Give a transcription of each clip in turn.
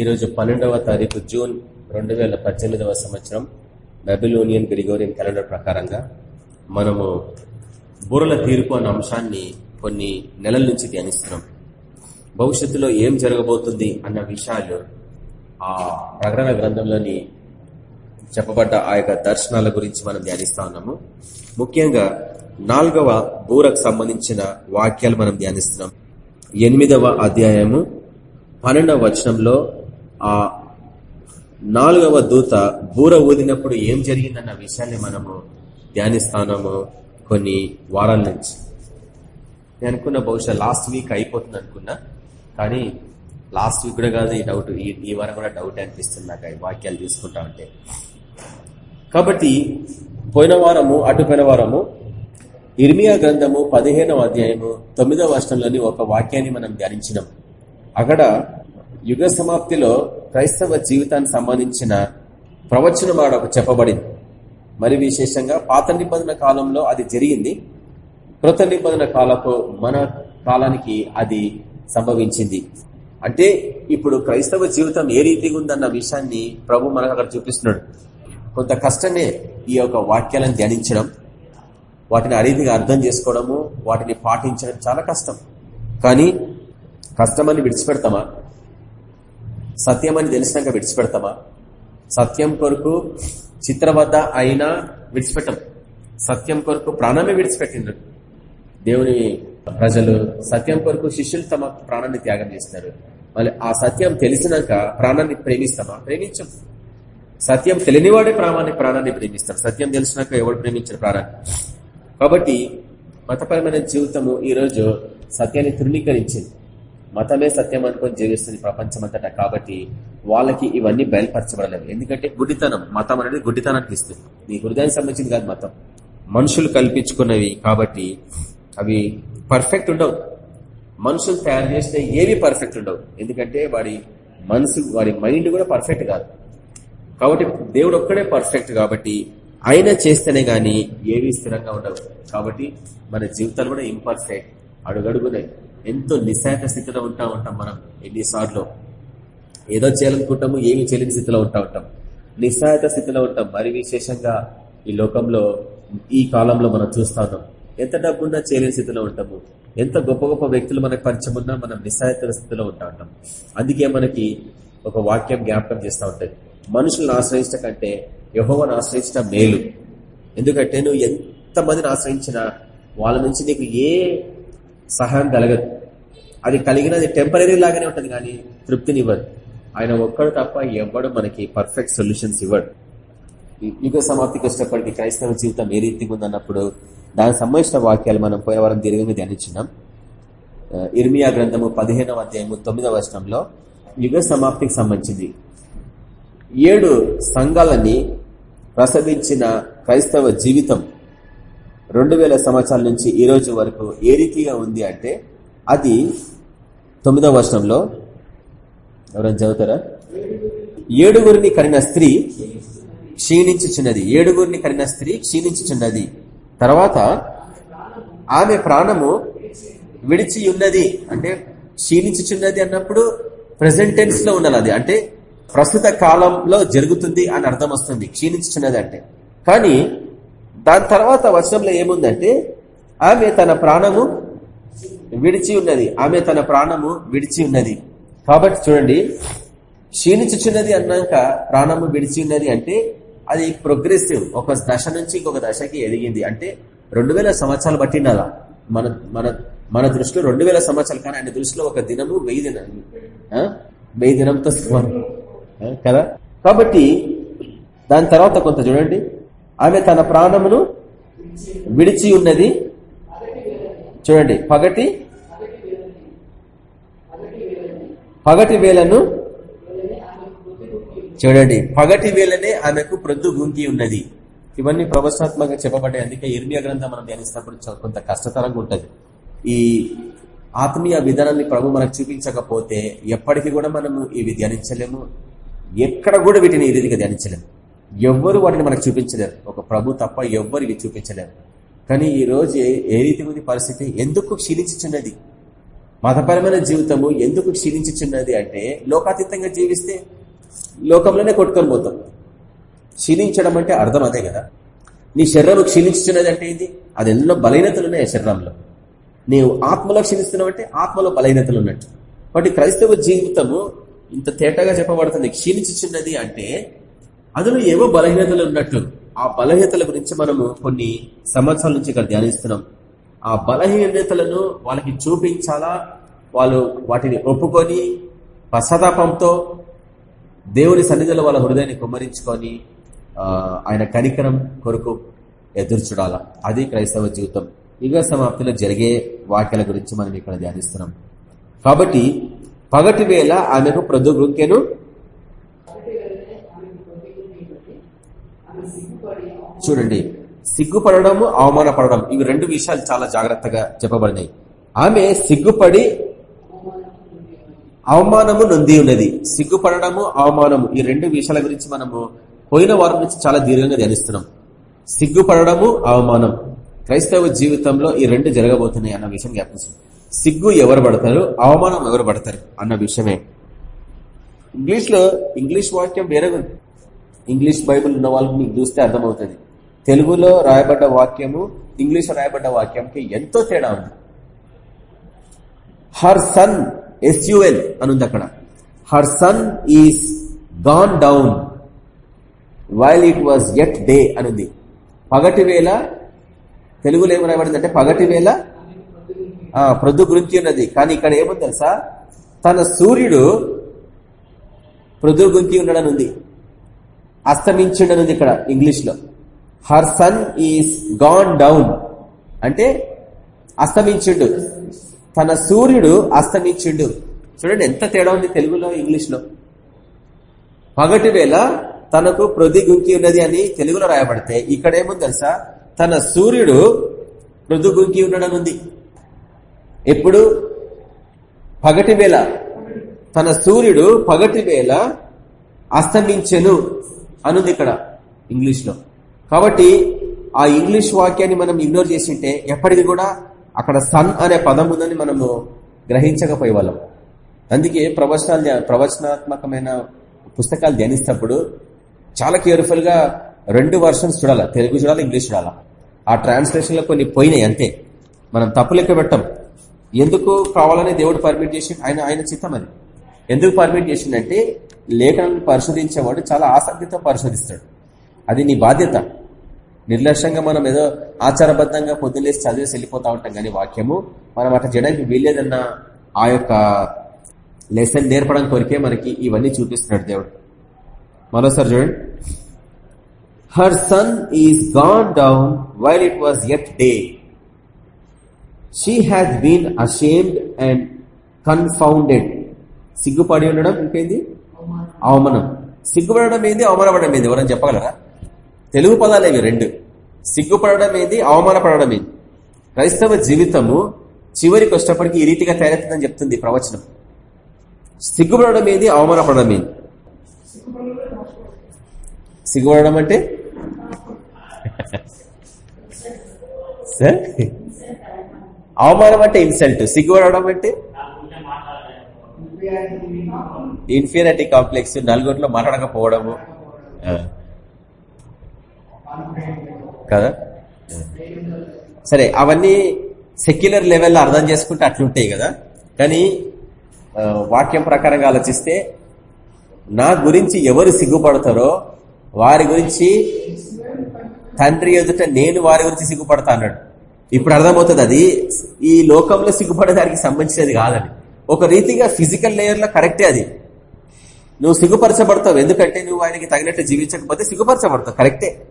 ఈరోజు పన్నెండవ తారీఖు జూన్ రెండు వేల పద్దెనిమిదవ సంవత్సరం బెబిలోనియన్ గ్రిగోరియన్ క్యాలెండర్ ప్రకారంగా మనము బుర్రల తీర్పు అన్న అంశాన్ని కొన్ని నెలల నుంచి ధ్యానిస్తున్నాం. భవిష్యత్తులో ఏం జరగబోతుంది అన్న విషయాలు ఆ ప్రకటన గ్రంథంలోని చెప్పబడ్డ ఆ యొక్క దర్శనాల గురించి మనం ధ్యానిస్తా ఉన్నాము. ముఖ్యంగా నాలుగవ బూరకు సంబంధించిన వాక్యాలు మనం ధ్యానిస్తున్నాం. ఎనిమిదవ అధ్యాయము పన్నెండవ వచనంలో ఆ నాలుగవ దూత బూర ఊదినప్పుడు ఏం జరిగిందన్న విషయాన్ని మనము ధ్యానిస్తానము కొన్ని వారాల నుంచి. నేను అనుకున్న బహుశా లాస్ట్ వీక్ అయిపోతుంది అనుకున్నా. కానీ లాస్ట్ వీక్ కూడా కాదు ఈ డౌట్ ఈ వారం కూడా డౌట్ అనిపిస్తుంది నాకు ఈ వాక్యాలు తీసుకుంటా ఉంటే. కాబట్టి పోయిన వారము అటుపోయిన వారము ఇర్మియా గ్రంథము పదిహేనవ అధ్యాయము తొమ్మిదవ వర్షంలోని ఒక వాక్యాన్ని మనం ధ్యానించినాం. అక్కడ యుగ సమాప్తిలో క్రైస్తవ జీవితానికి సంబంధించిన ప్రవచనం ఆడ చెప్పబడింది. మరి విశేషంగా పాత నిబంధన కాలంలో అది జరిగింది. కృత నిబంధన కాలపు మన కాలానికి అది సంభవించింది. అంటే ఇప్పుడు క్రైస్తవ జీవితం ఏ రీతిగా ఉందన్న విషయాన్ని ప్రభు మనకు అక్కడ చూపిస్తున్నాడు. కొంత కష్టమే ఈ యొక్క వాక్యాలను ధ్యానించడం వాటిని అరీతిగా అర్థం చేసుకోవడము వాటిని పాటించడం చాలా కష్టం. కానీ కష్టమని విడిచిపెడతామా? సత్యం అని తెలిసినాక విడిచిపెడతామా? సత్యం కొరకు చిత్రవద్ద అయినా విడిచిపెట్టం. సత్యం కొరకు ప్రాణమే విడిచిపెట్టిండ్రు దేవుని ప్రజలు సత్యం కొరకు శిష్యులు తమ ప్రాణాన్ని త్యాగం చేస్తారు. మళ్ళీ ఆ సత్యం తెలిసినాక ప్రాణాన్ని ప్రేమిస్తామా? ప్రేమించం. సత్యం తెలియనివాడే ప్రాణాన్ని ప్రాణాన్ని ప్రేమిస్తారు. సత్యం తెలిసినాక ఎవడు ప్రేమించారు ప్రాణాన్ని? కాబట్టి మతపరమైన జీవితము ఈరోజు సత్యాన్ని తృణీకరించింది. మతమే సత్యం అనుకొని జీవిస్తుంది ప్రపంచమంతటా కాబట్టి వాళ్ళకి ఇవన్నీ బయలుపరచబడలేవు. ఎందుకంటే గుడ్డితనం మతం అనేది గుడ్డితనానికి ఇస్తుంది. నీ హృదయానికి సంబంధించింది కాదు మతం. మనుషులు కల్పించుకున్నవి కాబట్టి అవి పర్ఫెక్ట్ ఉండవు. మనుషులు తయారు చేస్తే ఏవి పర్ఫెక్ట్ ఉండవు. ఎందుకంటే వాడి మనసు వాడి మైండ్ కూడా పర్ఫెక్ట్ కాదు. కాబట్టి దేవుడు ఒక్కడే పర్ఫెక్ట్ కాబట్టి ఆయన చేస్తేనే గాని ఏవి స్థిరంగా ఉండవు. కాబట్టి మన జీవితాలు కూడా ఇంపర్ఫెక్ట్ అడుగడుగునే ఎంతో నిశాఖ స్థితిలో ఉంటా ఉంటాం మనం ఎన్నిసార్లు. ఏదో చేయాలనుకుంటాము ఏమి చేయలేని స్థితిలో ఉంటా ఉంటాం. నిస్సాయత స్థితిలో ఉంటాం. మరి విశేషంగా ఈ లోకంలో ఈ కాలంలో మనం చూస్తా ఉన్నాం ఎంత డబ్బున్నా చేయలేని స్థితిలో ఉంటాము. ఎంత గొప్ప గొప్ప వ్యక్తులు మనకు పరిచయం ఉన్నా మనం నిస్సాయత స్థితిలో ఉంటా ఉంటాం. అందుకే మనకి ఒక వాక్యం జ్ఞాపకం చేస్తూ ఉంటుంది. మనుషులను ఆశ్రయించడం కంటే యహోవను ఆశ్రయించడం మేలు. ఎందుకంటే నువ్వు ఎంతమందిని ఆశ్రయించినా వాళ్ళ నుంచి నీకు ఏ సహాయం కలగదు. అది కలిగినది టెంపరీ లాగానే ఉంటుంది కానీ తృప్తినివ్వదు ఆయన ఒక్కడు తప్ప ఎవ్వడు మనకి పర్ఫెక్ట్ సొల్యూషన్స్ ఇవ్వడు. యుగ సమాప్తికి వచ్చినప్పటికీ క్రైస్తవ జీవితం ఏ రీతిగా ఉందన్నప్పుడు దానికి సంబంధించిన వాక్యాలు మనం పోయిన వారం దీర్ఘంగా ధ్యానించినాం ఇర్మియా గ్రంథము పదిహేనవ అధ్యాయము తొమ్మిదవ వర్షంలో యుగ సమాప్తికి సంబంధించింది. ఏడు సంఘాలని ప్రసవించిన క్రైస్తవ జీవితం రెండు వేల సంవత్సరాల నుంచి ఈ రోజు వరకు ఏ రీతిగా ఉంది అంటే అది తొమ్మిదవ వర్షంలో ఎవరైనా చదువుతారా? ఏడుగురిని కరిన స్త్రీ క్షీణించుచున్నది. ఏడుగురిని కరిన స్త్రీ క్షీణించుచున్నది. తర్వాత ఆమె ప్రాణము విడిచి ఉన్నది అంటే క్షీణించుచున్నది అన్నప్పుడు ప్రెసెంట్ టెన్స్లో ఉండాలి అది. అంటే ప్రస్తుత కాలంలో జరుగుతుంది అని అర్థం వస్తుంది. క్షీణించుచున్నది అంటే. కానీ దాని తర్వాత వర్షంలో ఏముందంటే ఆమె తన ప్రాణము విడిచి ఉన్నది. ఆమె తన ప్రాణము విడిచి ఉన్నది. కాబట్టి చూడండి క్షీణించుచున్నది అన్నాక ప్రాణము విడిచి ఉన్నది అంటే అది ప్రోగ్రెసివ్ ఒక దశ నుంచి ఇంకొక దశకి ఎదిగింది. అంటే రెండు వేల సంవత్సరాలు పట్టినదా మన మన మన దృష్టిలో రెండు వేల సంవత్సరాలు కానీ ఆయన దృష్టిలో ఒక దినము వెయ్యి దినం వెయ్యి దినంతో కదా? కాబట్టి దాని తర్వాత కొంత చూడండి. ఆమె తన ప్రాణమును విడిచి ఉన్నది చూడండి పగటి పగటి వేలను చూడండి పగటి వేలనే ఆమెకు ప్రొద్దు గుంకి ఉన్నది. ఇవన్నీ ప్రవచనాత్మకంగా చెప్పబడ్డాయి. అందుకే ఇర్మియా గ్రంథం మనం ధ్యానిస్తున్నప్పుడు కొంత కష్టతరంగా ఉంటుంది. ఈ ఆత్మీయ విధానాన్ని ప్రభు మనకు చూపించకపోతే ఎప్పటికీ కూడా మనము ఇవి ధ్యానించలేము. ఎక్కడ కూడా వీటిని ఈ రీతిగా ధ్యానించలేము. ఎవ్వరు వాటిని మనకు చూపించలేరు. ఒక ప్రభు తప్ప ఎవ్వరు ఇవి చూపించలేరు. కానీ ఈ రోజు ఏ రీతి ఉంది పరిస్థితి? ఎందుకు క్షీణించుచున్నది? మతపరమైన జీవితము ఎందుకు క్షీణించుచున్నది అంటే లోకాతీతంగా జీవిస్తే లోకంలోనే కొట్టుకొని పోతాం. క్షీణించడం అంటే అర్థం అదే కదా. నీ శరీరం క్షీణించుచున్నది అంటే ఏంది? అది ఎన్నో బలహీనతలు ఉన్నాయి శరీరంలో. నీవు ఆత్మలో క్షీణిస్తున్నావు అంటే ఆత్మలో బలహీనతలు ఉన్నట్టు. కాబట్టి క్రైస్తవ జీవితము ఇంత తేటగా చెప్పబడుతుంది. క్షీణించుచున్నది అంటే అందులో ఏవో బలహీనతలు ఉన్నట్టు. ఆ బలహీనతల గురించి మనము కొన్ని సంవత్సరాల నుంచి ఇక్కడ ధ్యానిస్తున్నాం. ఆ బలహీనతలను వాళ్ళకి చూపించాలా? వాళ్ళు వాటిని ఒప్పుకొని పశ్చాత్తాపంతో దేవుని సన్నిధిలో వాళ్ళ హృదయాన్ని కుమ్మరించుకొని ఆయన కనికరం కొరకు ఎదురు చూడాలా? అది క్రైస్తవ జీవితం. యుగ సమాప్తిలో జరిగే వాక్యాల గురించి మనం ఇక్కడ ధ్యానిస్తున్నాం. కాబట్టి పగటి వేళ ఆమెకు ప్రొద్దు చూడండి. సిగ్గుపడము అవమానపడడం ఇవి రెండు విషయాలు చాలా జాగ్రత్తగా చెప్పబడినాయి. ఆమె సిగ్గుపడి అవమానము నొంది ఉన్నది. సిగ్గుపడము అవమానము ఈ రెండు విషయాల గురించి మనము పోయిన వారం నుంచి చాలా దీర్ఘంగా ధ్యానిస్తున్నాం. సిగ్గుపడము అవమానం క్రైస్తవ జీవితంలో ఈ రెండు జరగబోతున్నాయి అన్న విషయం జ్ఞాపించింది సిగ్గు ఎవరు పడతారు అవమానం ఎవరు పడతారు అన్న విషయమే. ఇంగ్లీష్లో ఇంగ్లీష్ వాక్యం వేరే ఇంగ్లీష్ బైబుల్ ఉన్న వాళ్ళకి మీకు చూస్తే అర్థమవుతుంది. తెలుగులో రాయబడ్డ వాక్యము ఇంగ్లీష్ రాయబడ్డ వాక్యంకి ఎంతో తేడా ఉంది. హర్ సన్ ఎస్యుఎల్ అనుంది అక్కడ. Her son is gone down while it was at day అనుంది. పగటి వేళ తెలుగులో ఏమి రాయబడింది అంటే పగటి వేళ? ప్రొద్దు గురించి ఉన్నది. కానీ ఇక్కడ ఏముంది తెలుసా? తన సూర్యుడు ప్రొద్దు గురించి ఉండడం ఉంది అస్తమించిండనుంది ఇక్కడ ఇంగ్లీష్లో her son is gone down అంటే అస్తమించిండు. తన సూర్యుడు అస్తమించిండు. చూడండి ఎంత తేడా ఉంది తెలుగులో ఇంగ్లీష్లో పగటి వేళ తనకు ప్రొది గుంకి ఉన్నది అని తెలుగులో రాయబడితే ఇక్కడ ఏముంది తెలుసా? తన సూర్యుడు మృదు గుంకి ఉండడనుంది ఎప్పుడు? పగటి వేళ. తన సూర్యుడు పగటి వేళ అస్తమించెను. అనుంది ఇక్కడ ఇంగ్లీష్లో. కాబట్టి ఆ ఇంగ్లీష్ వాక్యాన్ని మనం ఇగ్నోర్ చేసింటే ఎప్పటికీ కూడా అక్కడ సన్ అనే పదం ఉందని మనము గ్రహించకపోయే వాళ్ళం అందుకే ప్రవచనాలు ప్రవచనాత్మకమైన పుస్తకాలు ధ్యానిస్తప్పుడు చాలా కేర్ఫుల్గా రెండు వర్షన్స్ చూడాలా తెలుగు చూడాలి ఇంగ్లీష్ చూడాలా. ఆ ట్రాన్స్లేషన్లో కొన్ని పోయినాయి అంతే. మనం తప్పు లెక్క పెట్టాం. ఎందుకు కావాలని దేవుడు పర్మిట్ చేసి ఆయన ఆయన చిత్తం అది. ఎందుకు పర్మిట్ చేసిందంటే లేఖనాలను పరిశోధించేవాడు చాలా ఆసక్తితో పరిశోధిస్తాడు. అది నీ బాధ్యత. నిర్లక్ష్యంగా మనం ఏదో ఆచారబద్ధంగా పొద్దులేసి చదివేసి వెళ్ళిపోతా ఉంటాం కానీ వాక్యము మనం అట్లా చేయడానికి వీల్లేదన్న ఆ యొక్క లెసన్ నేర్పడం కొరికే మనకి ఇవన్నీ చూపిస్తున్నాడు దేవుడు. మరోసారి చూడండి. Her son is gone down while it was at day she has been ashamed and confounded సిగ్గుపడి ఉండడం ఇంకేంది? అవమానం. సిగ్గుపడడం ఏంది? అవమానపడడం ఏంది? ఎవరైనా చెప్పగలరా? తెలుగు పదాలు ఇవి రెండు. సిగ్గుపడడం ఏంది? అవమానపడడం ఏంది? క్రైస్తవ జీవితము చివరికి వచ్చేటప్పటికి ఈ రీతిగా తయారవుతుందని చెప్తుంది ప్రవచనం. సిగ్గుపడడం ఏంది? అవమానపడడం ఏంది? సిగ్గుపడడం అంటే? సార్? అవమానం అంటే ఇన్సల్ట్. సిగ్గుపడడం అంటే? ఇన్ఫీరియారిటీ కాంప్లెక్స్ నలుగురిలో మాట్లాడకపోవడము. కదా? సరే అవన్నీ సెక్యులర్ లెవెల్లో అర్థం చేసుకుంటే అట్లుంటాయి కదా. కానీ వాక్యం ప్రకారంగా ఆలోచిస్తే నా గురించి ఎవరు సిగ్గుపడతారో వారి గురించి తండ్రి ఎదుట నేను వారి గురించి సిగ్గుపడతా అన్నాడు. ఇప్పుడు అర్థమవుతుంది అది. ఈ లోకంలో సిగ్గుపడేదానికి సంబంధించినది కాదని ఒక రీతిగా ఫిజికల్ లేయర్లో కరెక్టే అది. నువ్వు సిగ్గుపరచబడతావు. ఎందుకంటే నువ్వు ఆయనకి తగినట్టు జీవించకపోతే సిగ్గుపరచబడతావు. కరెక్టే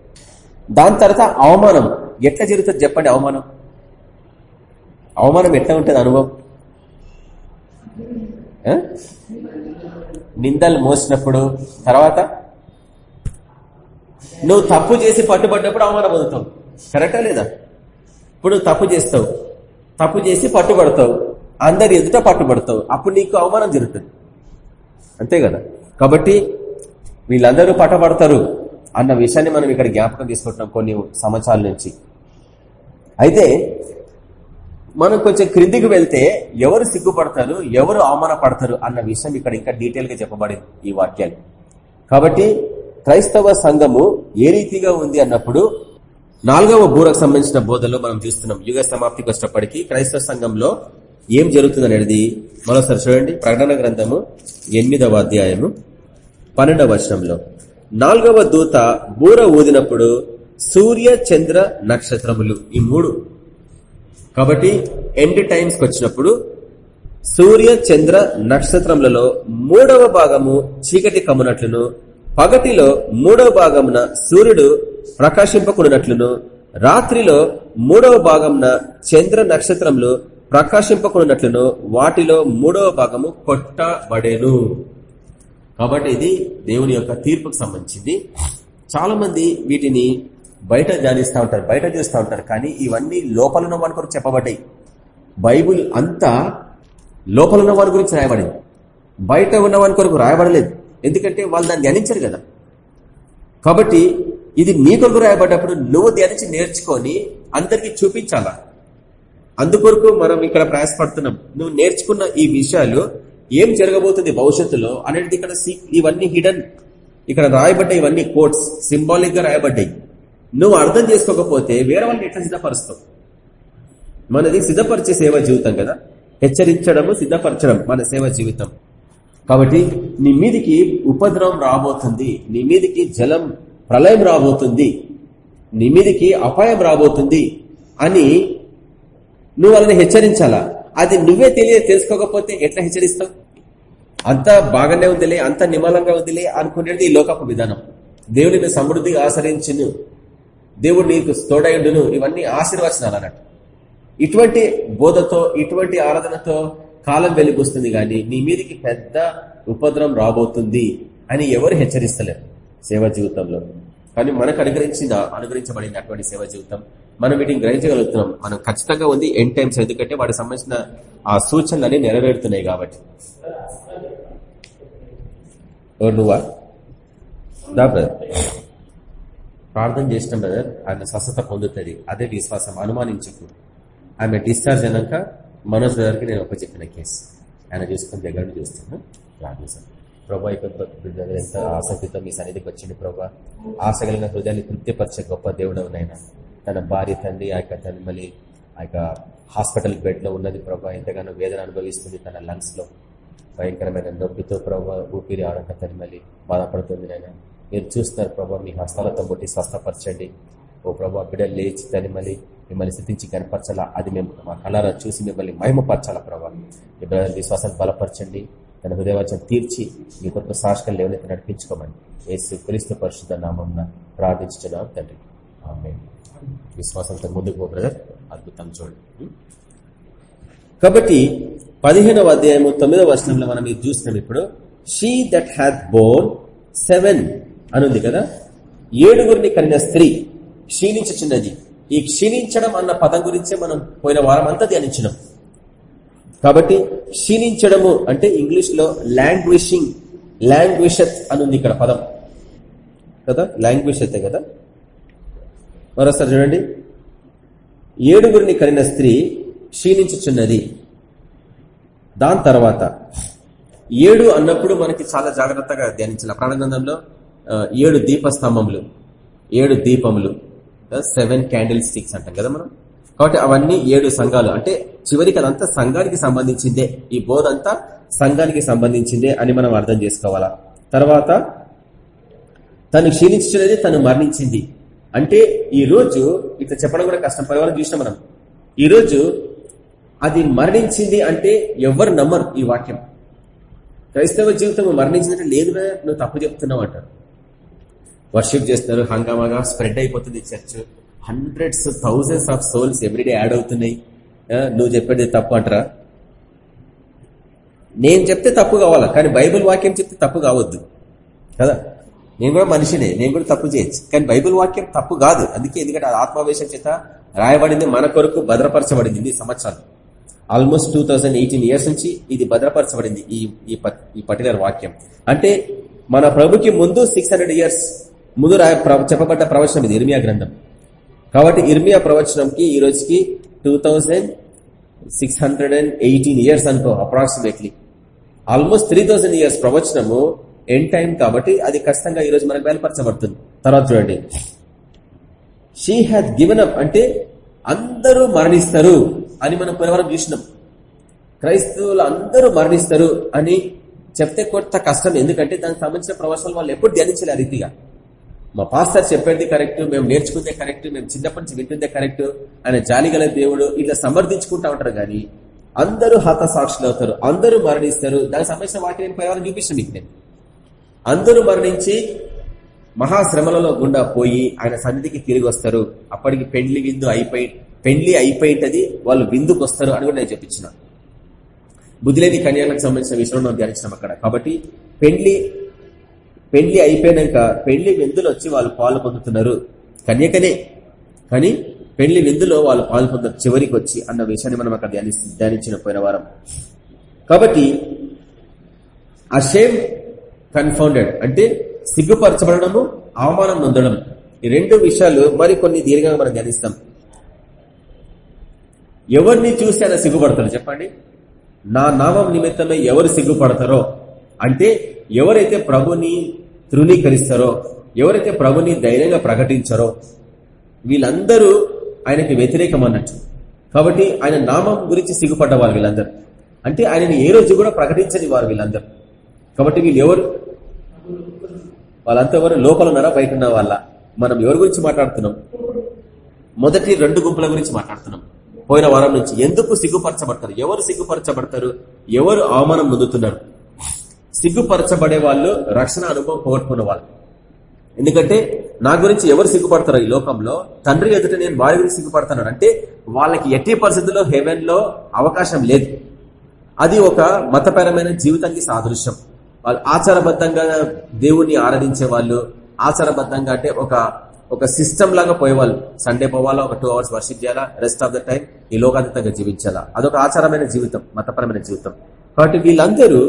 దాని తర్వాత అవమానం. ఎట్లా జరుగుతుంది చెప్పండి అవమానం? అవమానం ఎట్లా ఉంటుంది అనుభవం? నిందలు మోసినప్పుడు తర్వాత నువ్వు తప్పు చేసి పట్టుబడినప్పుడు అవమానం పొందుతావు. కరెక్టా లేదా? ఇప్పుడు తప్పు చేస్తావు. తప్పు చేసి పట్టుబడతావు. అందరి ఎదుట పట్టుబడతావు. అప్పుడు నీకు అవమానం జరుగుతుంది. అంతే కదా? కాబట్టి వీళ్ళందరూ పట్టబడతారు అన్న విషయాన్ని మనం ఇక్కడ జ్ఞాపకం తీసుకుంటున్నాం కొన్ని సంవత్సరాల నుంచి. అయితే మనం కొంచెం క్రిందికి వెళ్తే ఎవరు సిగ్గుపడతారు ఎవరు అవమానపడతారు అన్న విషయం ఇక్కడ ఇంకా డీటెయిల్గా చెప్పబడింది ఈ వాక్యాలు. కాబట్టి క్రైస్తవ సంఘము ఏ రీతిగా ఉంది అన్నప్పుడు నాలుగవ బూరకు సంబంధించిన బోధలో మనం చూస్తున్నాం. యుగ సమాప్తికి వచ్చినప్పటికీ క్రైస్తవ సంఘంలో ఏం జరుగుతుంది అనేది మరోసారి చూడండి. ప్రకటన గ్రంథము ఎనిమిదవ అధ్యాయము పన్నెండవ వర్షంలో నాలుగవ దూత బూర ఊదినప్పుడు సూర్య చంద్ర నక్షత్రములు ఈ మూడు. కాబట్టి ఎండ్ టైమ్స్కి వచ్చినప్పుడు సూర్య చంద్ర నక్షత్రములలో మూడవ భాగము చీకటి కమ్మునట్లును పగటిలో మూడవ భాగమున సూర్యుడు ప్రకాశింపకున్నట్లును రాత్రిలో మూడవ భాగంన చంద్ర నక్షత్రములు ప్రకాశింపకున్నట్లును వాటిలో మూడవ భాగము కొట్టబడేను. కాబట్టి ఇది దేవుని యొక్క తీర్పుకు సంబంధించింది. చాలా మంది వీటిని బయట ధ్యానిస్తూ ఉంటారు బయట చూస్తూ ఉంటారు కానీ ఇవన్నీ లోపలున్న వారి కొరకు చెప్పబడ్డాయి. బైబుల్ అంతా లోపలున్న వారి గురించి రాయబడింది. బయట ఉన్న వారి కొరకు రాయబడలేదు. ఎందుకంటే వాళ్ళు దాన్ని ధ్యానించారు కదా. కాబట్టి ఇది నీ కొరకు రాయబడ్డప్పుడు నువ్వు ధ్యానించి నేర్చుకొని అందరికి చూపించాలా? అందుకొరకు మనం ఇక్కడ ప్రయాసపడుతున్నాం. నువ్వు నేర్చుకున్న ఈ విషయాలు ఏం జరగబోతుంది భవిష్యత్తులో అనేది ఇక్కడ ఇవన్నీ హిడన్ ఇక్కడ రాయబడ్డాయి ఇవన్నీ కోట్స్ సింబాలిక్గా రాయబడ్డాయి. నువ్వు అర్థం చేసుకోకపోతే వేరే వాళ్ళని ఎట్లా సిద్ధపరుస్తావు? మనది సిద్ధపరిచే సేవ జీవితం కదా. హెచ్చరించడము సిద్ధపరచడం మన సేవ జీవితం. కాబట్టి నీ మీదికి ఉపద్రవం రాబోతుంది నీ మీదికి జలం ప్రళయం రాబోతుంది నీ మీదికి అపాయం రాబోతుంది అని నువ్వు వాళ్ళని హెచ్చరించాలా? అది నువ్వే తెలియ తెలుసుకోకపోతే ఎట్లా హెచ్చరిస్తావు? అంత బాగానే ఉందిలే అంత నిమలంగా ఉందిలే అనుకునేది ఈ లోకపు విధానం. దేవుడిని సమృద్ధిగా ఆచరించును దేవుడు నీకు తోడైండును ఇవన్నీ ఆశీర్వచనాలు అన్నట్టు. ఇటువంటి బోధతో ఇటువంటి ఆరాధనతో కాలం వెలిగొస్తుంది కానీ నీ మీదికి పెద్ద ఉపద్రం రాబోతుంది అని ఎవరు హెచ్చరిస్తలేరు సేవ జీవితంలో. కానీ మనకు అనుగ్రహించిన అనుగ్రహించబడింది అటువంటి సేవ జీవితం మనం వీటిని గ్రహించగలుగుతున్నాం. మనం ఖచ్చితంగా ఉంది ఎన్ టైమ్స్ ఎందుకంటే వాటికి సంబంధించిన ఆ సూచనలన్నీ నెరవేరుతున్నాయి కాబట్టి. నువ్వా? దా బ్రదర్ ప్రార్థన చేసిన బ్రదర్ ఆయన స్వస్థత పొందుతుంది. అదే విశ్వాసం. అనుమానించకు. ఆమె డిశ్చార్జ్ అయినాక మనోజ్ బ్రదర్కి నేను ఒక చెప్పిన కేసు. ఆయన చూసుకుని దగ్గర చూస్తాను ప్రార్థిస్తాను ప్రభా ఎంత ఆసక్తితో మీ సన్నిధికి వచ్చింది ప్రభా. ఆశ కలిగిన హృదయాన్ని తృప్తిపరిచే గొప్ప దేవుడు నాయన. తన భార్య తండ్రి ఆ యొక్క తల్లి మళ్ళీ ఆ యొక్క హాస్పిటల్ బెడ్లో ఉన్నది ప్రభా. ఎంతగానో వేదన అనుభవిస్తుంది తన లంగ్స్లో. భయంకరమైన నొప్పితో ప్రభా ఊపిరి ఆడక తల్లి మళ్ళీ బాధపడుతుంది నాయన. మీరు చూస్తున్నారు ప్రభా మీ హస్తాలతో బట్టి స్వస్థపరచండి. ఓ ప్రభా బిడ్డలు లేచి తనిమలి మళ్ళీ మిమ్మల్ని స్థితించి కనపరచాలా? అది మేము మా కళారా చూసి మిమ్మల్ని మహిమపరచాలా ప్రభా? మీ విశ్వాసాన్ని బలపరచండి. తన హృదయవచనం తీర్చి మీ కొత్త సాక్షికలు ఎవరైతే నడిపించుకోమని ఏసు క్రీస్తు పరిశుద్ధ నామం ప్రార్థించున్నాం తండ్రి. ఆమె విశ్వాసంతో ముందుకు పో బ్రదర్ అద్భుతం చూడండి. కాబట్టి పదిహేనవ అధ్యాయము తొమ్మిదవ వర్షంలో మనం ఇది చూస్తున్నాం ఇప్పుడు. She that hath born seven అనుంది కదా? ఏడుగురిని కలిగిన స్త్రీ క్షీణించుచున్నది. ఈ క్షీణించడం అన్న పదం గురించే మనం పోయిన వారం అంతా ధ్యానించినాం. కాబట్టి క్షీణించడము అంటే ఇంగ్లీష్లో లాంగ్విషింగ్ లాంగ్విషత్ అనుంది ఇక్కడ పదం. కదా? లాంగ్విషతే కదా? మరోసారి చూడండి. ఏడుగురిని కలిగిన స్త్రీ క్షీణించుచున్నది. దాని తర్వాత ఏడు అన్నప్పుడు మనకి చాలా జాగ్రత్తగా ధ్యానించాలి. ప్రాణగ్రంథంలో ఏడు దీపస్తంభములు ఏడు దీపములు సెవెన్ క్యాండిల్ స్టిక్స్ అంటాం కదా మనం. కాబట్టి అవన్నీ ఏడు సంఘాలు. అంటే చివరికి అదంతా సంఘానికి సంబంధించిందే. ఈ బోధ అంతా సంఘానికి సంబంధించిందే అని మనం అర్థం చేసుకోవాలా. తర్వాత తను క్షీణించినది తను మరణించింది. అంటే ఈ రోజు ఇట్లా చెప్పడం కూడా కష్టం. పరివారం చూసినాం మనం. ఈరోజు అది మరణించింది అంటే ఎవరు నమ్మరు ఈ వాక్యం. క్రైస్తవ జీవితం మరణించిందంటే లేదు నువ్వు తప్పు చెప్తున్నావు అంటారు. వర్షిప్ చేస్తున్నారు హంగామాగా స్ప్రెడ్ అయిపోతుంది church. Hundreds thousands of souls everyday add అవుతున్నాయి. నువ్వు చెప్పేది తప్పు అంటారా? నేను చెప్తే తప్పు కావాలా? కానీ బైబుల్ వాక్యం చెప్తే తప్పు కావద్దు. కదా? నేను కూడా మనిషినే నేను కూడా తప్పు చేయొచ్చు. కానీ బైబుల్ వాక్యం తప్పు కాదు. అందుకే ఎందుకంటే ఆత్మావేశం చేత రాయబడింది మన కొరకు భద్రపరచబడింది ఇన్ని సంవత్సరాలు ఆల్మోస్ట్ టూ ఇయర్స్ నుంచి ఇది భద్రపరచబడింది ఈ ఈ పర్టికులర్ వాక్యం. అంటే మన ప్రభుకి ముందు సిక్స్ ఇయర్స్ ముందు రాయ చెప్పబడ్డ ప్రవచనం ఇది ఇర్మియా గ్రంథం. కాబట్టి ఇర్మియా ప్రవచనంకి ఈ రోజుకి two thousand six hundred and eighteen years అనుకో approximately almost three thousand years ప్రవచనము ఎండ్ టైం కాబట్టి అది ఖచ్చితంగా ఈ రోజు మనకు బయలుపరచబడుతుంది. తర్వాత చూడండి. షీ హ్యాత్ గివెన్ అప్ అంటే అందరూ మరణిస్తారు అని మనం పునవరం చూసినాం. క్రైస్తవులు అందరూ మరణిస్తారు అని చెప్తే కొత్త కష్టం. ఎందుకంటే దానికి సంబంధించిన ప్రవచనాలు వాళ్ళు ఎప్పుడు ధ్యానించలే రీతిగా. మా పాస్టర్ చెప్పేది కరెక్ట్ మేము నేర్చుకుందే కరెక్ట్ మేము చిన్నప్పటి నుంచి వింటుందే కరెక్ట్ ఆయన జాలిగల దేవుడు ఇట్లా సమర్థించుకుంటా ఉంటారు కానీ అందరూ హత సాక్షులు అవుతారు అందరూ మరణిస్తారు. దానికి సంబంధించిన వాటిని నేను పరివారం చూపిస్తాను మీకు నేను. అందరూ మరణించి మహాశ్రమలలో గుండా పోయి ఆయన సన్నిధికి తిరిగి వస్తారు. అప్పటికి పెండ్లి విందు అయిపోయి పెండ్లి అయిపోయింటది. వాళ్ళు విందుకు వస్తారు అని కూడా నేను చెప్పించిన. బుద్ధిలేని కన్యాలకు సంబంధించిన విషయం మనం అక్కడ. కాబట్టి పెండ్లి పెండ్లి అయిపోయినాక పెండ్లి విందులు వచ్చి వాళ్ళు పాలు పొందుతున్నారు. కన్యకనే. కానీ పెండ్లి విందులో వాళ్ళు పాలు పొందారు చివరికి వచ్చి అన్న విషయాన్ని మనం అక్కడ ధ్యాని ధ్యానించిన పోయిన వారం. కాబట్టి ఆ షేమ్ కన్ఫౌండెడ్ అంటే సిగ్గుపరచబడము అవమానం నొందడం ఈ రెండు విషయాలు మరి కొన్ని దీర్ఘంగా మనం ధ్యానిస్తాం. ఎవరిని చూసి ఆయన సిగ్గుపడతారు చెప్పండి? నా నామం నిమిత్తమే ఎవరు సిగ్గుపడతారో? అంటే ఎవరైతే ప్రభుని తృణీకరిస్తారో ఎవరైతే ప్రభుని ధైర్యంగా ప్రకటించారో వీళ్ళందరూ ఆయనకి వ్యతిరేకం అన్నట్టు. కాబట్టి ఆయన నామం గురించి సిగ్గుపడ్డవారు వీళ్ళందరూ. అంటే ఆయనని ఏ రోజు కూడా ప్రకటించని వారు వీళ్ళందరూ. కాబట్టి వీళ్ళు ఎవరు? వాళ్ళంతా ఎవరు లోపల ఉన్నారా? బయట ఉన్న వాళ్ళ. మనం ఎవరి గురించి మాట్లాడుతున్నాం? మొదటి రెండు గుంపుల గురించి మాట్లాడుతున్నాం. పోయిన వారం నుంచి ఎందుకు సిగ్గుపరచబడతారు? ఎవరు సిగ్గుపరచబడతారు? ఎవరు అవమానం పొందుతున్నారు? సిగ్గుపరచబడే వాళ్ళు రక్షణ అనుభవం పోగొట్టుకున్న వాళ్ళు. ఎందుకంటే నా గురించి ఎవరు సిగ్గుపడతారు ఈ లోకంలో? తండ్రి ఎదుట నేను వారి గురించి సిగ్గుపడతాను. అంటే వాళ్ళకి ఎట్టి పరిస్థితుల్లో హెవెన్లో అవకాశం లేదు. అది ఒక మతపరమైన జీవితానికి సాదృశ్యం. వాళ్ళు ఆచారబద్ధంగా దేవుణ్ణి ఆరాధించే వాళ్ళు ఆచారబద్ధంగా అంటే ఒక ఒక సిస్టమ్ లాగా పోయేవాళ్ళు. సండే పోవాలా ఒక టూ అవర్స్ వర్షిప్ చేయాలా రెస్ట్ ఆఫ్ ద టైం ఈ లోకాతీతంగా జీవించాలా. అదొక ఆచారమైన జీవితం మతపరమైన జీవితం. కాబట్టి వీళ్ళందరూ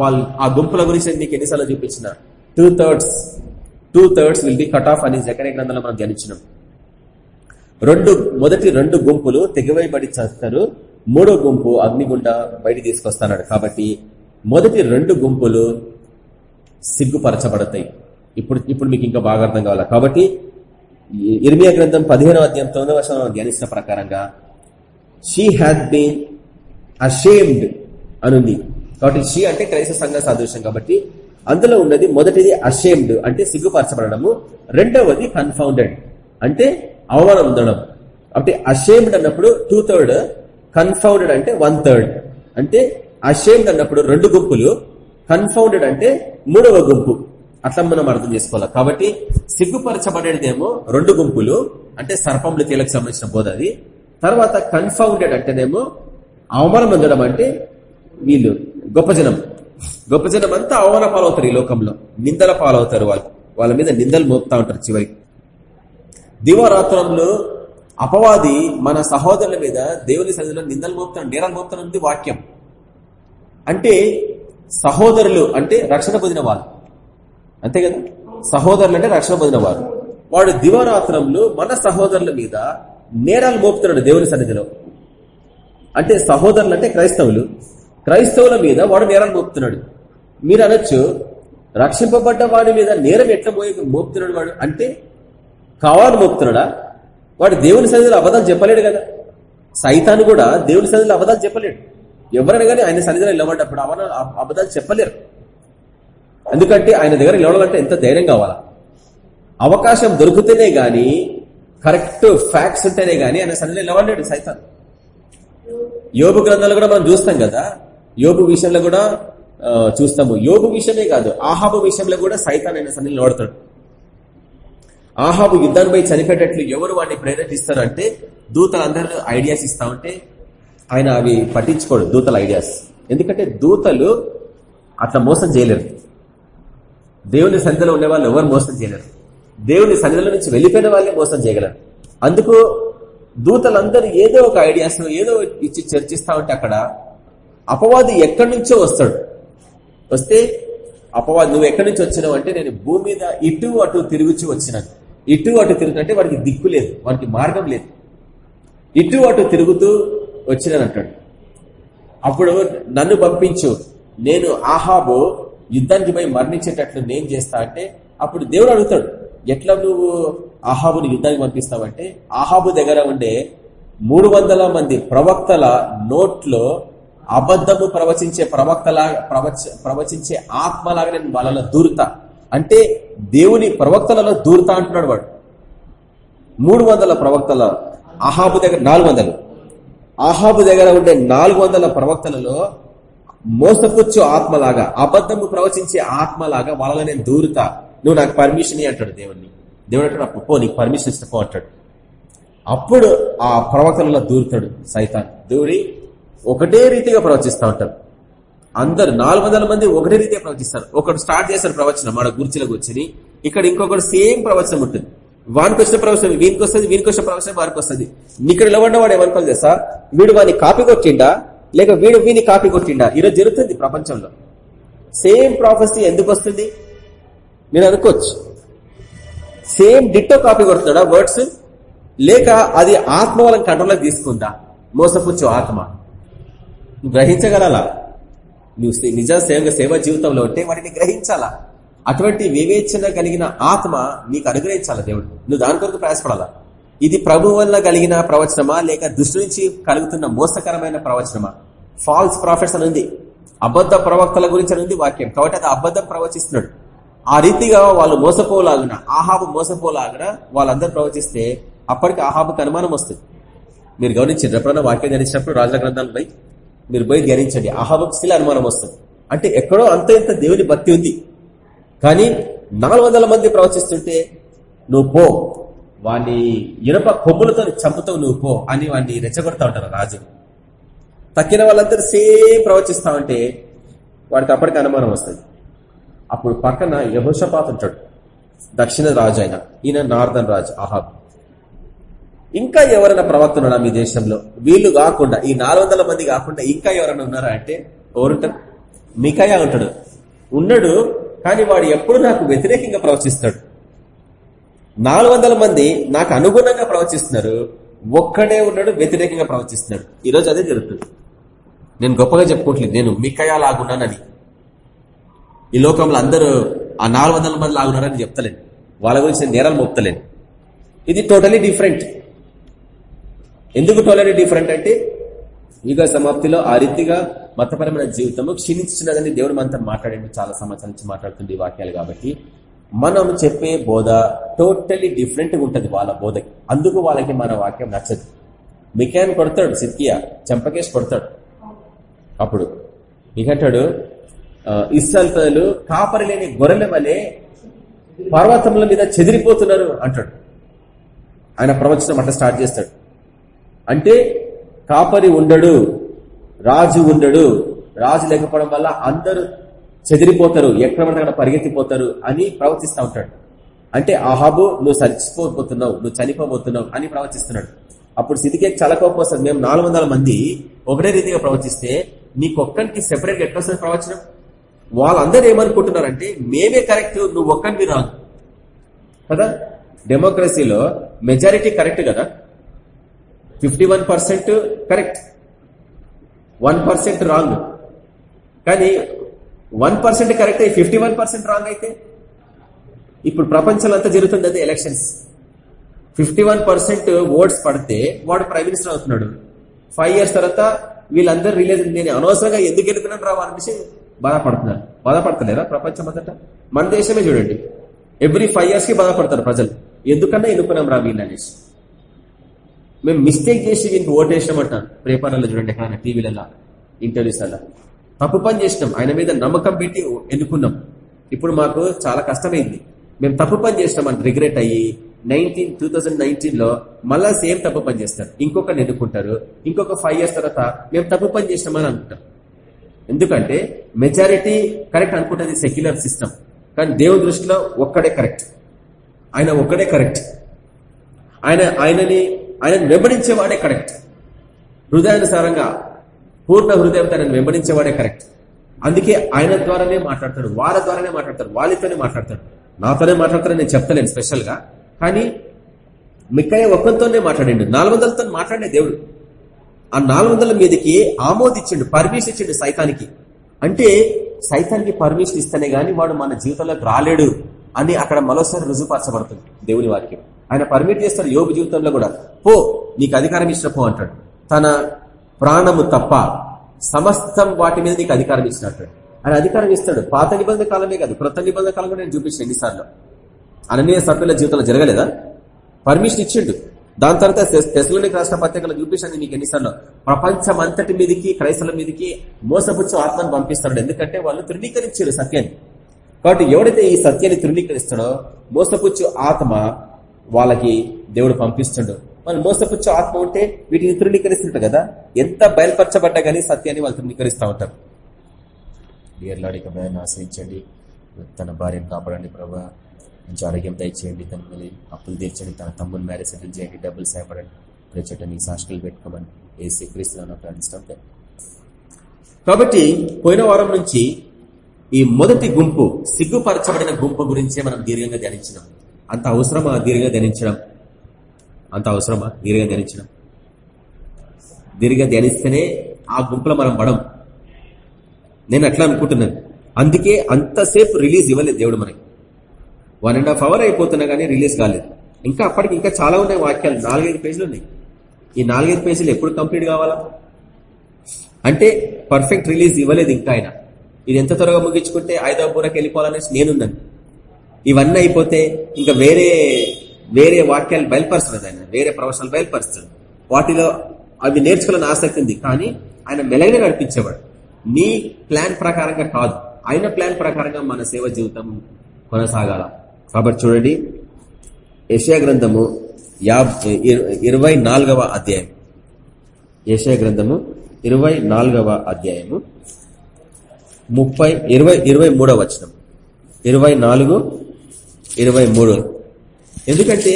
వాళ్ళు ఆ గుంపుల గురించి మీకు ఎన్నిసార్లు చూపించిన? Two thirds two thirds will be cut off అని జకరే గ్రంథంలో మనం ధ్యానించినాం. రెండు మొదటి రెండు గుంపులు తెగవేయబడి చేస్తారు. మూడో గుంపు అగ్నిగుండ బయట తీసుకొస్తాడు కాబట్టి మొదటి రెండు గుంపులు సిగ్గుపరచబడతాయి. ఇప్పుడు ఇప్పుడు మీకు ఇంకా బాగా అర్థం కావాలి? కాబట్టి ఇర్మియా గ్రంథం పదిహేనవ అధ్యాయం తొమ్మిదవ వర్షంలో ధ్యానించిన ప్రకారంగా షీ హ్యాడ్ బీన్ అషేమ్డ్ అనుంది. కాబట్టి షీ అంటే క్రైస్తవ సంఘ సాదృశ్యం కాబట్టి అందులో ఉన్నది మొదటిది అషేమ్డ్ అంటే సిగ్గుపరచబడము రెండవది కన్ఫౌండెడ్ అంటే అవమానం ఉండడం అంటే అషేమ్డ్ అన్నప్పుడు టూ థర్డ్ కన్ఫౌండెడ్ అంటే వన్ థర్డ్ అంటే అషేమ్డ్ అన్నప్పుడు రెండు గుంపులు. కన్ఫౌండెడ్ అంటే మూడవ గుంపు. అట్లా మనం అర్థం చేసుకోవాలి. కాబట్టి సిగ్గుపరచబడేదేమో రెండు గుంపులు. అంటే సర్పంలు తేలకు సంబంధించిన బోధ అది. తర్వాత కన్ఫౌండెడ్ అంటేనేమో అవమానం అందడం అంటే వీళ్ళు గొప్ప జనం. గొప్ప జనం అంతా అవమాన పాలవుతారు ఈ లోకంలో. నిందల పాలవుతారు వాళ్ళు. వాళ్ళ మీద నిందలు మోపుతా ఉంటారు చివరికి దివారాత్రంలో అపవాది మన సహోదరుల మీద దేవుని సన్నిధిలో నిందలు మోపుతాడు నేరాలు మోపుతాడు వాక్యం. అంటే సహోదరులు అంటే రక్షణ పొందిన వాళ్ళు అంతే కదా? సహోదరులు అంటే రక్షణ పొందిన వారు. వాడు దివారాత్రంలో మన సహోదరుల మీద నేరాలు మోపుతున్నాడు దేవుని సన్నిధిలో. అంటే సహోదరులు అంటే క్రైస్తవులు. క్రైస్తవుల మీద వాడు నేరాలు మోపుతున్నాడు. మీరు అనొచ్చు రక్షింపబడ్డ వాడి మీద నేరం ఎట్లా మోయ మోపుతున్నాడు వాడు? అంటే కావాలని మోపుతున్నాడా? వాడు దేవుని సన్నిధిలో అబద్ధాలు చెప్పలేడు కదా? సైతాన్ని కూడా దేవుని సన్నిధిలో అబద్ధాలు చెప్పలేడు. ఎవరైనా కానీ ఆయన సన్నిధిలో నిలబడ్డప్పుడు అవన అబద్ధాలు చెప్పలేరు. ఎందుకంటే ఆయన దగ్గర నిలవడాలంటే ఎంత ధైర్యం కావాలా? అవకాశం దొరికితేనే గాని కరెక్ట్ ఫ్యాక్ట్స్ ఉంటేనే గాని ఆయన సన్నిధిలో నిలబడలేడు సైతాన్. యోగు గ్రంథాలు కూడా మనం చూస్తాం కదా యోగు విషయంలో కూడా చూస్తాము. యోగు విషయమే కాదు ఆహాబు విషయంలో కూడా సైతాన్ ఆయన సన్నిధిలో నిలబడతాడు. ఆహాబు యుద్ధాన్ని చనిపోయేటట్లు ఎవరు వాడిని ప్రేరేపిస్తారు అంటే దూతలందరూ ఐడియాస్ ఇస్తా ఉంటే ఆయన అవి పట్టించుకోడు దూతల ఐడియాస్ ఎందుకంటే దూతలు అట్లా మోసం చేయలేరు. దేవుని సన్నిధిలో ఉండే వాళ్ళు ఎవరు మోసం చేయలేరు. దేవుని సన్నిధిలో నుంచి వెళ్ళిపోయిన వాళ్ళే మోసం చేయగలరు. అందుకు దూతలందరూ ఏదో ఒక ఐడియాస్ ఏదో ఇచ్చి చర్చిస్తా ఉంటే అక్కడ అపవాది ఎక్కడి నుంచో వస్తాడు. వస్తే అపవాది నువ్వు ఎక్కడి నుంచి వచ్చినావు? అంటే నేను భూమి మీద ఇటు అటు తిరుగుచి వచ్చినాను. ఇటు అటు తిరుగుతుంటే వాడికి దిక్కు లేదు వాడికి మార్గం లేదు. ఇటు అటు తిరుగుతూ వచ్చినానంటాడు అప్పుడు నన్ను పంపించు. నేను ఆహాబు యుద్ధానికి పోయి మరణించేటట్లు నేను చేస్తా అంటే అప్పుడు దేవుడు అడుగుతాడు ఎట్లా నువ్వు ఆహాబుని యుద్ధానికి పంపిస్తావంటే ఆహాబు దగ్గర ఉండే మూడు మంది ప్రవక్తల నోట్లో అబద్ధము ప్రవచించే ప్రవక్తలా ప్రవచించే ఆత్మలాగా నేను వాళ్ళలో దూరుతా. అంటే దేవుని ప్రవక్తలలో దూరుతా అంటున్నాడు వాడు. మూడు వందల ప్రవక్తల అహాబు దగ్గర నాలుగు వందలు. ఆహాబు దగ్గర ఉండే నాలుగు వందల ప్రవక్తలలో మోసపుచ్చు ఆత్మలాగా అబద్ధము ప్రవచించే ఆత్మలాగా వాళ్ళలో నేను దూరుతా. నువ్వు నాకు పర్మిషన్ అంటాడు దేవుణ్ణి. దేవుడు అంటాడు పో నీకు పర్మిషన్ ఇస్తా అంటాడు. అప్పుడు ఆ ప్రవక్తలలో దూరుతాడు సైతాన్. దూరి ఒకటే రీతిగా ప్రవచిస్తూ ఉంటారు అందరు నాలుగు వందల మంది ఒకటే రీతిగా ప్రవచిస్తారు. ఒకడు స్టార్ట్ చేస్తారు ప్రవచనం మన గుర్చిల కూర్చొని ఇక్కడ ఇంకొకటి సేమ్ ప్రవచనం ఉంటుంది. వానికి వచ్చిన ప్రవేశం వీనికి వస్తుంది వీనికి వచ్చిన ప్రవేశం వారికి వస్తుంది ఇక్కడ నిలబడిన వాడు ఏమనుకోవాలి తెలుసా? వీడు వాడిని కాపీ కొట్టిండా? లేక వీడు వీని కాపీ కొట్టిండా? ఈరోజు జరుగుతుంది ప్రపంచంలో. సేమ్ ప్రాఫెసీ ఎందుకు వస్తుంది? నేను అనుకోవచ్చు. సేమ్ డిట్టో కాపీ కొడుతున్నాడా? వర్డ్స్? లేక అది ఆత్మ వాళ్ళని కంట్రోల్లో తీసుకుందా? మోసపుచ్చు ఆత్మ. నువ్వు గ్రహించగలలా? నువ్వు నిజ సేవ సేవ జీవితంలో ఉంటే వాటిని గ్రహించాలా? అటువంటి వివేచన కలిగిన ఆత్మ నీకు అనుగ్రహించాలి దేవుడు. నువ్వు దాని కొరకు ప్రయాసపడాలా? ఇది ప్రభు వల్ల కలిగిన ప్రవచనమా? లేక దృష్టి నుంచి కలుగుతున్న మోసకరమైన ప్రవచనమా? ఫాల్స్ ప్రాఫిట్స్ అని అబద్ధ ప్రవక్తల గురించి అని వాక్యం. కాబట్టి అది అబద్ధం ప్రవచిస్తున్నాడు. ఆ రీతిగా వాళ్ళు మోసపోలాగిన ఆహాబు మోసపోలాగిన వాళ్ళందరూ ప్రవచిస్తే అప్పటికి ఆహాబుకి అనుమానం వస్తుంది. మీరు గమనించండి ఎప్పుడైనా వాక్యం ధ్యానించినప్పుడు రాజుల గ్రంథాలు పోయి మీరు పోయి ధ్యానించండి. ఆహాబుకి స్టిల్ అనుమానం వస్తుంది. అంటే ఎక్కడో అంత ఇంత దేవుని భక్తి ఉంది. కానీ నాలుగు మంది ప్రవచిస్తుంటే నువ్వు పో. వాడిని ఇనప కొమ్ములతో చంపుతావు నువ్వు పో అని వాడిని రెచ్చగొడతా ఉంటారు రాజు తక్కిన వాళ్ళందరూ సేమ్ ప్రవచిస్తా ఉంటే వాడికి అప్పటికి అనుమానం వస్తుంది. అప్పుడు పక్కన యహోషపాత్ ఉంటాడు. దక్షిణ రాజు అయిన ఈయన నార్దన్ రాజు అహాబ్. ఇంకా ఎవరైనా ప్రవక్తున్నాడా మీ దేశంలో? వీళ్ళు కాకుండా ఈ నాలుగు మంది కాకుండా ఇంకా ఎవరైనా ఉన్నారా అంటే ఎవరుంటారు? మికాయా ఉంటాడు. ఉన్నాడు కానీ వాడు ఎప్పుడు నాకు వ్యతిరేకంగా ప్రవచిస్తాడు. నాలుగు మంది నాకు అనుగుణంగా ప్రవచిస్తున్నారు. ఒక్కడే ఉన్నాడు వ్యతిరేకంగా ప్రవచిస్తున్నాడు. ఈరోజు అదే జరుగుతుంది. నేను గొప్పగా చెప్పుకోవట్లేదు. నేను మికయా లాగున్నానని. ఈ లోకంలో అందరూ ఆ నాలుగు వందల మంది లాగున్నారని చెప్తలేను. వాళ్ళ గురించి నేను నేరాలు మోపుతలేను. ఇది టోటలీ డిఫరెంట్ ఎందుకు టోటలీ డిఫరెంట్ అంటే యుగ సమాప్తిలో ఆ రీతిగా మతపరమైన జీవితము క్షీణించినదని దేవుడు మనతో మాట్లాడండి చాలా సంవత్సరాల నుంచి మాట్లాడుతుంది వాక్యాలు కాబట్టి మనం చెప్పే బోధ టోటలీ డిఫరెంట్గా ఉంటుంది వాళ్ళ బోధకి. అందుకు వాళ్ళకి మన వాక్యం నచ్చదు. మికాన్ కొడతాడు సిద్కియా చెంపకేష్ కొడతాడు. అప్పుడు ఇంకంటాడు ఇస్సాల్ ప్రజలు కాపరి లేని గొర్రెల వలె పర్వతముల మీద చెదిరిపోతున్నారు అంటాడు. ఆయన ప్రవచనం అట్లా స్టార్ట్ చేస్తాడు. అంటే కాపరి ఉండడు రాజు ఉండడు. రాజు లేకపోవడం వల్ల అందరూ చెదిరిపోతారు ఎక్కడ అక్కడ పరిగెత్తిపోతారు అని ప్రవచిస్తూ ఉంటాడు. అంటే ఆహాబు నువ్వు చచ్చిపోబోతున్నావు నువ్వు చనిపోబోతున్నావు అని ప్రవచిస్తున్నాడు అప్పుడు స్థితికి చాలా కోపం వస్తుంది. మేము నాలుగు మంది ఒకటే రీతిగా ప్రవచిస్తే నీకొక్కడికి సెపరేట్గా ఎట్లా వస్తుంది ప్రవచనం? వాళ్ళందరూ ఏమనుకుంటున్నారంటే మేమే కరెక్ట్ నువ్వు ఒక్కడికి రాదు. కదా? డెమోక్రసీలో మెజారిటీ కరెక్ట్ కదా? Fifty correct. One percent wrong. కానీ వన్ పర్సెంట్ కరెక్ట్ అయ్యి ఫిఫ్టీ రాంగ్ అయితే? ఇప్పుడు ప్రపంచంలో అంతా జరుగుతుంది అదే ఎలక్షన్స్. ఫిఫ్టీ ఓట్స్ పడితే వాడు ప్రైమ్ మినిస్టర్ అవుతున్నాడు. ఫైవ్ ఇయర్స్ తర్వాత వీళ్ళందరూ రిలీజ్ నేను అనవసరంగా ఎందుకు గెలిపినాను రా అనేసి బాధపడుతున్నారు. బాధపడతలేరా ప్రపంచం అంతటా? మన దేశమే చూడండి. ఎవ్రీ ఫైవ్ ఇయర్స్కి బాధపడతారు ప్రజలు. ఎందుకన్నా ఎన్నుకున్నాం రా వీళ్ళు అనేసి మేము మిస్టేక్ చేసి వీనికి ఓటేసినామంట. పేపర్లలో చూడండి ఎక్కడ టీవీలలో ఇంటర్వ్యూస్ అలా తప్పు పని చేసినాం. ఆయన మీద నమ్మకం పెట్టి ఎన్నుకున్నాం. ఇప్పుడు మాకు చాలా కష్టమైంది. మేము తప్పు పని చేసినాం అని రిగ్రెట్ అయ్యి నైన్టీన్ టూ లో మళ్ళా సేమ్ తప్పు పని చేస్తారు. ఇంకొకరిని ఎన్నుకుంటారు. ఇంకొక ఫైవ్ ఇయర్స్ తర్వాత మేము తప్పు పని చేసినామని అనుకుంటాం. ఎందుకంటే మెజారిటీ కరెక్ట్ అనుకుంటుంది సెక్యులర్ సిస్టమ్ కానీ దేవుని దృష్టిలో ఒక్కడే కరెక్ట్ ఆయన ఒక్కడే కరెక్ట్ ఆయన ఆయనని ఆయన వెంబడించేవాడే కరెక్ట్. హృదయానుసారంగా పూర్ణ హృదయంతో ఆయన వెంబడించేవాడే కరెక్ట్. అందుకే ఆయన ద్వారానే మాట్లాడతాడు వాళ్ళ ద్వారానే మాట్లాడతాడు వాళ్ళతోనే మాట్లాడతాడు. నాతోనే మాట్లాడతారని నేను చెప్తలేను స్పెషల్గా. కానీ మిక్కయ్య ఒక్కరితోనే మాట్లాడండి నాలుగు వందలతో మాట్లాడే దేవుడు. ఆ నాలుగు వందల మీదకి ఆమోదించండు పర్మిషన్ ఇచ్చిండు సైతానికి. అంటే సైతానికి పర్మిషన్ ఇస్తేనే గాని వాడు మన జీవితంలోకి రాలేడు. అని అక్కడ మరోసారి రుజుపరచబడుతుంది దేవుని వాక్యం. ఆయన పర్మిట్ చేస్తాడు యోగు జీవితంలో కూడా. పో నీకు అధికారం ఇచ్చిన పో అంటాడు. తన ప్రాణము తప్ప సమస్తం వాటి మీద నీకు అధికారం ఇచ్చినట్టు. ఆయన అధికారం ఇస్తాడు. పాత నిబంధన కాలమే కాదు కృత నిబంధన కాలం నేను చూపించిన ఎన్నిసార్లు. అననీయ సభ్యుల జీవితంలో జరగలేదా? పర్మిషన్ ఇచ్చిండు. దాని తర్వాత తెసలోనికి రాష్ట్ర పత్రికలు చూపించండి మీకు ఎన్నిసార్లు. ప్రపంచం అంతటి మీదకి క్రైస్తల మీదకి మోసపుచ్చు ఆత్మను పంపిస్తాడు. ఎందుకంటే వాళ్ళు తృణీకరించారు సత్యాన్ని. కాబట్టి ఎవడైతే ఈ సత్యాన్ని తృణీకరిస్తాడో మోసపుచ్చు ఆత్మ వాళ్ళకి దేవుడు పంపిస్తుండడు వాళ్ళు మోసపుచ్చు ఆత్మ ఉంటే వీటిని తృణీకరిస్తుంటారు కదా? ఎంత బయలుపరచబడ్డా గానీ సత్యాన్ని వాళ్ళు తృణీకరిస్తూ ఉంటారు. డియర్లాడిక భయాన్ని ఆశ్రయించండి. తన భార్యను కాపాడండి ప్రభా. మంచి ఆరోగ్యం దయచేయండి. తన అప్పులు తీర్చండి. తన తమ్ముని మ్యారేజ్ సెటిల్ చేయండి. డబ్బులు సేపడండి ప్రచట నీ సాక్షులు పెట్టుకోమని ఏసీ క్రీస్తున్నా ప్రార్థిస్తాం కాబట్టి పోయిన వారం నుంచి ఈ మొదటి గుంపు సిగ్గుపరచబడిన గుంపు గురించే మనం దీర్ఘంగా ధ్యానించినాం. అంత అవసరమా దీర్ఘంగా ధ్యానించడం? అంత అవసరమా దీర్ఘంగా ధ్యానించడం? దీర్ఘంగా ధ్యానిస్తేనే ఆ గుంపులో మనం పడం. నేను అట్లా అనుకుంటున్నాను. అందుకే అంతసేపు రిలీజ్ ఇవ్వలేదు దేవుడు మనకి. వన్ అండ్ హాఫ్ అవర్ అయిపోతున్నా కానీ రిలీజ్ కాలేదు. ఇంకా అప్పటికి ఇంకా చాలా ఉన్నాయి వాక్యాలు. నాలుగైదు పేజీలు ఉన్నాయి. ఈ నాలుగైదు పేజీలు ఎప్పుడు కంప్లీట్ కావాలా? అంటే పర్ఫెక్ట్ రిలీజ్ ఇవ్వలేదు ఇంకా ఆయన. ఇది ఎంత త్వరగా ముగించుకుంటే ఐదవ బూరకి వెళ్ళిపోవాలనేసి నేనున్నాను. ఇవన్నీ అయిపోతే ఇంకా వేరే వేరే వాక్యాలు బయలుపరుస్తుంది ఆయన. వేరే ప్రవచనాలు బయలుపరుస్తాడు వాటిలో అవి నేర్చుకోవాలని ఆసక్తి ఉంది. కానీ ఆయన మెలగిన నడిపించేవాడు. నీ ప్లాన్ ప్రకారంగా కాదు. ఆయన ప్లాన్ ప్రకారంగా మన సేవ జీవితం కొనసాగాల. కాబట్టి చూడండి. యశయ గ్రంథము ఇరవై నాలుగవ అధ్యాయం. యశయ గ్రంథము ఇరవై నాలుగవ అధ్యాయము. ముప్పై ఇరవై ఇరవై మూడో వచనం. ఇరవై నాలుగు ఇరవై మూడు. ఎందుకంటే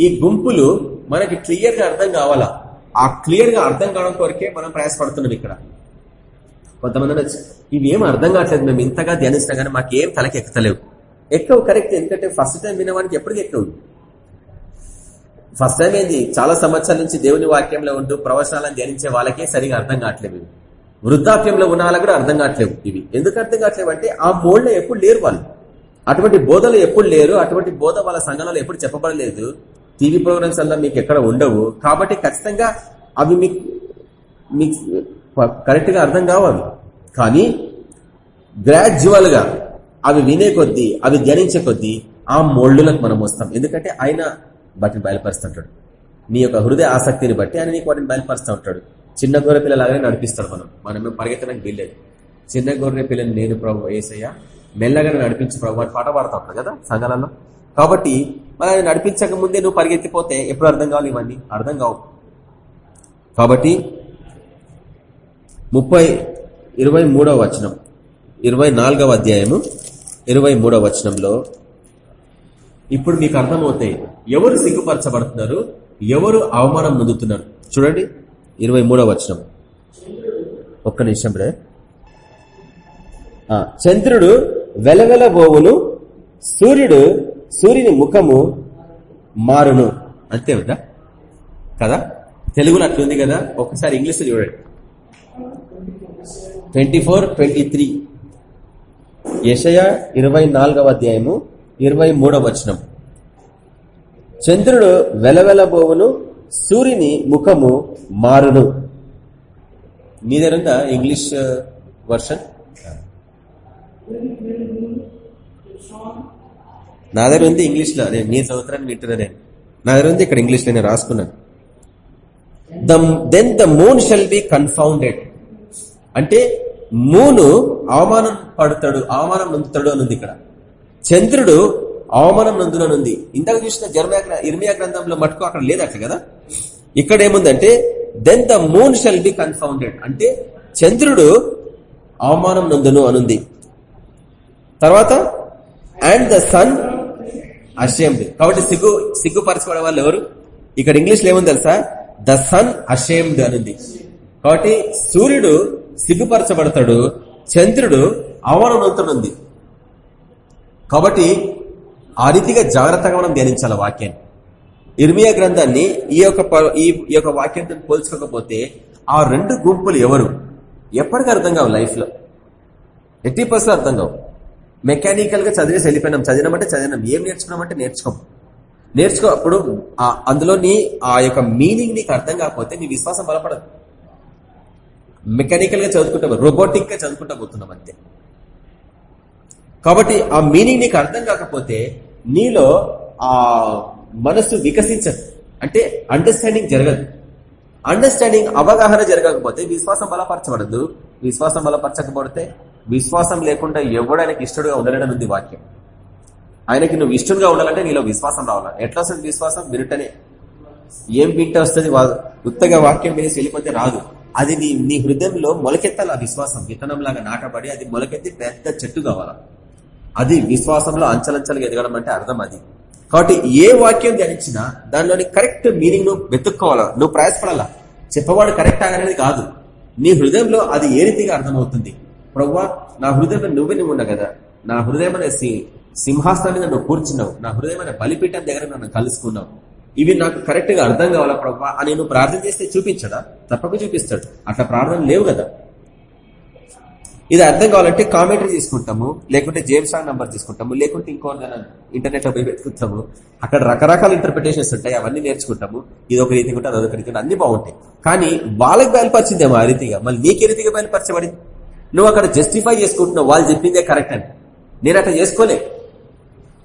ఈ గుంపులు మనకి క్లియర్గా అర్థం కావాలా? ఆ క్లియర్గా అర్థం కావడం కొరకే మనం ప్రయాసపడుతున్నాం ఇక్కడ. కొంతమంది ఇవి ఏం అర్థం కావట్లేదు మేము ఇంతగా ధ్యానిస్తాం కానీ మాకేం తలకి ఎక్కలేవు ఎక్కవు కరెక్ట్. ఎందుకంటే ఫస్ట్ టైం వినవానికి ఎప్పటికీ ఎక్కవు? ఫస్ట్ టైం ఏంది? చాలా సంవత్సరాల నుంచి దేవుని వాక్యంలో ఉంటూ ప్రవచనాలను ధ్యానించే వాళ్ళకే సరిగా అర్థం కావట్లేదు. వృద్ధాప్యంలో ఉన్న వాళ్ళకి కూడా అర్థం కావట్లేవు ఇవి. ఎందుకు అర్థం కావట్లేవు అంటే ఆ మోడ్లో ఎప్పుడు లేరు వాళ్ళు. అటువంటి బోధలు ఎప్పుడు లేరు అటువంటి బోధ వాళ్ళ సంఘాలలో ఎప్పుడు చెప్పబడలేదు. టీవీ ప్రోగ్రామ్స్ అలా మీకు ఎక్కడ ఉండవు. కాబట్టి ఖచ్చితంగా అవి మీకు మీకు కరెక్ట్గా అర్థం కావాలి. కానీ గ్రాడ్యువల్గా అవి వినే కొద్దీ అవి ధ్యానించే కొద్దీ ఆ మోల్డ్లకు మనం వస్తాం. ఎందుకంటే ఆయన వాటిని బయలుపరుస్తుంటాడు. నీ యొక్క హృదయ ఆసక్తిని బట్టి ఆయన నీకు వాటిని బయలుపరుస్తూ ఉంటాడు. చిన్న గొర్రె పిల్లలాగానే నడిపిస్తాడు మనం. మనం పరిగెత్తడానికి వీల్లేదు. చిన్న గొర్రె పిల్లని నేను ప్రభు ఏసయ్య మెల్లగానే నడిపించి ప్రభు అని పాట పాడతా కదా సంఘాలలో. కాబట్టి మరి నడిపించక ముందే నువ్వు పరిగెత్తిపోతే ఎప్పుడు అర్థం కావాలి ఇవన్నీ? అర్థం కావు. కాబట్టి ముప్పై ఇరవై మూడవ వచనం ఇరవై నాలుగవ అధ్యాయము ఇరవై మూడవ వచనంలో ఇప్పుడు మీకు అర్థమవుతాయి ఎవరు సిగ్గుపరచబడుతున్నారు? ఎవరు అవమానం నొందుతున్నారు? చూడండి. ఇరవై మూడవ వచనం. ఒక్క నిమిషం రే చంద్రుడు వెలవెలబోవును సూర్యుడు సూర్యుని ముఖము మారును. అంతే ఉందా కదా? తెలుగులో అట్లుంది కదా? ఒకసారి ఇంగ్లీష్ చూడండి. Twenty four twenty three. Yeshaya ఇరవై నాలుగవ అధ్యాయము ఇరవై మూడవ వచనం. చంద్రుడు వెలవెలబోవును సూర్యుని ముఖము మారును మీ దగ్గర ఇంగ్లీష్ వర్షన్? నా దగ్గర ఉంది ఇంగ్లీష్లో నేను మీ సంవత్సరాన్ని వింటున్నా నేను. నా దగ్గర ఉంది ఇక్కడ ఇంగ్లీష్లో నేను రాసుకున్నాను. The then the moon shall be confounded అంటే మూను అవమానం పడతాడు అవమానం నొందుతాడు అని ఇక్కడ. చంద్రుడు అవమానం నందుననుంది. ఇందాక చూసిన జర్మయా ఇర్మియా గ్రంథంలో మటుకు అక్కడ లేదు అట్లా కదా? ఇక్కడ ఏముందంటే then the moon shall be confounded అంటే చంద్రుడు అవమానం నందును అనుంది. తర్వాత అండ్ ద సన్ అషేమ్డ్ కాబట్టి సిగ్గు సిగ్గుపరచుకోవడం వాళ్ళు ఎవరు? ఇక్కడ ఇంగ్లీష్లో ఏముంది తెలుసా? ద సన్ అషేమ్డ్ అనుంది. కాబట్టి సూర్యుడు సిగ్గుపరచబడతాడు చంద్రుడు అవమానవంతుడుంది కాబట్టి ఆ రీతిగా జాగ్రత్తగా మనం ధ్యానించాలి వాక్యాన్ని. ఇర్మియా గ్రంథాన్ని ఈ యొక్క ఈ యొక్క వాక్యంతో పోల్చుకోకపోతే ఆ రెండు గుంపులు ఎవరు? ఎప్పటికీ అర్థం కావు లైఫ్లో ఎయిటీ పర్సెంట్ అర్థం కావు. మెకానికల్గా చదివేసి వెళ్ళిపోయినాం. చదివినామంటే చదివినాం. ఏం నేర్చుకున్నామంటే నేర్చుకోం. నేర్చుకున్నప్పుడు అందులోని ఆ యొక్క మీనింగ్ నీకు అర్థం కాకపోతే నీ విశ్వాసం బలపడదు. మెకానికల్గా చదువుకుంటాం రోబోటిక్గా చదువుకుంటా పోతున్నాం అంతే. కాబట్టి ఆ మీనింగ్ నీకు అర్థం కాకపోతే నీలో ఆ మనస్సు వికసించదు. అంటే అండర్స్టాండింగ్ జరగదు. అండర్స్టాండింగ్ అవగాహన జరగకపోతే విశ్వాసం బలపరచబడదు. విశ్వాసం బలపరచకపోతే విశ్వాసం లేకుండా ఎవడానికి ఇష్టడుగా ఉండలేడని ఉంది వాక్యం. ఆయనకి నువ్వు ఇష్టంగా ఉండాలంటే నీలో విశ్వాసం రావాలా? ఎట్లా వస్తుంది విశ్వాసం? వినుటనే ఏం వింటే వస్తుంది ఉత్తగా వాక్యం వేసి వెళ్ళిపోతే రాదు. అది నీ నీ హృదయంలో మొలకెత్తాలి ఆ విశ్వాసం. విత్తనంలాగా నాటబడి అది మొలకెత్తి పెద్ద చెట్టు కావాలా? అది విశ్వాసంలో అంచలంచలుగా ఎదగడం అంటే అర్థం అది. కాబట్టి ఏ వాక్యం ధ్యానించినా దానిలోని కరెక్ట్ మీనింగ్ నువ్వు వెతుక్కోవాలా? నువ్వు ప్రయాసపడాలా? చెప్పవాడు కరెక్ట్ అనేది కాదు. నీ హృదయంలో అది ఏ రీతిగా అర్థమవుతుంది? ప్రవ్వా నా హృదయంలో నువ్వే నువ్వు ఉన్నా కదా. నా హృదయం అనే సింహాసనం మీద నువ్వు కూర్చున్నావు. నా హృదయం అనే బలిపీఠం దగ్గర నన్ను కలుసుకున్నావు. ఇవి నాకు కరెక్ట్గా అర్థం కావాలా ప్రభావ అని నువ్వు ప్రార్థన చేస్తే చూపించడా? తప్పక చూపిస్తాడు. అట్లా ప్రార్థన లేవు కదా. ఇది అర్థం కావాలంటే కామెంటరీ తీసుకుంటాము లేకుంటే జేమ్స్ రాంగ్ నంబర్ తీసుకుంటాము లేకుంటే ఇంకో ఇంటర్నెట్లో పోయి వెతుకుతాము. అక్కడ రకరకాల ఇంటర్ప్రిటేషన్స్ ఉంటాయి అవన్నీ నేర్చుకుంటాము. ఇది ఒక రీతి ఉంటుంది అదొక రీతి అన్ని బాగుంటాయి. కానీ వాళ్ళకి బయలుపరిచిందేమో ఆ రీతిగా. మళ్ళీ నీకే రీతిగా బయలుపరచబడింది? నువ్వు అక్కడ జస్టిఫై చేసుకుంటున్నావు వాళ్ళు చెప్పిందే కరెక్ట్ అని. నేను అట్లా చేసుకోలే.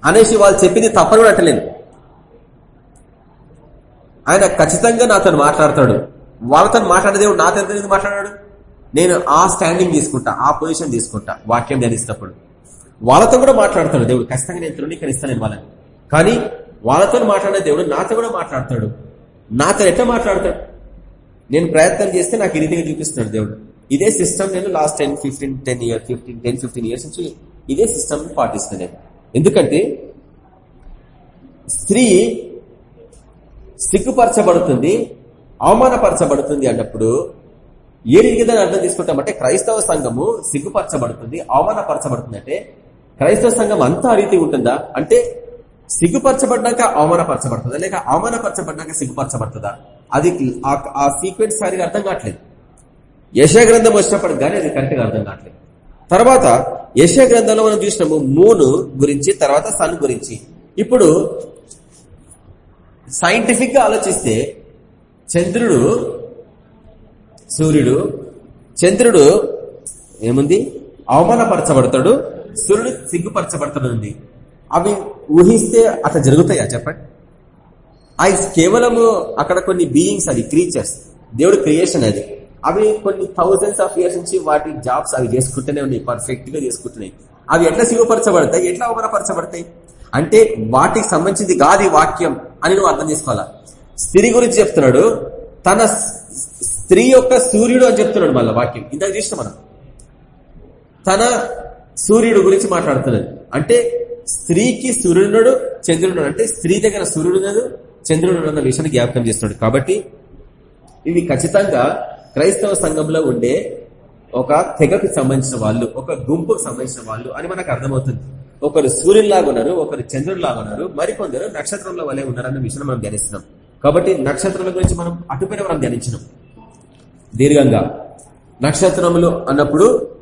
అనేసి వాళ్ళు చెప్పింది తప్పని కూడా అంటలేను ఆయన ఖచ్చితంగా నాతో మాట్లాడతాడు. వాళ్ళతో మాట్లాడేదేవుడు నాతో ఎందుకు మాట్లాడాడు? నేను ఆ స్టాండింగ్ తీసుకుంటా ఆ పొజిషన్ తీసుకుంటా వాక్యం ధ్యానిస్తున్నప్పుడు. వాళ్ళతో కూడా మాట్లాడతాడు దేవుడు. ఖచ్చితంగా నేను తృణీకరిస్తాను వాళ్ళని. కానీ వాళ్ళతో మాట్లాడే దేవుడు నాతో కూడా మాట్లాడతాడు. నాతో ఎట్లా మాట్లాడతాడు? నేను ప్రయత్నం చేస్తే నాకు ఈ రీతిగా చూపిస్తున్నాడు దేవుడు. ఇదే సిస్టమ్ నేను last ten fifteen ten year fifteen ten fifteen years నుంచి ఇదే సిస్టమ్ పాటిస్తున్నాను ఎందుకంటే స్త్రీ సిగ్గుపరచబడుతుంది అవమానపరచబడుతుంది అన్నప్పుడు ఏ రీతిగా అర్థం తీసుకుంటామంటే క్రైస్తవ సంఘము సిగ్గుపరచబడుతుంది అవమానపరచబడుతుంది అంటే క్రైస్తవ సంఘం అంతా రీతి ఉంటుందా? అంటే సిగ్గుపరచబడ్డాక అవమానపరచబడుతుందా? లేక అవమానపరచబడ్డాక సిగ్గుపరచబడుతుందా? అది ఆ సీక్వెన్స్ సరిగా అర్థం కావట్లేదు. యశా గ్రంథం వచ్చినప్పటికి కానీ అది కరెక్ట్గా అర్థం కావట్లేదు. తర్వాత యశా గ్రంథంలో మనం చూసినాము మూను గురించి తర్వాత సన్ గురించి. ఇప్పుడు సైంటిఫిక్గా ఆలోచిస్తే చంద్రుడు సూర్యుడు చంద్రుడు ఏముంది? అవమానపరచబడతాడు. సూర్యుడు సిగ్గుపరచబడుతున్నది అవి ఊహిస్తే అట్లా జరుగుతాయా? చెప్పండి. అవి కేవలము అక్కడ కొన్ని బీయింగ్స్ అది క్రీచర్స్ దేవుడు క్రియేషన్ అది. అవి కొన్ని థౌజండ్స్ ఆఫ్ ఇయర్స్ నుంచి వాటి జాబ్స్ అవి చేసుకుంటూనే ఉన్నాయి పర్ఫెక్ట్గా చేసుకుంటున్నాయి. అవి ఎట్లా సిగ్గుపరచబడతాయి? ఎట్లా అవమానపరచబడతాయి? అంటే వాటికి సంబంధించింది కాదు వాక్యం అని నువ్వు అర్థం చేసుకోవాలా? స్త్రీ గురించి చెప్తున్నాడు తన స్త్రీ యొక్క సూర్యుడు అని చెప్తున్నాడు మళ్ళీ వాక్యం. ఇంత చూసిన మనం. తన సూర్యుడు గురించి మాట్లాడుతున్నాడు అంటే స్త్రీకి సూర్యుడు చంద్రుడు అంటే స్త్రీ దగ్గర సూర్యుడు చంద్రుడు అన్న విషయాన్ని జ్ఞాపకం చేస్తున్నాడు. కాబట్టి ఇవి ఖచ్చితంగా క్రైస్తవ సంఘంలో ఉండే ఒక తెగకు సంబంధించిన వాళ్ళు ఒక గుంపుకు సంబంధించిన వాళ్ళు అని మనకు అర్థమవుతుంది. ఒకరు సూర్యుల్లాగా ఉన్నారు ఒకరు చంద్రుడిలాగా ఉన్నారు మరికొందరు నక్షత్రంలో వలె ఉన్నారన్న విషయం మనం ధ్యానిస్తున్నాం. కాబట్టి నక్షత్రాల గురించి మనం అటుపైన మనం ధ్యానించినాం. దీర్ఘంగా. నక్షత్రములు అన్నప్పుడు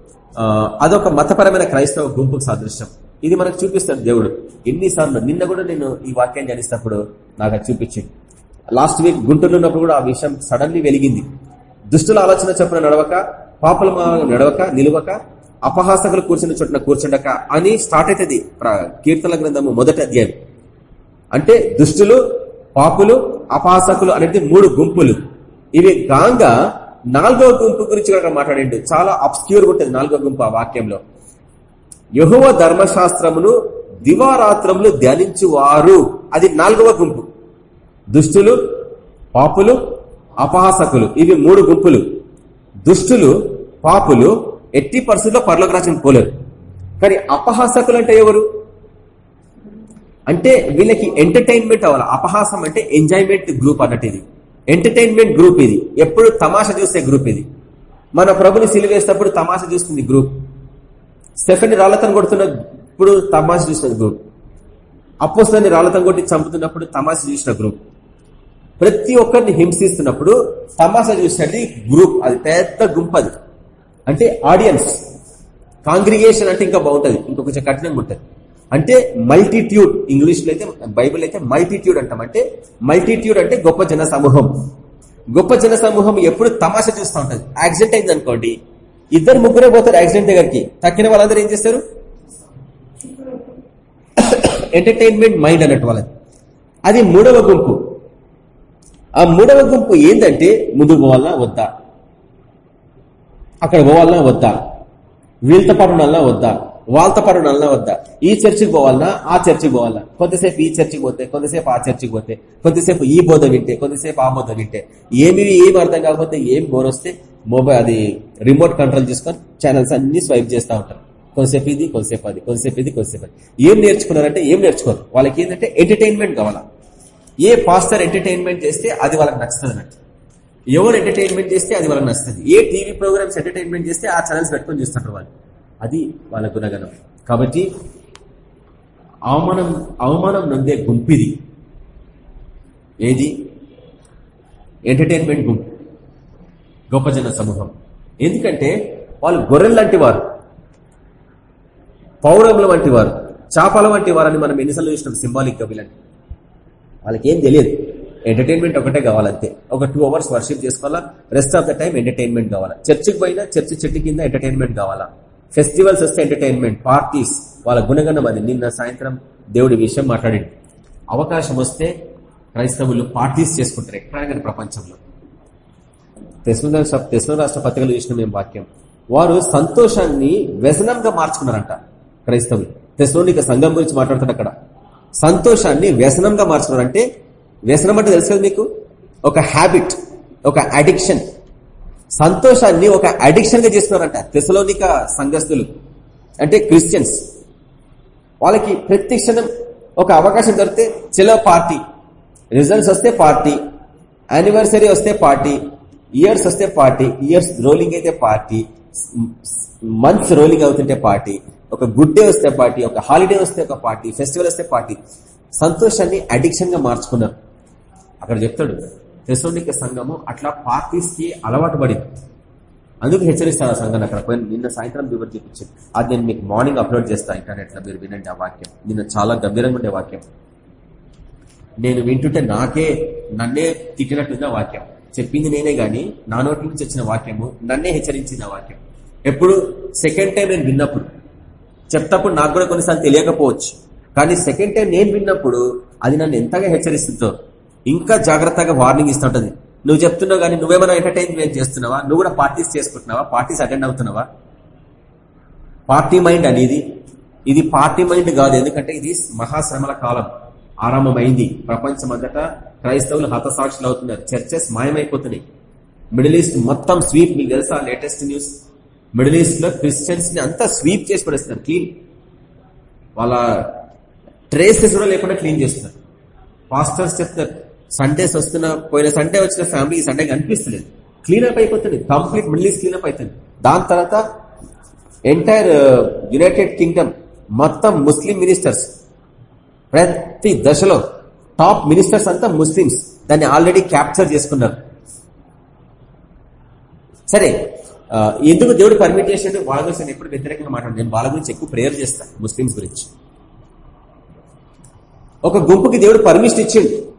అదొక మతపరమైన క్రైస్తవ గుంపుకు సాదృశ్యం. ఇది మనకు చూపిస్తాడు దేవుడు. ఎన్నిసార్లు నిన్న కూడా నేను ఈ వాక్యాన్ని ధ్యానిస్తున్నప్పుడు నాకు చూపించింది. లాస్ట్ వీక్ గుంటూరులో ఉన్నప్పుడు కూడా ఆ విషయం సడన్లీ వెలిగింది. దుష్టుల ఆలోచన చెప్పిన నడవక పాపల నడవక నిలవక అపహాసకులు కూర్చున్న చోట్ల కూర్చుండక అని స్టార్ట్ అవుతుంది కీర్తన గ్రంథము మొదటి అధ్యాయం. అంటే దుష్టులు పాపులు అపహాసకులు అనేది మూడు గుంపులు. ఇవి గాంగా నాలుగో గుంపు గురించి కనుక మాట్లాడిండు చాలా అబ్స్క్యూర్ ఉంటుంది నాలుగో గుంపు ఆ వాక్యంలో. యహువ ధర్మశాస్త్రమును దివారాత్రములు ధ్యానించువారు. అది నాలుగవ గుంపు. దుష్టులు పాపులు అపహాసకులు. ఇవి మూడు గుంపులు. దుష్టులు పాపులు ఎట్టి పరిస్థితుల్లో పర్లోక రాజ్యం పోలేరు. కానీ అపహాసకులు అంటే ఎవరు? అంటే వీళ్ళకి ఎంటర్టైన్మెంట్ అవ్వాలి. అపహాసం అంటే ఎంజాయ్మెంట్ గ్రూప్ అన్నట్టు ఇది. ఎంటర్టైన్మెంట్ గ్రూప్ ఇది. ఎప్పుడు తమాష చూసే గ్రూప్ ఇది. మన ప్రభుని సిలివేసినప్పుడు తమాష చూస్తుంది గ్రూప్ స్టెఫెన్ రాళ్ళతను కొడుతున్నప్పుడు తమాష చూసిన గ్రూప్ అప్పోస్తాన్ని రాళ్ళతం కొట్టి చంపుతున్నప్పుడు తమాష చూసిన గ్రూప్ ప్రతి ఒక్కరిని హింసిస్తున్నప్పుడు తమాషా చూసేది గ్రూప్ అది పెద్ద గుంపు అది. అంటే ఆడియన్స్ కాంగ్రిగేషన్ అంటే ఇంకా బాగుంటుంది. ఇంకొంచెం కఠినంగా ఉంటుంది. అంటే మల్టిట్యూడ్ ఇంగ్లీష్లో అయితే బైబిల్ అయితే మల్టిట్యూడ్ అంటాం. అంటే మల్టిట్యూడ్ అంటే గొప్ప జన సమూహం గొప్ప జన సమూహం ఎప్పుడు తమాషా చూస్తూ ఉంటుంది. యాక్సిడెంట్ అయింది అనుకోండి ఇద్దరు ముగ్గురే పోతారు యాక్సిడెంట్ దగ్గరికి. తక్కిన వాళ్ళందరూ ఏం చేస్తారు? ఎంటర్టైన్మెంట్ మైండ్ అన్నట్టు వాళ్ళది. అది మూడవ గుంపు. ఆ మూడవ గుంపు ఏంటంటే ముందు పోవాలా వద్దా? అక్కడ పోవాలన్నా వద్దా? వీళ్ళతో పడునల్లా వద్దా? వాళ్ళతో పడునల్లా వద్దా. ఈ చర్చికి పోవాలన్నా ఆ చర్చికి పోవాలా? కొంతసేపు ఈ చర్చికి పోతే కొంతసేపు ఆ చర్చికి పోతే కొంతసేపు ఈ బోధ వింటే కొంతసేపు ఆ బోధ వింటే ఏమి ఏం అర్థం కాకపోతే ఏం బోర్ వస్తే మొబైల్ అది రిమోట్ కంట్రోల్ చేసుకొని ఛానల్స్ అన్ని స్వైప్ చేస్తూ ఉంటారు. కొంతసేపు ఇది కొంతసేపు అది కొంతసేపు ఇది కొంతసేపు అది. ఏం నేర్చుకున్నారంటే ఏం నేర్చుకోరు. వాళ్ళకి ఏంటంటే ఎంటర్టైన్మెంట్ కావాలా. ఏ పాస్టర్ ఎంటర్టైన్మెంట్ చేస్తే అది వాళ్ళకి నచ్చుతుంది అన్నట్టు. ఎవరు ఎంటర్టైన్మెంట్ చేస్తే అది వాళ్ళకి నచ్చుతుంది. ఏ టీవీ ప్రోగ్రామ్స్ ఎంటర్టైన్మెంట్ చేస్తే ఆ ఛానల్స్ పెట్టుకొని చూస్తుంటారు వాళ్ళు. అది వాళ్ళ గుణగణం. కాబట్టి అవమానం అవమానం నొందే గుంపిది ఏది? ఎంటర్టైన్మెంట్ గుంపు. గొప్ప జన సమూహం. ఎందుకంటే వాళ్ళు గొర్రెలు లాంటి వారు. పౌరముల వంటి వారు. చాపల వంటి వారని మనం ఎన్నిసార్లు చూసినాం సింబాలిక్గా వీళ్ళని. వాళ్ళకి ఏం తెలియదు. ఎంటర్టైన్మెంట్ ఒకటే కావాలంతే. ఒక టూ అవర్స్ వర్షిప్ చేసుకోవాలా? Rest of the time entertainment కావాలా? చర్చికి పోయినా చర్చి చెట్టు కింద ఎంటర్టైన్మెంట్ కావాలా? ఫెస్టివల్స్ వస్తే ఎంటర్టైన్మెంట్ పార్టీస్ వాళ్ళ గుణగణం అది. నిన్న సాయంత్రం దేవుడి విషయం మాట్లాడింది. అవకాశం వస్తే క్రైస్తవులు పార్టీస్ చేసుకుంటారు ఎక్కడైనా ప్రపంచంలో. తెస్లో రాష్ట్ర పత్రికలు చూసిన మేము వాక్యం. వారు సంతోషాన్ని వ్యసనంగా మార్చుకున్నారంట క్రైస్తవులు. తెస్లోనిక సంఘం గురించి మాట్లాడుతాడు అక్కడ. సంతోషాన్ని వ్యసనంగా మార్చుకున్నారంటే వ్యసనం అంటే తెలుసు కదా మీకు? ఒక హ్యాబిట్ ఒక అడిక్షన్ సంతోషాన్ని ఒక అడిక్షన్గా చేస్తున్నారంట. తెసలోనిక సంఘస్థులు. అంటే క్రిస్టియన్స్ వాళ్ళకి ప్రతి క్షణం ఒక అవకాశం దొరికితే చెలో పార్టీ. రిజల్ట్స్ వస్తే పార్టీ. యానివర్సరీ వస్తే పార్టీ. ఇయర్స్ వస్తే పార్టీ. ఇయర్స్ రోలింగ్ అయితే పార్టీ. మంత్స్ రోలింగ్ అవుతుంటే పార్టీ. ఒక గుడ్ డే వస్తే పార్టీ. ఒక హాలిడే వస్తే ఒక పార్టీ. ఫెస్టివల్ వస్తే పార్టీ. సంతోషాన్ని అడిక్షన్గా మార్చుకున్నారు. అక్కడ చెప్తాడు. తెసోనిక సంఘము అట్లా పార్టీస్కి అలవాటు పడింది. అందుకు హెచ్చరిస్తాను ఆ సంఘాన్ని అక్కడ. పోయి నిన్న సాయంత్రం వివరి చూపించింది. అది నేను మీకు మార్నింగ్ అప్లోడ్ చేస్తా ఇంటర్నెట్లో మీరు వినండి ఆ వాక్యం. నిన్న చాలా గంభీరంగా ఉండే వాక్యం. నేను వింటుంటే నాకే నన్నే తిట్టినట్టుంది ఆ వాక్యం. చెప్పింది నేనే గాని నా నోటి నుంచి వచ్చిన వాక్యము నన్నే హెచ్చరించింది ఆ వాక్యం. ఎప్పుడు? సెకండ్ టైం నేను విన్నప్పుడు. చెప్తప్పుడు నాకు కూడా కొన్నిసార్లు తెలియకపోవచ్చు. కానీ సెకండ్ టైం నేను విన్నప్పుడు అది నన్ను ఎంతగా హెచ్చరిస్తుందో ఇంకా జాగ్రత్తగా వార్నింగ్ ఇస్తుంటది. నువ్వు చెప్తున్నావు కానీ నువ్వేమైనా ఎంటర్టైన్మెంట్ చేస్తున్నావా? నువ్వు కూడా పార్టీస్ చేసుకుంటున్నావా? పార్టీస్ అటెండ్ అవుతున్నావా? పార్టీ మైండ్ అనేది ఇది పార్టీ మైండ్ కాదు. ఎందుకంటే ఇది మహాశ్రమల కాలం. ఆరంభమైంది. ప్రపంచమంతటా క్రైస్తవులు హతసాక్షులు అవుతున్నారు. చర్చెస్ మాయమైపోతున్నాయి. మిడిల్ ఈస్ట్ మొత్తం స్వీప్ మీకు తెలుసా? లేటెస్ట్ న్యూస్ మిడిల్ ఈస్ట్లో క్రిస్టియన్స్ని అంతా స్వీప్ చేసి పడేస్తున్నారు. క్లీన్ వాళ్ళ ట్రేసెస్ కూడా లేకుండా క్లీన్ చేస్తున్నారు. పాస్టర్స్ చెప్తారు సండేస్ వస్తున్న పోయిన సండే వచ్చిన ఫ్యామిలీ సండే కనిపిస్తలేదు. క్లీనప్ అయిపోతుంది. కంప్లీట్ మిడిల్ ఈస్ట్ క్లీనప్ అవుతుంది దాని తర్వాత ఎంటైర్ యునైటెడ్ కింగ్డమ్ మొత్తం ముస్లిం మినిస్టర్స్ ప్రతి దశలో టాప్ మినిస్టర్స్ అంతా ముస్లిమ్స్ దాన్ని ఆల్రెడీ క్యాప్చర్ చేసుకున్నారు. సరే ఎందుకు దేవుడు పర్మిట్ చేసాడు? వాళ్ళ గురించి నేను ఎప్పుడు వ్యతిరేకంగా మాట్లాడు నేను వాళ్ళ గురించి ఎక్కువ ప్రేయర్ చేస్తాను ముస్లిమ్స్ గురించి. ఒక గుంపుకి దేవుడు పర్మిషన్ ఇచ్చిండు.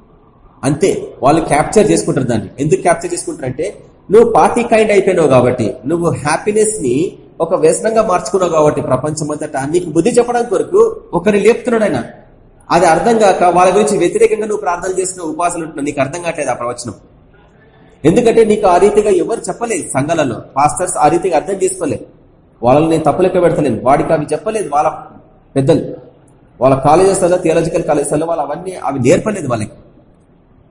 అంతే వాళ్ళు క్యాప్చర్ చేసుకుంటారు దాన్ని. ఎందుకు క్యాప్చర్ చేసుకుంటారంటే నువ్వు పార్టీ కైండ్ అయిపోయినావు కాబట్టి నువ్వు హ్యాపీనెస్ని ఒక వ్యసనంగా మార్చుకున్నావు కాబట్టి ప్రపంచం అంతటా నీకు బుద్ధి చెప్పడానికి కొరకు ఒకరిని లేపుతున్నాడు ఆయన. అది అర్థం కాక వాళ్ళ గురించి వ్యతిరేకంగా నువ్వు ప్రార్థన చేసిన ఉపాసలు ఉంటున్నావు నీకు అర్థం కావట్లేదు ఆ ప్రవచనం. ఎందుకంటే నీకు ఆ రీతిగా ఎవరు చెప్పలేదు సంఘాలలో. పాస్టర్స్ ఆ రీతిగా అర్థం చేసుకోలేదు. వాళ్ళని నేను తప్పులెక్క పెడతలేను. వాడికి అవి చెప్పలేదు వాళ్ళ పెద్దలు. వాళ్ళ కాలేజెస్లలో థియాలజికల్ కాలేజెస్లో వాళ్ళు అవన్నీ అవి నేర్పలేదు వాళ్ళకి.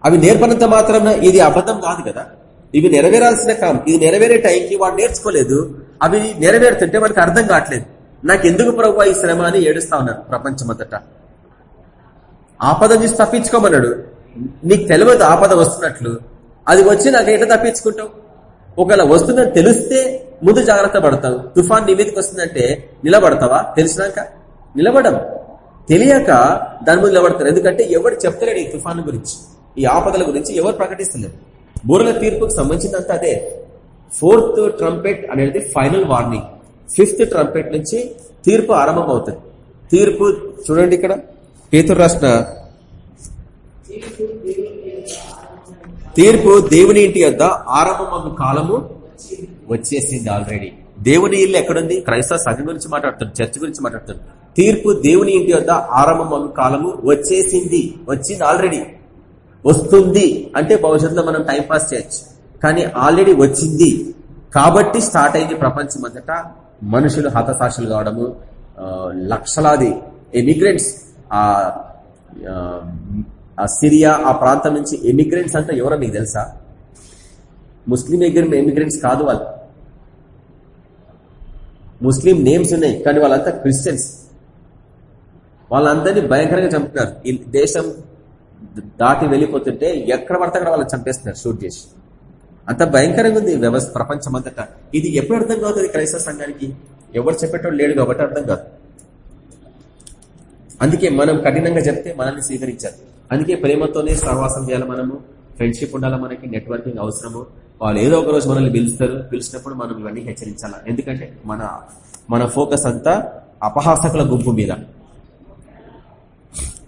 అవి నేర్పనంత మాత్రం ఇది అబద్ధం కాదు కదా. ఇవి నెరవేరాల్సిన కాలం ఇది నెరవేరే టైంకి వాడు నేర్చుకోలేదు. అవి నెరవేరుతుంటే వాడికి అర్థం కావట్లేదు. నాకు ఎందుకు ప్రభు ఈ శ్రమ అని ఏడుస్తా ఉన్నారు ప్రపంచమంతట. ఆపద చూసి తప్పించుకోమన్నాడు. నీకు తెలియదు ఆపద వస్తున్నట్లు. అది వచ్చి నాకు ఎట్లా తప్పించుకుంటావు? ఒకవేళ వస్తుందని తెలిస్తే ముందు జాగ్రత్త పడతావు. తుఫాన్ నీ మీదకి వస్తుందంటే నిలబడతావా? తెలిసినాక? నిలబడం. తెలియక దాని ముందు నిలబడతారు. ఎందుకంటే ఎవడు చెప్తలేడు ఈ తుఫాన్ గురించి. ఈ ఆపదల గురించి ఎవరు ప్రకటిస్తున్నారు? బూరల తీర్పుకు సంబంధించినంత అదే. ఫోర్త్ ట్రంపెట్ అనేది ఫైనల్ వార్నింగ్. ఫిఫ్త్ ట్రంపెట్ నుంచి తీర్పు ఆరంభం అవుతుంది తీర్పు చూడండి ఇక్కడ. పేతురు రాసిన తీర్పు దేవుని ఇంటి యొద్ద ఆరంభం కాలము వచ్చేసింది ఆల్రెడీ. దేవుని ఇల్లు ఎక్కడుంది? క్రైస్తవ సంఘం గురించి మాట్లాడుతుంది చర్చ్ గురించి మాట్లాడుతుంది. తీర్పు దేవుని ఇంటి వద్ద ఆరంభం కాలము వచ్చేసింది వచ్చింది ఆల్రెడీ. వస్తుంది. అంటే భవిష్యత్తులో మనం టైంపాస్ చేయొచ్చు. కానీ ఆల్రెడీ వచ్చింది. కాబట్టి స్టార్ట్ అయింది ప్రపంచం అంతటా మనుషులు హతసాక్షులు కావడము. లక్షలాది ఎమిగ్రెంట్స్ ఆ సిరియా ఆ ప్రాంతం నుంచి ఎమిగ్రెంట్స్ అంతా ఎవరో మీకు తెలుసా? ముస్లిం ఎమిగ్రెంట్స్ కాదు వాళ్ళు. ముస్లిం నేమ్స్ ఉన్నాయి కానీ వాళ్ళంతా క్రిస్టియన్స్ వాళ్ళందరినీ భయంకరంగా చంపుతున్నారు. దేశం దాటి వెళ్ళిపోతుంటే ఎక్కడ పడితే అక్కడ వాళ్ళు చంపేస్తున్నారు షూట్ చేసి. అంత భయంకరంగా ఉంది వ్యవస్థ ప్రపంచం అంతటా ఇది ఎప్పుడు అర్థం కావుతుంది క్రైస్తవ సంఘానికి? ఎవరు చెప్పేటోడు లేడు కాబట్టి అర్థం కాదు. అందుకే మనం కఠినంగా చెప్తే మనల్ని స్వీకరించారు అందుకే ప్రేమతోనే సహవాసం చేయాలి మనము. ఫ్రెండ్షిప్ ఉండాలి మనకి? నెట్వర్కింగ్ అవసరము. వాళ్ళు ఏదో ఒక రోజు మనల్ని పిలుస్తారు. పిలిచినప్పుడు మనం ఇవన్నీ హెచ్చరించాలి? ఎందుకంటే మన మన ఫోకస్ అంతా అపహాసకుల గుంపు మీద.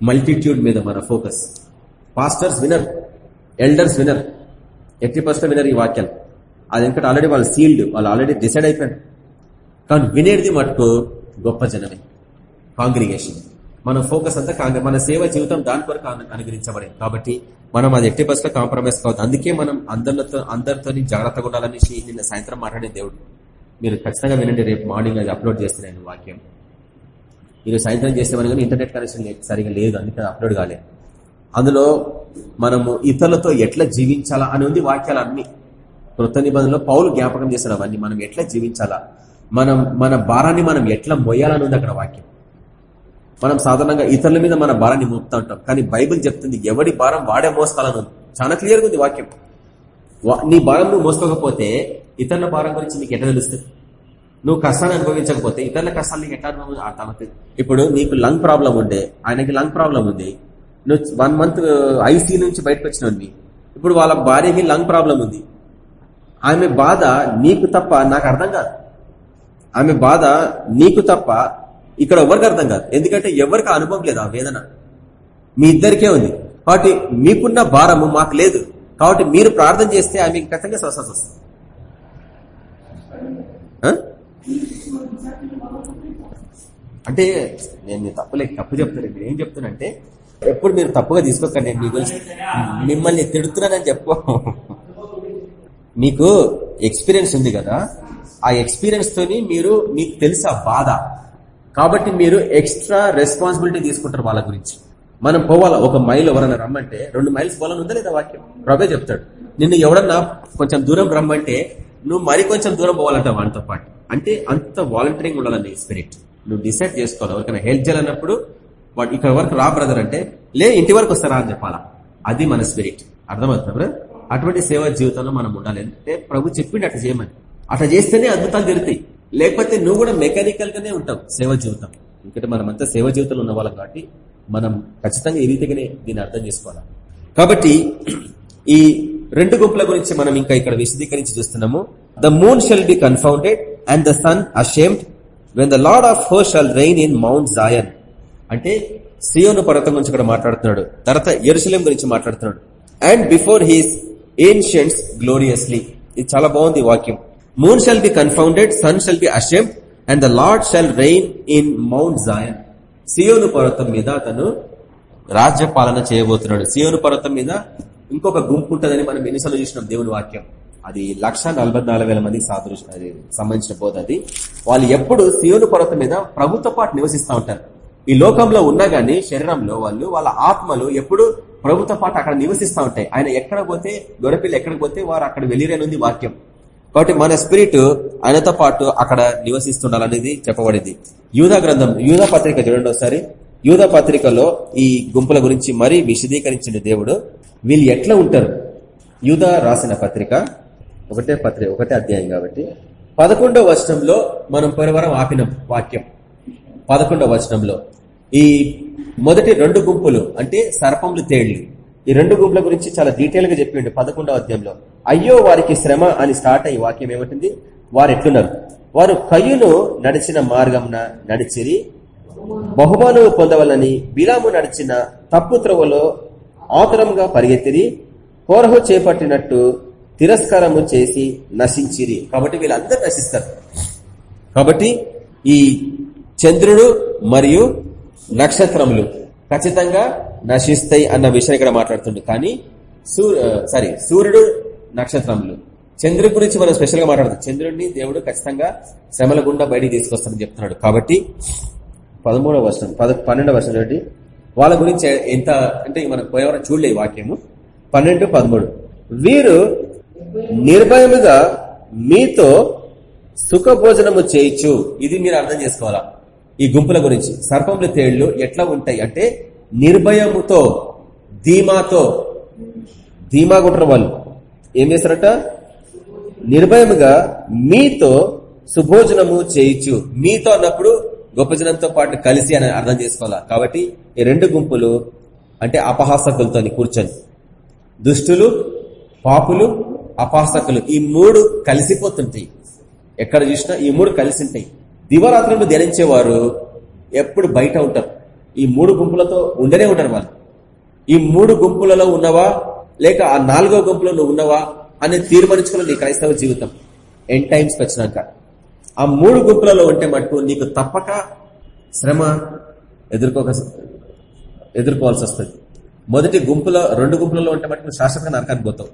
మల్టిట్యూడ్ మీద మన ఫోకస్. పాస్టర్స్ వినర్ ఎల్డర్స్ వినర్ ఎట్టి పరిస్థితి వినర్ ఈ వాక్యాలు. అది ఎందుకంటే ఆల్రెడీ వాళ్ళు సీల్డ్ వాళ్ళు ఆల్రెడీ డిసైడ్ అయిపోయారు. కానీ వినేది మటుకు గొప్ప జనమే కాంగ్రిగేషన్ మన ఫోకస్ అంతా మన సేవ జీవితం దాని కొరకు అనుగ్రహించబడింది. కాబట్టి మనం అది ఎట్టి బస్సులో కాంప్రమైజ్ కావద్దు. అందుకే మనం అందరితో అందరితో జాగ్రత్తగా ఉండాలనేసి నిన్న సాయంత్రం మాట్లాడే దేవుడు. మీరు ఖచ్చితంగా వినండి రేపు మార్నింగ్ అది అప్లోడ్ చేస్తున్నాను వాక్యం. మీరు సాయంత్రం చేసేవారు కానీ ఇంటర్నెట్ కనెక్షన్ సరిగా లేదు అందుకే అప్లోడ్ కాలేదు. అందులో మనము ఇతరులతో ఎట్లా జీవించాలా అని ఉంది వాక్యాలు అన్ని కృత నిబంధనలో పౌలు జ్ఞాపకం చేసిన అవన్నీ. మనం ఎట్లా జీవించాలా? మనం మన భారాన్ని మనం ఎట్లా మొయ్యాలని ఉంది అక్కడ వాక్యం. మనం సాధారణంగా ఇతరుల మీద మన భారాన్ని మోపుతా ఉంటాం. కానీ బైబిల్ చెప్తుంది ఎవడి భారం వాడే మోస్తాలను చాలా క్లియర్గా ఉంది వాక్యం. నీ భారం నువ్వు మోసుకోకపోతే ఇతరుల భారం గురించి నీకు ఎట్లా తెలుస్తుంది? నువ్వు కష్టాన్ని అనుభవించకపోతే ఇతరుల కష్టాలు నీకు ఎట్లా అనుభవం ఇప్పుడు నీకు లంగ్ ప్రాబ్లం ఉండే ఆయనకి లంగ్ ప్రాబ్లం ఉంది. నువ్వు వన్ మంత్ ఐసీ నుంచి బయటకు వచ్చినవి ఇప్పుడు వాళ్ళ భార్యకి లంగ్ ప్రాబ్లం ఉంది. ఆమె బాధ నీకు తప్ప నాకు అర్థం కాదు. ఆమె బాధ నీకు తప్ప ఇక్కడ ఎవరికి అర్థం కాదు. ఎందుకంటే ఎవరికి అనుభవం లేదు ఆ వేదన. మీ ఇద్దరికే ఉంది. కాబట్టి మీకున్న భారము మాకు లేదు. కాబట్టి మీరు ప్రార్థన చేస్తే ఆమె ఖచ్చితంగా స్వస్థత వస్తుంది. అంటే నేను తప్పులే తప్పు చెప్తాను ఇక్కడ ఏం చెప్తానంటే ఎప్పుడు మీరు తప్పుగా తీసుకోకండి మీ గురించి మిమ్మల్ని తిడుతున్నానని చెప్పు. మీకు ఎక్స్పీరియన్స్ ఉంది కదా ఆ ఎక్స్పీరియన్స్ తోని మీరు మీకు తెలుసా బాధ. కాబట్టి మీరు ఎక్స్ట్రా రెస్పాన్సిబిలిటీ తీసుకుంటారు వాళ్ళ గురించి. మనం పోవాలా ఒక మైల్ ఎవరైనా రమ్మంటే రెండు మైల్స్ పోవాలని ఉందా లేదా వాక్యం? ప్రభే చెప్తాడు. నిన్ను ఎవడన్నా కొంచెం దూరం రమ్మంటే నువ్వు మరి కొంచెం దూరం పోవాలంట వాటితో పాటు. అంటే అంత వాలంటీరింగ్ ఉండాలని స్పిరిట్ నువ్వు డిసైడ్ చేసుకోవాలి ఎవరికైనా హెల్ప్ చేయాలన్నప్పుడు వాడు ఇక్కడ వరకు రా బ్రదర్ అంటే లే ఇంటి వరకు వస్తారా అని చెప్పాలా? అది మన స్పిరిట్. అర్థమవుతుంది అటువంటి సేవా జీవితంలో మనం ఉండాలి. అంటే ప్రభు చెప్పిండి అట్లా చేయమని. అట్లా చేస్తేనే అద్భుతాలు జరుగుతాయి. లేకపోతే నువ్వు కూడా మెకానికల్ గానే ఉంటావు సేవ జీవితం. ఎందుకంటే మనమంతా సేవ జీవితంలో ఉన్న వాళ్ళం కాబట్టి మనం ఖచ్చితంగా ఈ రీతిగానే దీన్ని అర్థం చేసుకోవాలి. కాబట్టి ఈ రెండు గుంపుల గురించి మనం ఇంకా ఇక్కడ విశదీకరించి చూస్తున్నాము. The moon shall be confounded and the sun ashamed when the Lord of హోర్ shall reign in Mount Zion అంటే సియోను పర్వతం గురించి ఇక్కడ మాట్లాడుతున్నాడు. తర్వాత ఎరుసలేం గురించి మాట్లాడుతున్నాడు. And before his ancients gloriously ఇది చాలా బాగుంది వాక్యం. Moon shall be confounded sun shall be ashamed and the Lord shall reign in Mount Zion సియోను పర్వతం మీద అతను రాజ్య పాలన చేయబోతున్నాడు. సియోను పర్వతం మీద ఇంకొక గుంపు ఉంటుందని మనం ఎన్నిసార్లు చూసినాం దేవుని వాక్యం. అది లక్ష మందికి సాదృశ సంబంధించిన బోధ అది. వాళ్ళు ఎప్పుడు సియోను పర్వతం మీద ప్రభుత్వ పాటు నివసిస్తూ ఉంటారు. ఈ లోకంలో ఉన్నా గానీ శరీరంలో వాళ్ళు వాళ్ళ ఆత్మలు ఎప్పుడు ప్రభుత్వ పాటు అక్కడ నివసిస్తూ ఉంటాయి. ఆయన ఎక్కడ పోతే గొడపిల్లి ఎక్కడికి పోతే వారు అక్కడ వెళ్ళిరేనుంది వాక్యం. కాబట్టి మన స్పిరిట్ ఆయనతో పాటు అక్కడ నివసిస్తుండాలనేది చెప్పబడింది. యూధా గ్రంథం యూధా పత్రిక చూడండి ఒకసారి. యూధా పత్రికలో ఈ గుంపుల గురించి మరీ విశదీకరించిన దేవుడు వీళ్ళు ఎట్లా ఉంటారు? యూధా రాసిన పత్రిక ఒకటే పత్రిక ఒకటే అధ్యాయం కాబట్టి. పదకొండవ వచనంలో మనం పరివారం ఆపిన వాక్యం. పదకొండవ వచనంలో. ఈ మొదటి రెండు గుంపులు అంటే సర్పములు తేళ్ళు. ఈ రెండు గుంపుల గురించి చాలా డీటెయిల్గా చెప్పిండు పదకొండవ అధ్యాయంలో. అయ్యో వారికి శ్రమ అని స్టార్ట్ అయ్యి వాక్యం ఏమంటుంది? వారు ఎట్లున్నారు? వారు కయ్యును నడిచిన మార్గంన నడిచిరి. బహుమానం పొందవలని బిలాము నడిచిన తప్పు త్రవలో ఆతురంగా పరిగెత్తిరి. కోరహు చేపట్టినట్టు తిరస్కారము చేసి నశించిరి. కాబట్టి వీళ్ళందరూ నశిస్తారు. కాబట్టి ఈ చంద్రుడు మరియు నక్షత్రములు. ఖచ్చితంగా నశిస్తాయి అన్న విషయం ఇక్కడ మాట్లాడుతుండే. కానీ సారీ సూర్యుడు నక్షత్రములు. చంద్రుడి గురించి మనం స్పెషల్గా మాట్లాడుతాం చంద్రుడిని దేవుడు ఖచ్చితంగా శ్రమల గుండా బయటికి తీసుకొస్తానని చెప్తున్నాడు. కాబట్టి పదమూడవ వర్షం పద పన్నెండవ వర్షం చూడండి. వాళ్ళ గురించి ఎంత అంటే మనం పోయేవారం చూడలే వాక్యము. పన్నెండు పదమూడు. వీరు నిర్భయముగా మీతో సుఖభోజనము చేయొచ్చు ఇది మీరు అర్థం చేసుకోవాలా? ఈ గుంపుల గురించి. సర్పముల తేళ్ళు ఎట్లా ఉంటాయి అంటే నిర్భయముతో ధీమాతో ధీమాగుంటారు వాళ్ళు. ఏం చేస్తారట? నిర్భయముగా మీతో సుభోజనము చేయొచ్చు మీతో అన్నప్పుడు గొప్ప జనంతో పాటు కలిసి అని అర్థం చేసుకోవాలా? కాబట్టి ఈ రెండు గుంపులు అంటే అపహాసకులతో కూర్చొని. దుష్టులు పాపులు అపహాసకులు. ఈ మూడు కలిసిపోతుంటాయి. ఎక్కడ చూసినా ఈ మూడు కలిసి ఉంటాయి. దివరాత్రులు ధ్యానించేవారు ఎప్పుడు బయట ఉంటారు. ఈ మూడు గుంపులతో ఉండనే ఉంటారు వాళ్ళు. ఈ మూడు గుంపులలో ఉన్నవా లేక ఆ నాలుగో గుంపులో నువ్వు ఉన్నవా అని తీర్మానించుకున్న నీ క్రైస్తవ జీవితం. ఎన్ టైమ్స్కి వచ్చినాక. ఆ మూడు గుంపులలో ఉంటే మటుకు నీకు తప్పక శ్రమ ఎదుర్కోక ఎదుర్కోవాల్సి వస్తుంది. మొదటి గుంపులో రెండు గుంపులలో ఉంటే మటుకు శాశ్వతంగా నరకానికి పోతావు.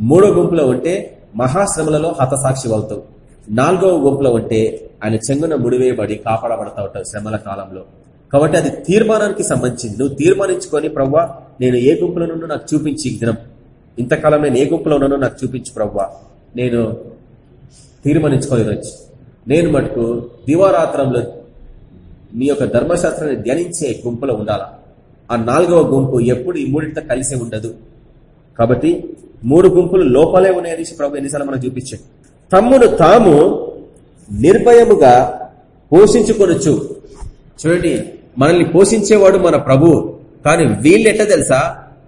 మూడో గుంపులో ఉంటే మహాశ్రమలలో హతసాక్షి అవుతావు. నాలుగవ గుంపులో ఉంటే ఆయన చెంగున ముడివేయబడి కాపాడబడతా ఉంటావు శ్రమల కాలంలో. కాబట్టి అది తీర్మానానికి సంబంధించింది. నువ్వు తీర్మానించుకొని ప్రవ్వా నేను ఏ గుంపులో నుండి నాకు చూపించి దినం. ఇంతకాలం నేను ఏ గుంపులో ఉన్నానో నాకు చూపించు ప్రవ్వా. నేను తీర్మానించుకొని వచ్చి నేను మటుకు దివారాత్రంలో నీ యొక్క ధర్మశాస్త్రాన్ని ధ్యానించే గుంపులో ఉండాలా? ఆ నాలుగవ గుంపు ఎప్పుడు ఈ మూడింటితో కలిసే ఉండదు. కాబట్టి మూడు గుంపులు లోపలే ఉన్నాయనేసి ప్రభు ఎన్నిసార్లు మనం చూపించాడు. తమ్మును తాము నిర్భయముగా పోషించుకొనొచ్చు చూడండి మనల్ని పోషించేవాడు మన ప్రభు. కానీ వీళ్ళు ఎట్లా తెలుసా?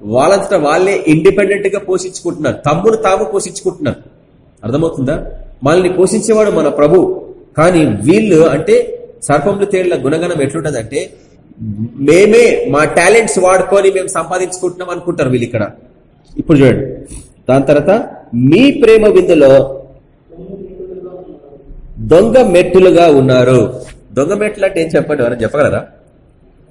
వాళ్ళంతటా వాళ్ళే ఇండిపెండెంట్గా పోషించుకుంటున్నారు. తమ్మును తాము పోషించుకుంటున్నారు. అర్థమవుతుందా? మనల్ని పోషించేవాడు మన ప్రభు. కానీ వీళ్ళు అంటే సర్పములు తేళ్ళ గుణగణం ఎట్లుంటది అంటే మేమే మా టాలెంట్స్ వాడుకొని మేము సంపాదించుకుంటున్నాం అనుకుంటారు వీళ్ళు ఇక్కడ ఇప్పుడు చూడండి దాని తర్వాత మీ ప్రేమ విందులో దొంగ మెట్టులుగా ఉన్నారు. దొంగ మెట్లు అంటే ఏం చెప్పండి? ఎవరైనా చెప్పగలరా?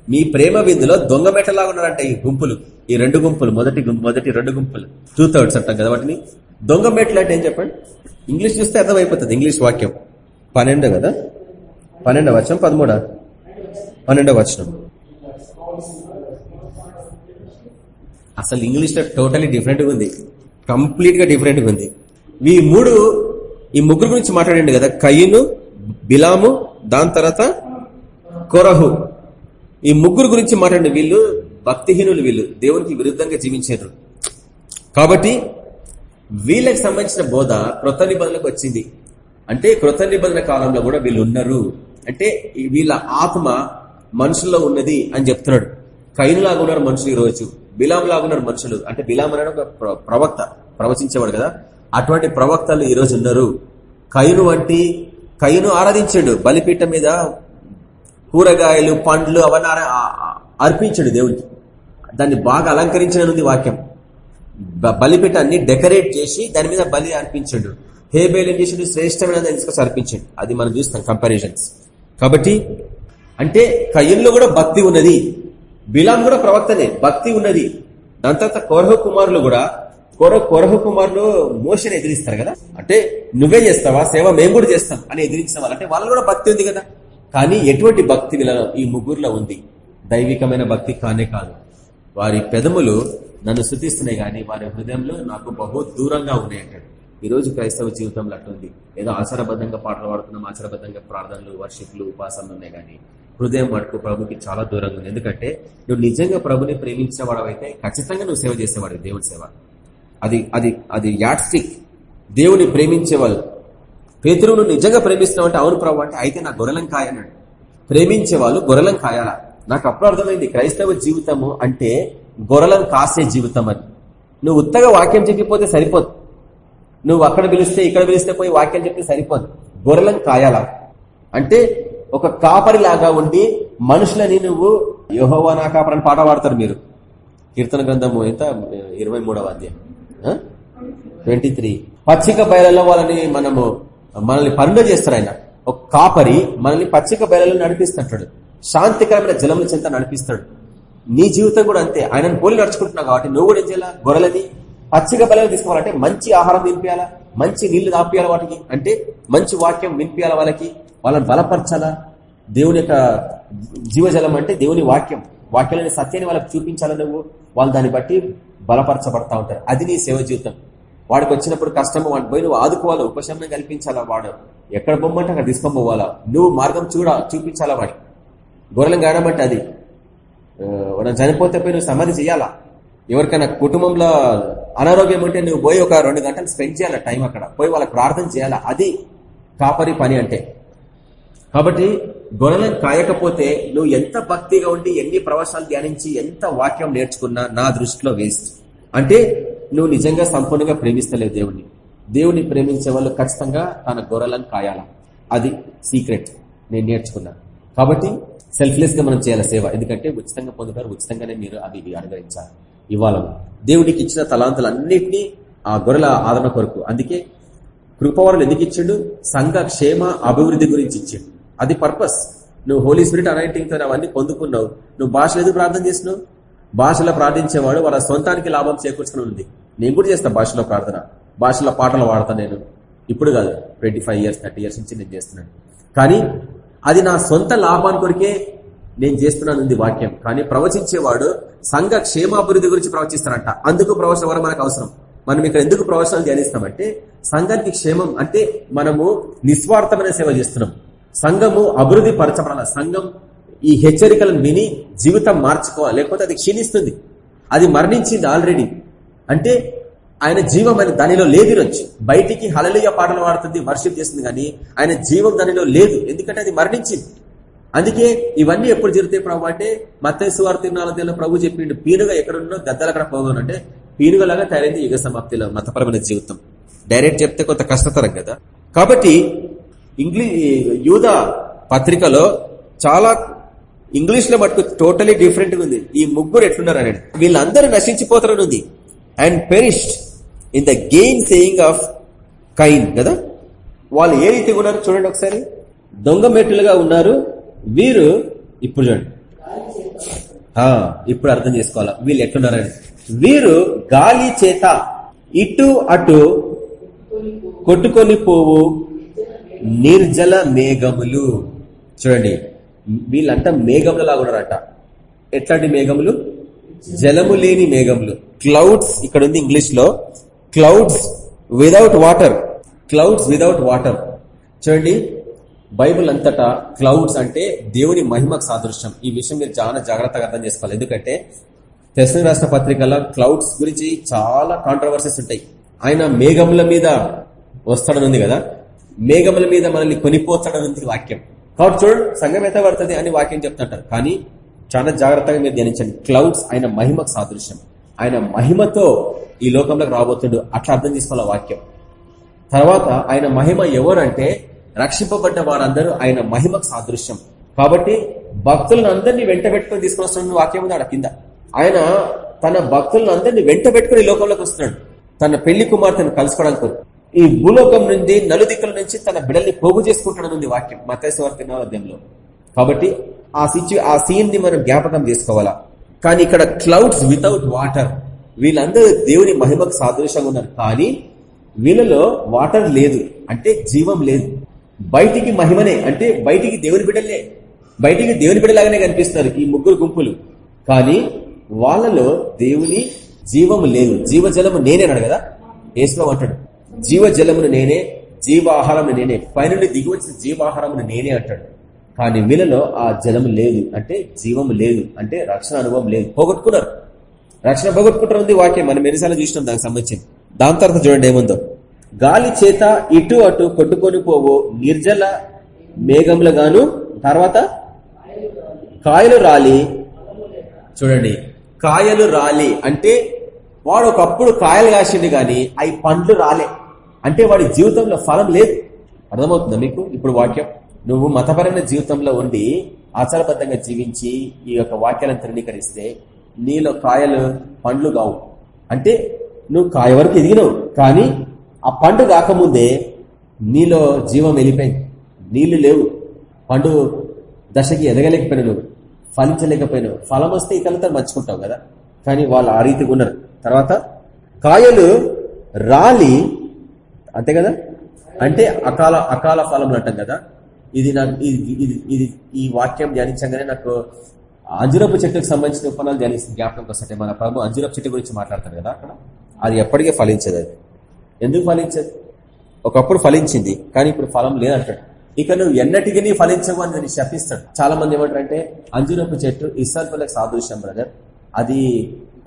మీ ప్రేమ విందులో దొంగ మెట్టలాగా ఉన్నారంటే ఈ గుంపులు. ఈ రెండు గుంపులు మొదటి మొదటి రెండు గుంపులు. టూ థర్డ్స్ అంటాం కదా వాటిని. దొంగ మెట్లు అంటే ఏం చెప్పండి? ఇంగ్లీష్ చూస్తే అర్థమైపోతుంది ఇంగ్లీష్ వాక్యం. పన్నెండు కదా? పన్నెండవ వచనం పదమూడా? పన్నెండవ వచనం. అసలు ఇంగ్లీష్లో టోటలీ డిఫరెంట్గా ఉంది. కంప్లీట్గా ఉంది. ఈ మూడు ఈ ముగ్గురు గురించి మాట్లాడండి కదా. కయ్యను బిలాము దాని తర్వాత కొరహు. ఈ ముగ్గురు గురించి మాట్లాడండి వీళ్ళు భక్తిహీనులు వీళ్ళు. దేవునికి విరుద్ధంగా జీవించారు కాబట్టి వీళ్ళకి సంబంధించిన బోధ కృత నిబంధనలకు వచ్చింది. అంటే కృత నిబంధన కాలంలో కూడా వీళ్ళు ఉన్నారు. అంటే వీళ్ళ ఆత్మ మనుషుల్లో ఉన్నది అని చెప్తున్నాడు. కైనులాగా ఉన్నారు మనుషులు ఈ రోజు బిలాం మనుషులు. అంటే బిలాం అనే ఒక ప్రవక్త. ప్రవచించేవాడు కదా. అటువంటి ప్రవక్తలు ఈ రోజు ఉన్నారు. కైను వంటి కైను ఆరాధించాడు. బలిపీఠ మీద కూరగాయలు పండ్లు అవన్నీ అర్పించాడు దేవుడికి దాన్ని బాగా అలంకరించినది వాక్యం. బలిపీఠాన్ని డెకరేట్ చేసి దాని మీద బలి అర్పించాడు. హేబేల్ ఏం చేసాడు? శ్రేష్టమైన తీసుకొచ్చి అర్పించాడు. అది మనం చూస్తాం కంపారిజన్స్. కాబట్టి అంటే కయ్యంలో కూడా భక్తి ఉన్నది. బిలాం కూడా ప్రవక్తనే. భక్తి ఉన్నది. దాని తర్వాత కౌరవ కుమారులు కూడా కొర కొరహ కుమారులు మోషన్ ఎదిరిస్తారు కదా? అంటే నువ్వే చేస్తావా? సేవ మేము కూడా చేస్తాం అని ఎదిరించిన వాళ్ళు. అంటే వాళ్ళు కూడా భక్తి ఉంది కదా? కానీ ఎటువంటి భక్తి ఈ ముగ్గురులో ఉంది. దైవికమైన భక్తి కానే కాదు. వారి పెదములు నన్ను శృతిస్తున్నాయి కానీ వారి హృదయంలో నాకు బహు దూరంగా ఉన్నాయి అంటాడు. ఈ రోజు క్రైస్తవ జీవితంలో అట్లుంది. ఏదో ఆచారబద్ధంగా పాటలు పాడుతున్నాం ఆచారబద్ధంగా ప్రార్థనలు వర్షిపులు ఉపాసనలు ఉన్నాయి కానీ హృదయం మటుకు ప్రభుకి చాలా దూరంగా ఉంది. ఎందుకంటే నువ్వు నిజంగా ప్రభుని ప్రేమించిన వాడవైతే ఖచ్చితంగా నువ్వు సేవ చేసేవాడు దేవుడి సేవ. అది అది అది యాడ్ స్టిక్ దేవుని ప్రేమించేవాళ్ళు పేతురును నిజంగా ప్రేమిస్తున్నావు అంటే అవును ప్రభు అంటే అయితే నా గొర్రెలం కాయన్నాడు. ప్రేమించే వాళ్ళు గొర్రెలం కాయాలా? నాకు అప్పుడు అర్థమైంది క్రైస్తవ జీవితము అంటే గొర్రెలను కాసే జీవితం అని నువ్వు ఉత్తగా వాక్యం చెప్పిపోతే సరిపోదు. నువ్వు అక్కడ పిలిస్తే ఇక్కడ పిలిస్తే పోయి వాక్యం చెప్తే సరిపోదు. గొర్రెలను కాయాలా? అంటే ఒక కాపరిలాగా ఉండి మనుషులని నువ్వు యోహోవా నా కాపరని పాట పాడతారు మీరు. కీర్తన గ్రంథము ఎంత? ఇరవై మూడవ అధ్యాయం. ట్వంటీ త్రీ పచ్చిక బయలలో వాళ్ళని మనము మనల్ని పనులు చేస్తారు ఆయన. ఒక కాపరి మనల్ని పచ్చిక బయలలో నడిపిస్తుంటాడు. శాంతికరమైన జలముల చెంత నడిపిస్తాడు. నీ జీవితం కూడా అంతే. ఆయనను పోలి నడుచుకుంటున్నావు కాబట్టి నువ్వు కూడా ఏం చేయాలా? గొర్రెలని పచ్చిక బయలు తీసుకోవాలంటే మంచి ఆహారం వినిపించాలా మంచి నీళ్ళు దాపియాలి వాటికి? అంటే మంచి వాక్యం వినిపించాలి వాళ్ళకి? వాళ్ళని బలపరచాలా? దేవుని యొక్క జీవజలం అంటే దేవుని వాక్యం. వాక్యాలని సత్యాన్ని వాళ్ళకి చూపించాలా నువ్వు? వాళ్ళు దాన్ని బట్టి బలపరచబడతా ఉంటారు. అది నీ సేవ జీవితం. వాడికి వచ్చినప్పుడు కష్టము వాడిని పోయి నువ్వు ఆదుకోవాలా ఉపశమనం కల్పించాలా వాడు? ఎక్కడ బొమ్మంటే అక్కడ తీసుకొని పోవాలా నువ్వు మార్గం చూడ చూపించాలా వాడికి? గొర్రెలం గాడమంటే అది. వాడు చనిపోతే పోయి నువ్వు సమాధి చేయాలా ఎవరికైనా కుటుంబంలో అనారోగ్యం ఉంటే నువ్వు పోయి ఒక రెండు గంటలు స్పెండ్ చేయాలా టైం అక్కడ? పోయి వాళ్ళకి ప్రార్థన చేయాలా? అది కాపరి పని అంటే. కాబట్టి గొర్రెలను కాయకపోతే నువ్వు ఎంత భక్తిగా ఉండి ఎన్ని ప్రవాసాలు ధ్యానించి ఎంత వాక్యం నేర్చుకున్నా నా దృష్టిలో వేస్ట్. అంటే నువ్వు నిజంగా సంపూర్ణంగా ప్రేమిస్తలేవు దేవుణ్ణి. దేవుని ప్రేమించే వాళ్ళు ఖచ్చితంగా తన గొర్రెలను కాయాల? అది సీక్రెట్. నేను నేర్చుకున్నా. కాబట్టి సెల్ఫ్లెస్గా మనం చేయాలి సేవ. ఎందుకంటే ఉచితంగా పొందుతారు ఉచితంగానే మీరు అవి అనుగ్రహించాలి. ఇవ్వాలను దేవుడికి ఇచ్చిన తలాంతులు అన్నింటినీ ఆ గొర్రెల ఆదరణ కొరకు. అందుకే కృపవరులు ఎందుకు ఇచ్చిండు? సంఘ క్షేమ అభివృద్ధి గురించి ఇచ్చిండు. అది పర్పస్ నువ్వు హోలీ స్పిరిట్ అనైటింగ్ అవన్నీ పొందుకున్నావు. నువ్వు భాషలు ఎందుకు ప్రార్థన చేసినావు భాషలో ప్రార్థించేవాడు వాళ్ళ సొంతానికి లాభం చేకూర్చుకుని ఉంది. నేను కూడా చేస్తా భాషలో ప్రార్థన. భాషలో పాటలు వాడతా నేను. ఇప్పుడు కాదు twenty five years thirty years నుంచి నేను చేస్తున్నాను. కానీ అది నా సొంత లాభాన్ని కొరికే నేను చేస్తున్నాను ఉంది వాక్యం. కానీ ప్రవచించేవాడు సంఘ క్షేమాభివృద్ధి గురించి ప్రవచిస్తారంట అందుకు ప్రవచన వరం మనకు అవసరం. మనం ఇక్కడ ఎందుకు ప్రవచనాలు ధ్యానిస్తామంటే సంఘానికి క్షేమం అంటే మనము నిస్వార్థమైన సేవ చేస్తున్నాం. సంఘము అభివృద్ధి పరచబడాల సంఘం ఈ హెచ్చరికలను విని జీవితం మార్చుకోవాలి. లేకపోతే అది క్షీణిస్తుంది. అది మరణించింది ఆల్రెడీ అంటే ఆయన జీవం ఆయన దానిలో లేదు రొచ్చు బయటికి హలలియ పాటలు పాడుతుంది వర్షిప్ చేస్తుంది కానీ ఆయన జీవం దానిలో లేదు. ఎందుకంటే అది మరణించింది. అందుకే ఇవన్నీ ఎప్పుడు జరుగుతాయి ప్రభు అంటే మత్స్వార్ నాలుగు ప్రభు చెప్పిండు పీనుగా ఎక్కడున్నో గద్దలు అక్కడ పోగోను అంటే పీనుగలాగా తయారైంది యుగ సమాప్తిలో మతపరమైన జీవితం. డైరెక్ట్ చెప్తే కొంత కష్టతరం కదా. కాబట్టి ఇంగ్లీ యూద పత్రికలో చాలా ఇంగ్లీష్లో మటుకు టోటలీ డిఫరెంట్ ఉంది. ఈ ముగ్గురు ఎట్లున్నారు అనేది. వీళ్ళందరూ నశించిపోతారని ఉంది and perished in the gainsaying of Cain కదా? వాళ్ళు ఏ రీతి ఉన్నారు చూడండి ఒకసారి. దొంగ మెట్టులుగా ఉన్నారు. వీరు ఇప్పుడు చూడండి. ఇప్పుడు అర్థం చేసుకోవాలా. వీళ్ళు ఎట్లున్నారని వీరు గాలి చేత ఇటు అటు కొట్టుకొని పోవు నిర్జల మేఘములు. చూడండి వీళ్ళంతా మేఘముల ఉన్నారట. ఎట్లాంటి మేఘములు? జలము లేని మేఘములు. క్లౌడ్స్ ఇక్కడ ఉంది ఇంగ్లీష్లో. Clouds without water clouds without water చూడండి బైబుల్ అంతటా క్లౌడ్స్ అంటే దేవుని మహిమకు సాదృశ్యం. ఈ విషయం మీరు చాలా జాగ్రత్తగా అర్థం చేసుకోవాలి. ఎందుకంటే తెసిన రాష్ట్ర పత్రికలో క్లౌడ్స్ గురించి చాలా కాంట్రవర్సీస్ ఉంటాయి. ఆయన మేఘముల మీద వస్తాడనుంది కదా? మేఘముల మీద మనల్ని కొనిపోతాడనుంది వాక్యం. కాబట్టి చూడండి సంఘం ఎంత పడుతుంది అని వాక్యం చెప్తుంటారు. కానీ చాలా జాగ్రత్తగా మీరు ధ్యానించండి. క్లౌడ్స్ ఆయన మహిమకు సాదృశ్యం. ఆయన మహిమతో ఈ లోకంలోకి రాబోతుడు అట్లా అర్థం చేసుకోవాలి వాక్యం. తర్వాత ఆయన మహిమ ఎవరంటే రక్షింపబడ్డ వారందరూ ఆయన మహిమకు సాదృశ్యం. కాబట్టి భక్తులను అందరినీ వెంట పెట్టుకుని తీసుకుని వస్తున్నాడు వాక్యం ఉంది ఆడ కింద. ఆయన తన భక్తులను అందరినీ వెంట పెట్టుకుని లోకంలోకి వస్తున్నాడు. తన పెళ్ళి కుమార్తెను కలుసుకోవడానికి ఈ భూలోకం నుండి నలుదిక్కుల నుంచి తన బిడల్ని పోగు చేసుకుంటాడనుంది వాక్యం. మతేశ్వర్తినాలద్యంలో కాబట్టి ఆ సిచ్యు ఆ సీన్ని మనం జ్ఞాపకం చేసుకోవాలా? కానీ ఇక్కడ క్లౌడ్స్ వితౌట్ వాటర్. వీళ్ళందరూ దేవుని మహిమకు సాదృశ్యంగా ఉన్నారు. కానీ వీళ్ళలో వాటర్ లేదు. అంటే జీవం లేదు. బయటికి మహిమనే అంటే బయటికి దేవుని బిడ్డలే. బయటికి దేవుని బిడ్డలాగానే కనిపిస్తున్నారు ఈ ముగ్గురు గుంపులు. కానీ వాళ్ళలో దేవుని జీవము లేదు. జీవజలము నేనే అన్నాడు కదా? ఏసులో అంటాడు. జీవజలమును నేనే జీవాహారం నేనే పైనుండి దిగి వచ్చిన జీవాహారమును నేనే అంటాడు. కానీ వీళ్ళలో ఆ జలము లేదు. అంటే జీవము లేదు. అంటే రక్షణ అనుభవం లేదు. పోగొట్టుకున్నారు. రక్షణ పోగొట్టుకుంటారు వాక్యం. మనం ఎన్నిసార్లు చూసినాం దానికి సంబంధించింది. దాని తర్వాత చూడండి ఏముందో. గాలి చేత ఇటు అటు కొట్టుకొని పోవు నిర్జల మేఘములు గాను తర్వాత కాయలు రాలి. చూడండి. కాయలు రాలి. అంటే వాడు ఒకప్పుడు కాయలు కాసిండు గాని అవి పండ్లు రాలే. అంటే వాడి జీవితంలో ఫలం లేదు. అర్థమవుతుందా మీకు? ఇప్పుడు వాక్యం. నువ్వు మతపరమైన జీవితంలో ఉండి ఆచారబద్ధంగా జీవించి ఈ యొక్క వాక్యాలను తృణీకరిస్తే నీలో కాయలు పండ్లు కావు. అంటే నువ్వు కాయ వరకు ఎదిగినావు. కానీ ఆ పండు కాకముందే నీలో జీవం వెళ్ళిపోయింది. నీళ్ళు లేవు. పండు దశకి ఎదగలేకపోయినా నువ్వు. ఫలించలేకపోయినావు. ఫలం వస్తే ఇతరులతో మర్చుకుంటావు కదా. కానీ వాళ్ళు ఆ రీతిగా ఉన్నారు తర్వాత కాయలు రాలి అంతే కదా? అంటే అకాల అకాల ఫలములు అంటాం కదా? ఇది నాకు ఇది ఇది ఈ వాక్యం ధ్యానించగానే నాకు అంజురపు చెట్టుకు సంబంధించిన ఉపనాలు ధ్యానిస్తుంది జ్ఞాపకం వస్తుంటే మన ప్రభు అంజురపు చెట్టు గురించి మాట్లాడతారు కదా అక్కడ? అది ఎప్పటికీ ఫలించదు అది. ఎందుకు ఫలించదు? ఒకప్పుడు ఫలించింది కానీ ఇప్పుడు ఫలం లేదంటాడు. ఇక నువ్వు ఎన్నటికీ ఫలించవు అని నేను శపిస్తాడు. చాలా మంది ఏమంటారంటే అంజురపు చెట్టు ఇస్సాల్ సాదృశ్యం బ్రదర్ అది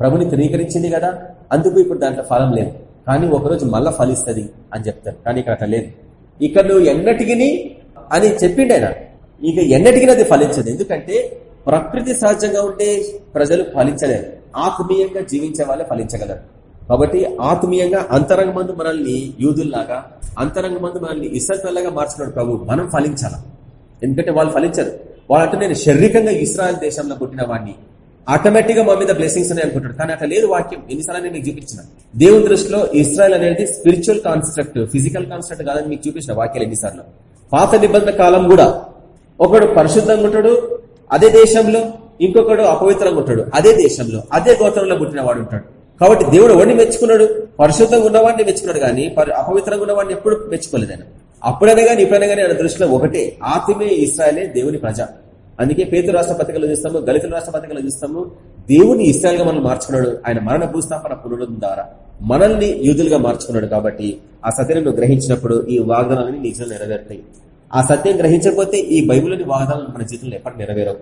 ప్రభుని ధృవీకరించింది కదా? అందుకు ఇప్పుడు దాంట్లో ఫలం లేదు. కానీ ఒకరోజు మళ్ళా ఫలిస్తుంది అని చెప్తారు. కానీ ఇక్కడ అట్లా లేదు. ఇక్కడ నువ్వు ఎన్నటికి అని చెప్పిండు ఆయన. ఇక ఎన్నటికి అది ఫలించదు. ఎందుకంటే ప్రకృతి సహజంగా ఉండే ప్రజలు ఫలించలేరు. ఆత్మీయంగా జీవించే వాళ్ళే ఫలించగలరు. కాబట్టి ఆత్మీయంగా అంతరంగ మందు మనల్ని యూదుల్లాగా అంతరంగ మందు మనల్ని ఇసల్లాగా మార్చుకున్నాడు ప్రభు. మనం ఫలించాల? ఎందుకంటే వాళ్ళు ఫలించరు. వాళ్ళంటే నేను శారీరకంగా ఇస్రాయల్ దేశంలో పుట్టిన వాడిని. ఆటోమేటిక్గా మా మీద బ్లెస్సింగ్స్ అని అనుకుంటాడు. కానీ అట్లా లేదు వాక్యం. ఎన్నిసార్లు నేను మీకు చూపించిన? దేవుని దృష్టిలో ఇస్రాయల్ అనేది స్పిరిచువల్ కాన్స్ట్రక్ట్ ఫిజికల్ కాన్స్ట్రక్ట్ కాదని మీకు చూపించిన వాక్యాలు ఎన్నిసార్లు? పాత నిబంధన కాలం కూడా ఒకడు పరిశుద్ధంగా ఉంటాడు అదే దేశంలో ఇంకొకడు అపవిత్రంగా ఉంటాడు. అదే దేశంలో అదే గోత్రంలో పుట్టిన వాడు ఉంటాడు. కాబట్టి దేవుడు ఎవరిని మెచ్చుకున్నాడు? పరిశుద్ధంగా ఉన్నవాడిని మెచ్చుకున్నాడు కానీ అపవిత్రంగా ఉన్నవాడిని ఎప్పుడు మెచ్చుకోలేదు ఆయన. అప్పుడైనా కానీ ఇప్పుడైనా కానీ ఆయన దృష్టిలో ఒకటే ఆత్మే ఇస్రాయలే దేవుని ప్రజ. అందుకే పేతు రాష్ట్ర పత్రికలు చూస్తాము దళితుల రాష్ట్ర పత్రికలు చూస్తాము. దేవుని ఇస్రాయల్ మనం మార్చుకున్నాడు. ఆయన మరణ భూస్థాపన పునరుద్ధం ద్వారా మనల్ని యూదులుగా మార్చుకున్నాడు కాబట్టి ఆ సత్యం గ్రహించినప్పుడు ఈ వాగ్దానాలని నిజంగా నెరవేరుతాయి. ఆ సత్యం గ్రహించకపోతే ఈ బైబిల్లోని వాగ్దానాలు మన జీవితంలో ఎప్పటి నెరవేరవు.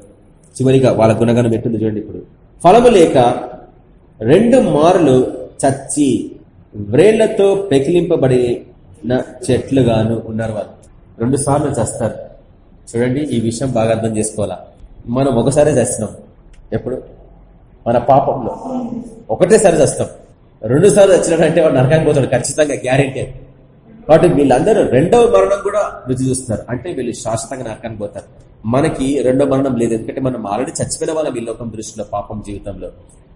చివరిగా వాళ్ళ గుణగానం ఎట్టుంది చూడండి ఇప్పుడు. ఫలము లేక రెండు మారులు చచ్చి వ్రేళ్ళతో పెకిలింపబడిన చెట్లుగాను ఉన్నారు వాళ్ళు. రెండు సార్లు చస్తారు. చూడండి ఈ విషయం బాగా అర్థం చేసుకోవాలా? మనం ఒకసారి చేస్తున్నాం. ఎప్పుడు? మన పాపంలో. ఒకటేసారి చేస్తాం. రెండు సార్లు వచ్చినట్టే వాడు నరకానికి పోతాడు ఖచ్చితంగా గ్యారెంటీ కాబట్టి వీళ్ళందరూ రెండవ మరణం కూడా రుచి చూస్తున్నారు. అంటే వీళ్ళు శాశ్వతంగా నరకానికి పోతారు. మనకి రెండో మరణం లేదు. ఎందుకంటే మనం ఆల్రెడీ చచ్చిపోయిన వాళ్ళం ఈ లోకం దృష్టిలో పాపం జీవితంలో.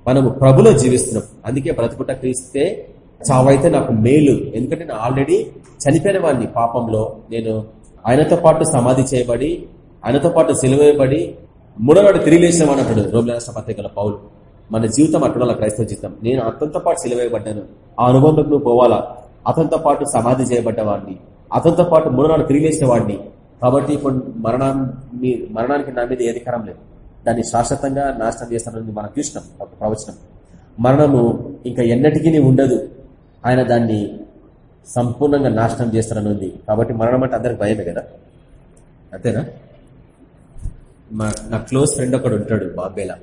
మనము ప్రభులో జీవిస్తున్నాం. అందుకే బ్రతుకుట క్రీస్తే చావైతే నాకు మేలు. ఎందుకంటే నేను ఆల్రెడీ చనిపోయిన వాడిని పాపంలో నేను ఆయనతో పాటు సమాధి చేయబడి ఆయనతో పాటు సెలవేయబడి మూడోనాడు తిరిగి లేచిన అన్నప్పుడు రోమిల పౌలు. మన జీవితం అట్లా క్రైస్తవ జీవితం. నేను అతనితో పాటు సెలవేయబడ్డాను. ఆ అనుభవంలోకి నువ్వు పోవాలా? అతనితో పాటు సమాధి చేయబడ్డవాడిని అతనితో పాటు మూడోనాడు తిరిగి లేచిన వాడిని. కాబట్టి ఇప్పుడు మరణాన్ని మరణానికి నా మీద ఏ అధికారం లేదు. దాన్ని శాశ్వతంగా నాశనం చేస్తానని మనం చూసినాం. ఒక ప్రవచనం. మరణము ఇంకా ఎన్నటికీ ఉండదు. ఆయన దాన్ని సంపూర్ణంగా నాశనం చేస్తారని ఉంది కాబట్టి మరణం అంటే అందరికి భయమే కదా? అంతేనా? మా నా క్లోజ్ ఫ్రెండ్ ఒకడు ఉంటాడు బాబేలా.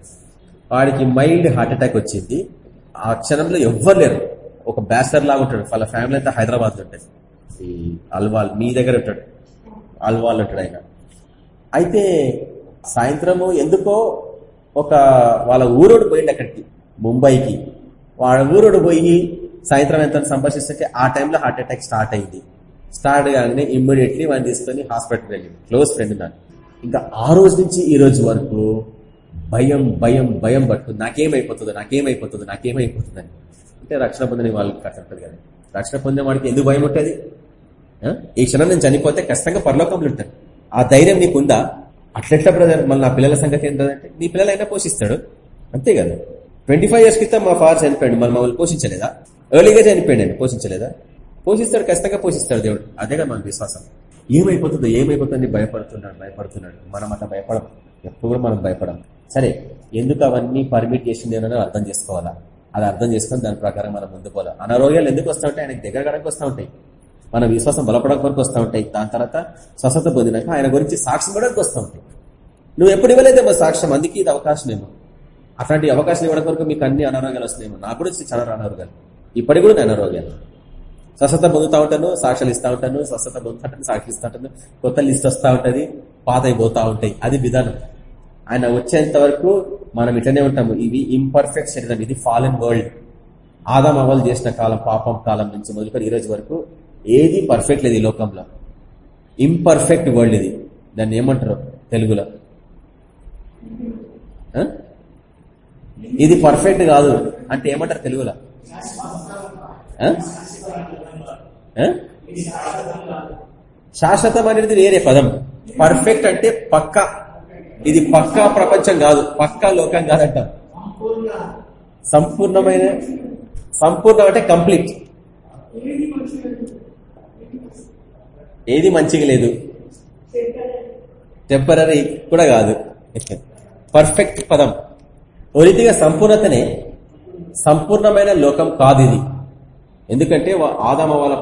వాడికి మైల్డ్ హార్ట్ అటాక్ వచ్చింది. ఆ క్షణంలో ఎవ్వరు లేరు. ఒక బ్యాసర్ లాగా ఉంటాడు. వాళ్ళ ఫ్యామిలీ అంతా హైదరాబాద్ ఉంటుంది ఈ అల్వాల్ మీ దగ్గర ఉంటాడు. అల్వాల్ ఉంటాడు ఆయన. అయితే సాయంత్రము ఎందుకో ఒక వాళ్ళ ఊరోడు పోయిండు అక్కడికి ముంబైకి. వాళ్ళ ఊరోడు పోయి సాయంత్రం ఎంత సంభాషిస్తుంటే ఆ టైంలో హార్ట్ అటాక్ స్టార్ట్ అయింది. స్టార్ట్ కాగానే ఇమ్మీడియట్లీ వాడిని తీసుకొని హాస్పిటల్ వెళ్ళింది. క్లోజ్ ఫ్రెండ్ నాకు. ఇంకా ఆ రోజు నుంచి ఈ రోజు వరకు భయం భయం భయం పట్టుకుంది నాకేమైపోతుందో నాకేమైపోతుందో నాకేమైపోతుంది అని. అంటే రక్షణ పొందని వాళ్ళకి కష్టపడదు కదా. రక్షణ పొందిన వాడికి ఎందుకు భయం ఉంటుంది? ఈ క్షణం నేను చనిపోతే ఖచ్చితంగా పరలోకంలో ఉంటాను. ఆ ధైర్యం నీకుందా? అట్లెట్లా బ్రదర్ మళ్ళీ నా పిల్లల సంగతి ఏంటంటే నీ పిల్లలైనా పోషిస్తాడు. అంతే కదా. ట్వంటీ ఫైవ్ ఇయర్స్ క్రితం మా ఫాదర్ చనిపోయాడు. మళ్ళీ మమ్మల్ని పోషించలేదా? ఎర్లీగా చనిపోయాడు ఆయన పోషించలేదా? పోషిస్తాడు ఖచ్చితంగా పోషిస్తాడు దేవుడు. అదే మన విశ్వాసం. ఏమైపోతుందో ఏమైపోతుంది భయపడుతున్నాడు భయపడుతున్నాడు. మనం అట్లా భయపడం. ఎప్పుడు కూడా మనం భయపడం. సరే ఎందుకు అవన్నీ పర్మిట్ చేసింది అర్థం చేసుకోవాలా? అది అర్థం చేసుకొని దాని ప్రకారం మనం ముందు పోవాలి అనారోగ్యాలు ఎందుకు వస్తూ ఉంటాయి? ఆయనకు దగ్గర గడకు వస్తూ ఉంటాయి. మన విశ్వాసం బలపడక వరకు వస్తూ ఉంటాయి. దాని తర్వాత స్వస్థత పొందినాక ఆయన గురించి సాక్ష్యం కూడా వస్తూ ఉంటాయి. నువ్వు ఎప్పుడు ఇవ్వలేదేమో సాక్ష్యం. అందుకే ఇది అవకాశం అట్లాంటి అవకాశం ఇవ్వడం వరకు మీకు అన్ని అనారోగ్యాలు వస్తున్నాయి నాకు కూడా చాలా అనారోగ్యాలు. ఇప్పటికి కూడా అనారోగ్యాలు. స్వస్థత పొందుతూ ఉంటాను సాక్ష్యాలు ఇస్తూ ఉంటాను స్వస్థత పొందుతుంటాను సాక్షి ఇస్తూ ఉంటాను. కొత్త లిస్ట్ వస్తూ ఉంటుంది పాత పోతా ఉంటాయి. అది విధానం. ఆయన వచ్చేంత వరకు మనం ఇట్లనే ఉంటాము. ఇది ఇంపర్ఫెక్ట్ శరీరం ఇది ఫాలెన్ వరల్డ్ ఆదాం అవల్ చేసిన కాలం పాపం కాలం నుంచి మొదలుకొని ఈ రోజు వరకు ఏది పర్ఫెక్ట్ లేదు ఈ లోకంలో. ఇంపర్ఫెక్ట్ వరల్డ్ ఇది. దాన్ని ఏమంటారు తెలుగులో? ఇది పర్ఫెక్ట్ కాదు. అంటే ఏమంటారు తెలుగులో? ఆ? శాశ్వతం అనేది వేరే పదం. పర్ఫెక్ట్ అంటే పక్కా. ఇది పక్కా ప్రపంచం కాదు. పక్కా లోకం కాదంటాం. సంపూర్ణమైన సంపూర్ణం అంటే కంప్లీట్ ఏది మంచిగా లేదు. టెంపరీ కూడా కాదు. పర్ఫెక్ట్ పదం. ఓ రీతిగా సంపూర్ణతనే సంపూర్ణమైన లోకం కాదు ఇది ఎందుకంటే వా- ఆదామ వాళ్ళ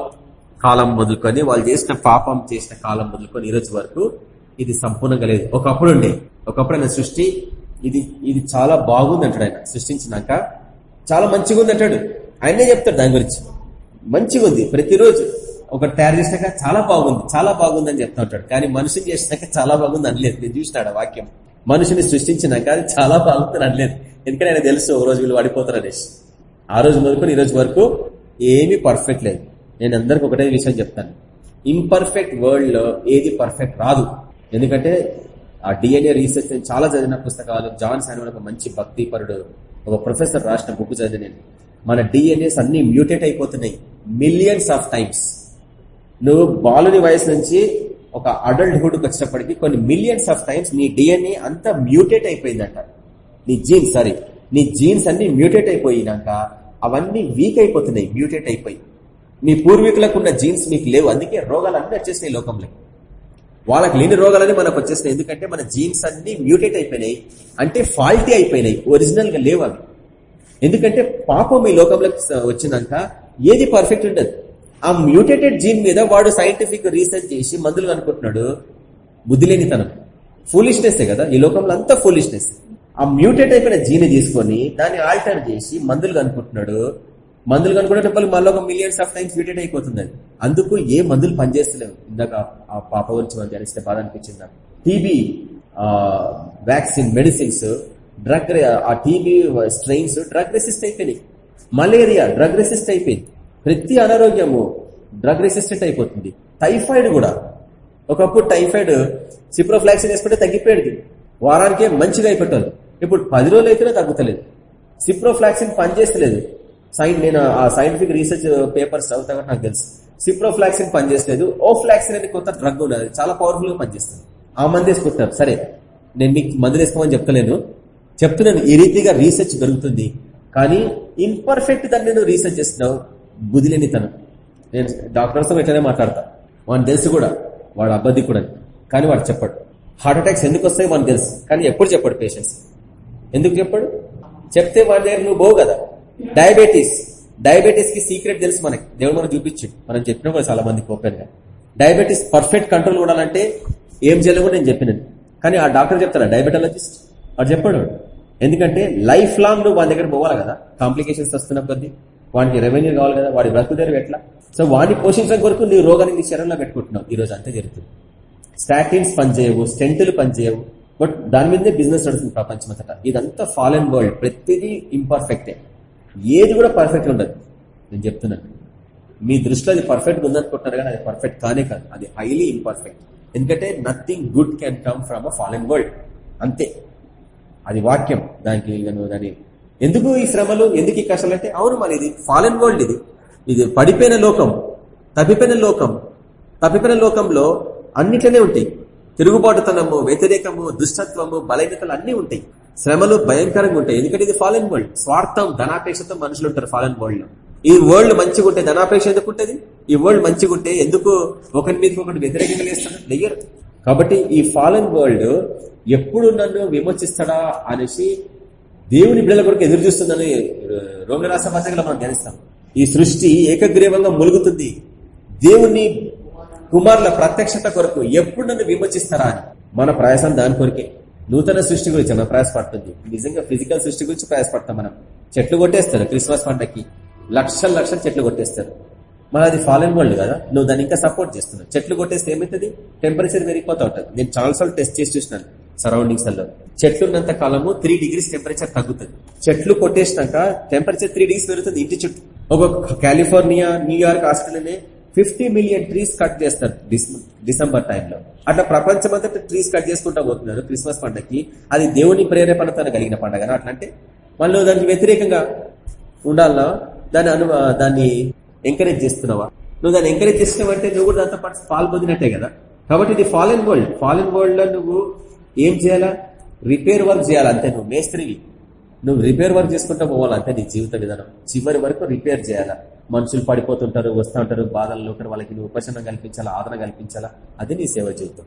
కాలం మొదలుకొని వాళ్ళు చేసిన పాపం చేసిన కాలం మొదలుకొని ఈరోజు వరకు ఇది సంపూర్ణంగా లేదు. ఒకప్పుడు ఉండే ఒకప్పుడు ఆయన సృష్టి ఇది ఇది చాలా బాగుంది అంటాడు ఆయన సృష్టించినాక. చాలా మంచిగా ఉంది అంటాడు. ఆయనే చెప్తాడు దాని గురించి. మంచిగా ఉంది. ప్రతిరోజు ఒకటి తయారు చేసినాక చాలా బాగుంది చాలా బాగుంది అని చెప్తా ఉంటాడు. కానీ మనిషిని చేసినాక చాలా బాగుంది అనలేదు. నేను చూసినాడు వాక్యం. మనిషిని సృష్టించినాక అది చాలా బాగుంది అనలేదు. ఎందుకంటే ఆయన తెలుసు ఒక రోజు వీళ్ళు పడిపోతారు అనేసి. ఆ రోజు మొదలుకొని ఈ రోజు వరకు ఏమీ పర్ఫెక్ట్ లేదు. నేను అందరికి ఒకటే విషయం చెప్తాను. ఇంపర్ఫెక్ట్ వరల్డ్లో ఏది పర్ఫెక్ట్ రాదు. ఎందుకంటే ఆ డిఎన్ఏ రీసెర్చ్ నేను చాలా చదివిన పుస్తకాలు జాన్ సాన్ ఒక మంచి భక్తిపరుడు ఒక ప్రొఫెసర్ రాసిన బుక్ చదివి నేను. మన డిఎన్ఏస్ అన్ని మ్యూటేట్ అయిపోతున్నాయి. మిలియన్స్ ఆఫ్ టైమ్స్ నువ్వు బాలుని వయసు నుంచి ఒక అడల్ట్ హుడ్ వచ్చేటప్పటికి కొన్ని మిలియన్స్ ఆఫ్ టైమ్స్ నీ డిఎన్ఏ అంతా మ్యూటేట్ అయిపోయిందంట. నీ జీన్స్ సారీ నీ జీన్స్ అన్ని మ్యూటేట్ అయిపోయినాక అవన్నీ వీక్ అయిపోతున్నాయి మ్యూటేట్ అయిపోయి. మీ పూర్వీకులకు ఉన్న జీన్స్ మీకు లేవు అందుకే రోగాలు అన్నీ వచ్చేసినాయి లోకంలో. వాళ్ళకి లేని రోగాలని మనకు వచ్చేసినాయి ఎందుకంటే మన జీన్స్ అన్ని మ్యూటేట్ అయిపోయినాయి అంటే ఫాల్టీ అయిపోయినాయి ఒరిజినల్గా లేవు అవి. ఎందుకంటే పాపం ఈ లోకంలోకి వచ్చినాక ఏది పర్ఫెక్ట్ ఉండదు. ఆ మ్యూటేటెడ్ జీన్ మీద వాడు సైంటిఫిక్ రీసెర్చ్ చేసి మందులు కనుక్కుంటున్నాడు. బుద్ధి లేనితనం ఫూలిష్నెస్ కదా? ఈ లోకంలో అంతా ఫూలిష్నెస్ ఆ మ్యూటేట్ అయిపోయిన జీన్ తీసుకొని దాన్ని ఆల్టర్ చేసి మందులు కనుక్కుంటున్నాడు. మందులు కనుకునేటప్పుడు మళ్ళీ ఒక మిలియన్స్ ఆఫ్ టైమ్స్ మ్యూటేట్ అయిపోతుంది. అందుకు ఏ మందులు పనిచేస్తలేవు. ఇందాక ఆ పాప గురించి మనం తెలిస్తే బాధ అనిపించింది నాకు. టీబీ వ్యాక్సిన్ మెడిసిన్స్ డ్రగ్ ఆ టీబీ స్ట్రెయిన్స్ డ్రగ్ రెసిస్ట్ అయిపోయినాయి. మలేరియా డ్రగ్ రెసిస్ట్ అయిపోయింది. ప్రతి అనారోగ్యము డ్రగ్ రెసిస్టెంట్ అయిపోతుంది. టైఫాయిడ్ కూడా. ఒకప్పుడు టైఫాయిడ్ సిప్రోఫ్లాక్సిన్ వేసుకుంటే తగ్గిపోయేది. వారానికే మంచిగా అయిపెట్టాలి ఇప్పుడు పది రోజులు అయితేనే తగ్గుతలేదు. సిప్రోఫ్లాక్సిన్ పనిచేస్తలేదు. సైన్ నేను ఆ సైంటిఫిక్ రీసెర్చ్ పేపర్స్ చదువుతా నాకు తెలుసు. సిప్రోఫ్లాక్సిన్ పనిచేస్తలేదు. ఓఫ్లాక్సిన్ అనే కొత్త డ్రగ్ ఉన్నది చాలా పవర్ఫుల్గా పనిచేస్తుంది. ఆ మంది వేసుకుంటున్నారు. సరే నేను మీకు మందులు వేసుకోమని చెప్తలేను. చెప్తున్నాను ఈ రీతిగా రీసెర్చ్ జరుగుతుంది. కానీ ఇన్పర్ఫెక్ట్ దాన్ని నేను రీసెర్చ్ చేస్తున్నావు. బుదిలేనితనం నేను డాక్టర్స్ ఎట్లనే మాట్లాడతా. వాడిని తెలుసు కూడా వాడు అబద్ధి కూడా కానీ వాడు చెప్పాడు. హార్ట్ అటాక్స్ ఎందుకు వస్తాయి వాడిని తెలుసు. కానీ ఎప్పుడు చెప్పాడు పేషెంట్స్. ఎందుకు చెప్పాడు? చెప్తే వాడి దగ్గర నువ్వు పోవు కదా. డయాబెటీస్. డయాబెటీస్కి సీక్రెట్ తెలుసు మనకి. దేవుడు మనకు చూపించు మనం చెప్పిన కూడా చాలా మందికి ఓపెన్గా డయాబెటీస్ పర్ఫెక్ట్ కంట్రోల్ ఉండాలంటే ఏం చేయాలో నేను చెప్పినాను. కానీ ఆ డాక్టర్ చెప్తారా డయాబెటాలజిస్ట్? వాడు చెప్పాడు. ఎందుకంటే లైఫ్ లాంగ్ నువ్వు వాళ్ళ దగ్గర పోవాలి కదా? కాంప్లికేషన్స్ వస్తున్న కొద్దీ. వాడికి రెవెన్యూ కావాలి కదా వాడి బ్రతుకుదేరు ఎట్లా? సో వాడిని పోషించడం కొరకు నీ రోగాన్ని నీ శరీరంలో పెట్టుకుంటున్నావు. ఈ రోజు అంతే జరుగుతుంది. స్టాటిన్స్ పనిచేయవు స్టెంటులు పనిచేయవు బట్ దాని మీదే బిజినెస్ నడుస్తుంది ప్రపంచం అంతటా. ఇదంతా ఫాలెన్ వరల్డ్ ప్రతిదీ ఇంపర్ఫెక్టే ఏది కూడా పర్ఫెక్ట్ ఉండదు. నేను చెప్తున్నాను మీ దృష్టిలో అది పర్ఫెక్ట్ ఉందనుకుంటున్నారు కానీ అది పర్ఫెక్ట్ కానే కాదు. అది హైలీ ఇంపర్ఫెక్ట్ ఎందుకంటే nothing good can come from a fallen world అంతే. అది వాక్యం. దానికి ఇక ఎందుకు ఈ శ్రమలు? ఎందుకు ఈ కష్టాలు అంటే అవును మరి ఇది ఫాలెన్ వరల్డ్ ఇది. ఇది పడిపోయిన లోకం తప్పిపోయిన లోకం. తప్పిపోయిన లోకంలో అన్నిట్లనే ఉంటాయి. తిరుగుబాటుతనము వ్యతిరేకము దుష్టత్వము బలహీనతలు అన్నీ ఉంటాయి. శ్రమలు భయంకరంగా ఉంటాయి. ఎందుకంటే ఇది ఫాలెన్ వరల్డ్ స్వార్థం ధనాపేక్షతో మనుషులు ఉంటారు ఫాలెన్ వరల్డ్లో. ఈ వరల్డ్ మంచిగా ఉంటే ధనాపేక్ష ఎందుకు ఉంటుంది? ఈ వరల్డ్ మంచిగా ఉంటే ఎందుకు ఒకరి మీద ఒకటి వ్యతిరేకంగా లేస్తాడు లేయరు. కాబట్టి ఈ ఫాలెన్ వరల్డ్ ఎప్పుడు నన్ను విమోచిస్తాడా అనేసి దేవుని బిడ్డల కొరకు ఎదురు చూస్తుందని రోమిల రాష్ట్ర పత్రికలో మనం ధ్యానిస్తాం. ఈ సృష్టి ఏకగ్రీవంగా ములుగుతుంది. దేవుని కుమారుల ప్రత్యక్షత కొరకు ఎప్పుడు నన్ను విమర్శిస్తారా అని? మన ప్రయాసం దాని కొరికే. నూతన సృష్టి గురించి మనం ప్రయాసపడుతుంది. నిజంగా ఫిజికల్ సృష్టి గురించి ప్రయాసపడతాం మనం. చెట్లు కొట్టేస్తారు క్రిస్మస్ పండగకి లక్షల లక్షల చెట్లు కొట్టేస్తారు. మరి అది ఫాలెన్ వరల్డ్ కదా. నువ్వు దాన్ని ఇంకా సపోర్ట్ చేస్తున్నావు. చెట్లు కొట్టేస్తే ఏమవుతుంది? టెంపరేచర్ పెరిగిపోతా ఉంటుంది. నేను చాలాసార్లు టెస్ట్ చేసి చూసినాను. సరౌండింగ్స్లో చెట్లు ఉన్నంత కాలము త్రీ డిగ్రీస్ టెంపరేచర్ తగ్గుతుంది. చెట్లు కొట్టేసినాక టెంపరేచర్ త్రీ డిగ్రీస్ పెరుగుతుంది ఇంటి చుట్టూ. ఒక కాలిఫోర్నియా న్యూయార్క్ ఆస్ట్రేలియానే ఫిఫ్టీ మిలియన్ ట్రీస్ కట్ చేస్తారు డిసెంబర్ టైంలో. అట్లా ప్రపంచమంతా ట్రీస్ కట్ చేసుకుంటా పోతున్నారు క్రిస్మస్ పండగకి అది దేవుని ప్రేరేపణతో కలిగిన పండగ అట్లా అంటే మళ్ళీ దానికి వ్యతిరేకంగా ఉండాలా దాన్ని అను దాన్ని ఎంకరేజ్ చేస్తున్నావా? నువ్వు దాన్ని ఎంకరేజ్ చేసినావంటే నువ్వు కూడా దాంతో పాటు పాల్పొందినట్టే కదా. కాబట్టి ఇది ఫాలిన్ వరల్డ్ ఫాలిన్ వరల్డ్లో నువ్వు ఏం చేయాలా? రిపేర్ వర్క్ చేయాలి? అంతే నువ్వు మేస్త్రివి. నువ్వు రిపేర్ వర్క్ చేసుకుంటా పోవాలి? అంతే నీ జీవిత విధానం. చివరి వరకు రిపేర్ చేయాలా? మనుషులు పడిపోతుంటారు వస్తూ ఉంటారు బాధల్లో ఉంటారు వాళ్ళకి నువ్వు ఉపశమనం కల్పించాలా? ఆదరణ కల్పించాలా? అది నీ సేవ జీవితం.